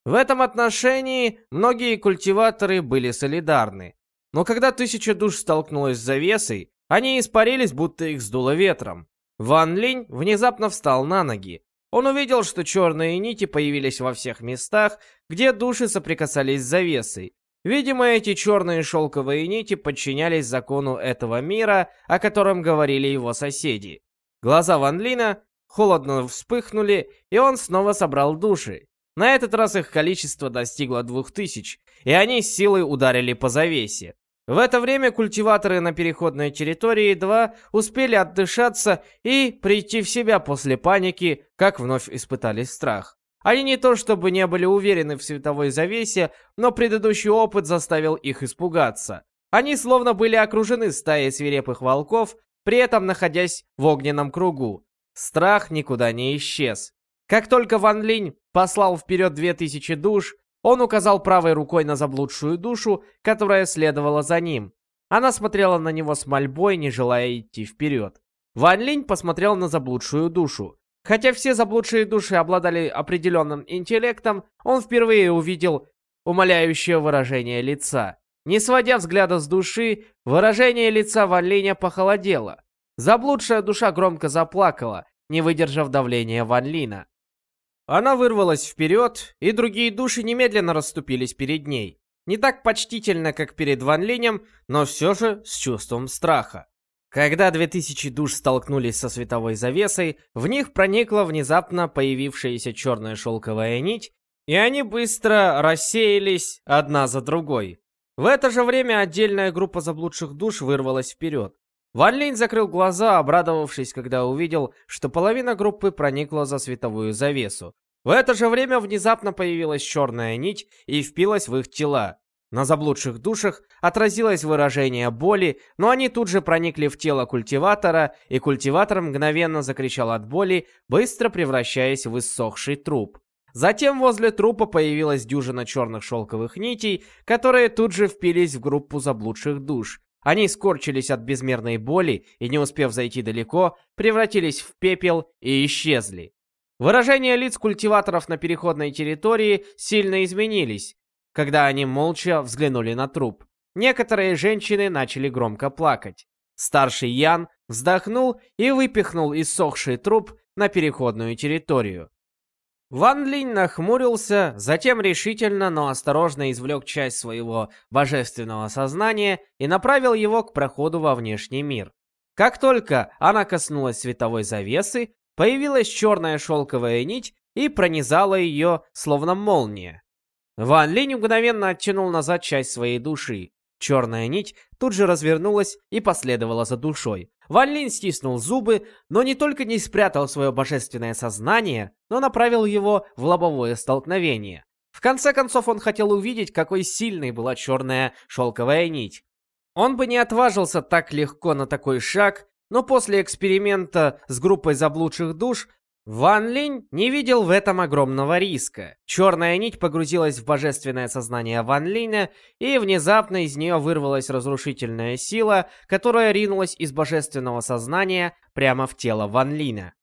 B: В этом отношении многие культиваторы были солидарны. Но когда тысяча душ столкнулась с завесой, они испарились, будто их сдуло ветром. Ван Линь внезапно встал на ноги. Он увидел, что черные нити появились во всех местах, где души соприкасались с завесой. Видимо, эти черные шелковые нити подчинялись закону этого мира, о котором говорили его соседи. Глаза Ван Лина холодно вспыхнули, и он снова собрал души. На этот раз их количество достигло двух тысяч, и они с силой ударили по завесе. В это время культиваторы на переходной территории 2 успели отдышаться и прийти в себя после паники, как вновь испытали страх. Они не то чтобы не были уверены в световой завесе, но предыдущий опыт заставил их испугаться. Они словно были окружены стаей свирепых волков, при этом находясь в огненном кругу. Страх никуда не исчез. Как только Ван Линь послал вперед две тысячи душ, Он указал правой рукой на заблудшую душу, которая следовала за ним. Она смотрела на него с мольбой, не желая идти вперед. Ван Линь посмотрел на заблудшую душу. Хотя все заблудшие души обладали определенным интеллектом, он впервые увидел умоляющее выражение лица. Не сводя взгляда с души, выражение лица Ван Линя похолодело. Заблудшая душа громко заплакала, не выдержав давления Ван Лина. Она вырвалась вперед, и другие души немедленно расступились перед ней. Не так почтительно, как перед Ван Линем, но все же с чувством страха. Когда 2000 душ столкнулись со световой завесой, в них проникла внезапно появившаяся черная шелковая нить, и они быстро рассеялись одна за другой. В это же время отдельная группа заблудших душ вырвалась вперед. Ван Линь закрыл глаза, обрадовавшись, когда увидел, что половина группы проникла за световую завесу. В это же время внезапно появилась черная нить и впилась в их тела. На заблудших душах отразилось выражение боли, но они тут же проникли в тело культиватора, и культиватор мгновенно закричал от боли, быстро превращаясь в иссохший труп. Затем возле трупа появилась дюжина черных шелковых нитей, которые тут же впились в группу заблудших душ. Они скорчились от безмерной боли и, не успев зайти далеко, превратились в пепел и исчезли. Выражения лиц культиваторов на переходной территории сильно изменились когда они молча взглянули на труп. Некоторые женщины начали громко плакать. Старший Ян вздохнул и выпихнул иссохший труп на переходную территорию. Ван Линь нахмурился, затем решительно, но осторожно извлек часть своего божественного сознания и направил его к проходу во внешний мир. Как только она коснулась световой завесы, появилась черная шелковая нить и пронизала ее, словно молния. Ван Линь мгновенно оттянул назад часть своей души. Черная нить тут же развернулась и последовала за душой. Ван Линь стиснул зубы, но не только не спрятал свое божественное сознание, но направил его в лобовое столкновение. В конце концов он хотел увидеть, какой сильной была черная шелковая нить. Он бы не отважился так легко на такой шаг, но после эксперимента с группой заблудших душ Ван Линь не видел в этом огромного риска. Черная нить погрузилась в божественное сознание Ван Линя, и внезапно из нее вырвалась разрушительная сила, которая ринулась из божественного сознания прямо в тело Ван Линя.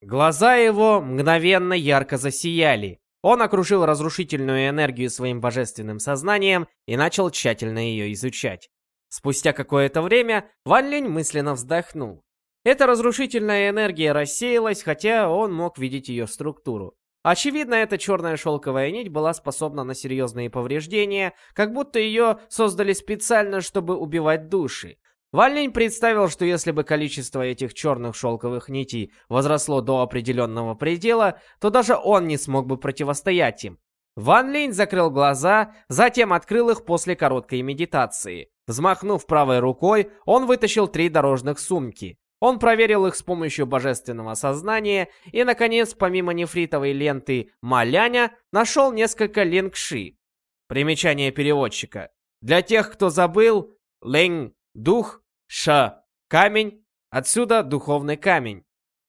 B: Глаза его мгновенно ярко засияли. Он окружил разрушительную энергию своим божественным сознанием и начал тщательно ее изучать. Спустя какое-то время Ван Линь мысленно вздохнул. Эта разрушительная энергия рассеялась, хотя он мог видеть ее структуру. Очевидно, эта черная шелковая нить была способна на серьезные повреждения, как будто ее создали специально, чтобы убивать души. Ван представил, что если бы количество этих черных шелковых нитей возросло до определенного предела, то даже он не смог бы противостоять им. Ван Линь закрыл глаза, затем открыл их после короткой медитации. Взмахнув правой рукой, он вытащил три дорожных сумки. Он проверил их с помощью божественного сознания и, наконец, помимо нефритовой ленты «Маляня», нашел несколько лингши. Примечание переводчика. Для тех, кто забыл, линг – дух, ша – камень, отсюда духовный камень.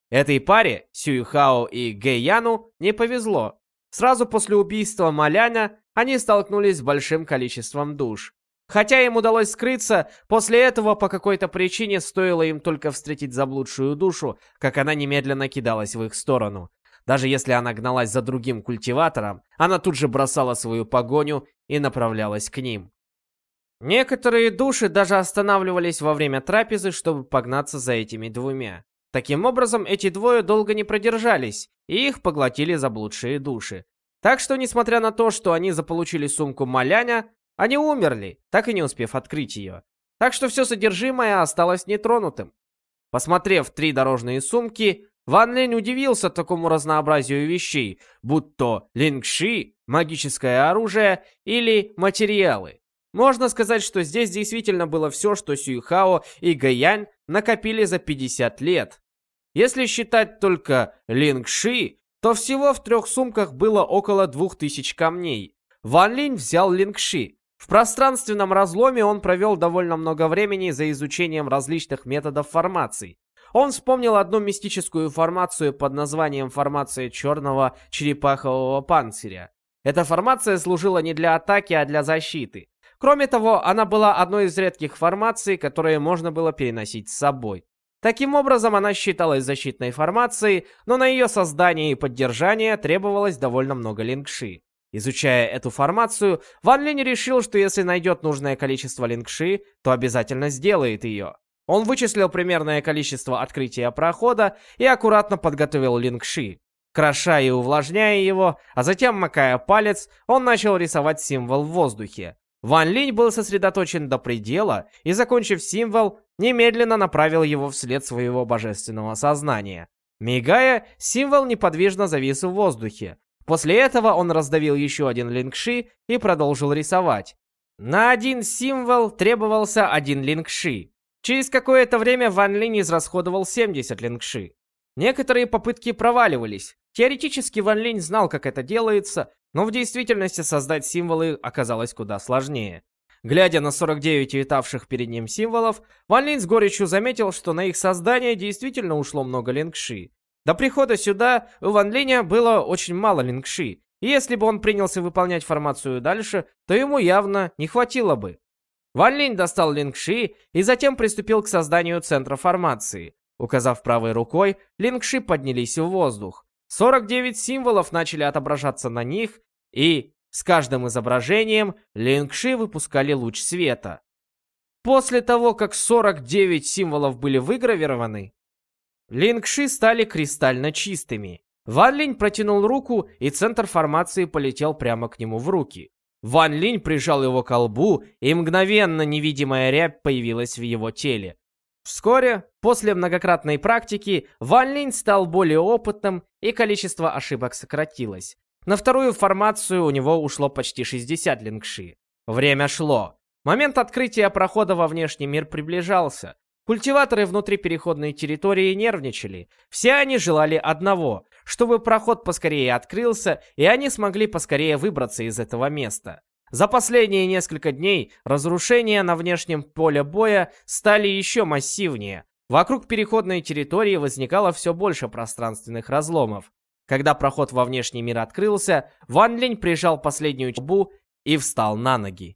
B: Этой паре, Сюйхао и Гэйяну, не повезло. Сразу после убийства Маляня они столкнулись с большим количеством душ. Хотя им удалось скрыться, после этого по какой-то причине стоило им только встретить заблудшую душу, как она немедленно кидалась в их сторону. Даже если она гналась за другим культиватором, она тут же бросала свою погоню и направлялась к ним. Некоторые души даже останавливались во время трапезы, чтобы погнаться за этими двумя. Таким образом, эти двое долго не продержались, и их поглотили заблудшие души. Так что, несмотря на то, что они заполучили сумку Маляня, они умерли, так и не успев открыть ее. Так что все содержимое осталось нетронутым. Посмотрев три дорожные сумки, Ван Линь удивился такому разнообразию вещей, будь то лингши, магическое оружие или материалы. Можно сказать, что здесь действительно было все, что Сюйхао и Гаянь накопили за 50 лет. Если считать только лингши, то всего в трех сумках было около 2000 камней. Ван Линь взял лингши, в пространственном разломе он провел довольно много времени за изучением различных методов формаций. Он вспомнил одну мистическую формацию под названием формация черного черепахового панциря. Эта формация служила не для атаки, а для защиты. Кроме того, она была одной из редких формаций, которые можно было переносить с собой. Таким образом, она считалась защитной формацией, но на ее создание и поддержание требовалось довольно много лингши. Изучая эту формацию, Ван Линь решил, что если найдет нужное количество лингши, то обязательно сделает ее. Он вычислил примерное количество открытия прохода и аккуратно подготовил лингши. Кроша и увлажняя его, а затем макая палец, он начал рисовать символ в воздухе. Ван Линь был сосредоточен до предела и, закончив символ, немедленно направил его вслед своего божественного сознания. Мигая, символ неподвижно завис в воздухе. После этого он раздавил еще один лингши и продолжил рисовать. На один символ требовался один лингши. Через какое-то время Ван Линь израсходовал 70 лингши. Некоторые попытки проваливались. Теоретически Ван Линь знал, как это делается, но в действительности создать символы оказалось куда сложнее. Глядя на 49 витавших перед ним символов, Ван Линь с горечью заметил, что на их создание действительно ушло много лингши. До прихода сюда у Ван Линя было очень мало лингши, и если бы он принялся выполнять формацию дальше, то ему явно не хватило бы. Ван Линь достал лингши и затем приступил к созданию центра формации. Указав правой рукой, лингши поднялись в воздух. 49 символов начали отображаться на них, и с каждым изображением лингши выпускали луч света. После того, как 49 символов были выгравированы, лингши стали кристально чистыми. Ван Линь протянул руку, и центр формации полетел прямо к нему в руки. Ван Линь прижал его к колбу, и мгновенно невидимая рябь появилась в его теле. Вскоре, после многократной практики, Ван Линь стал более опытным, и количество ошибок сократилось. На вторую формацию у него ушло почти 60 лингши. Время шло. Момент открытия прохода во внешний мир приближался. Культиваторы внутри переходной территории нервничали. Все они желали одного, чтобы проход поскорее открылся, и они смогли поскорее выбраться из этого места. За последние несколько дней разрушения на внешнем поле боя стали еще массивнее. Вокруг переходной территории возникало все больше пространственных разломов. Когда проход во внешний мир открылся, Ван Линь прижал последнюю чубу и встал на ноги.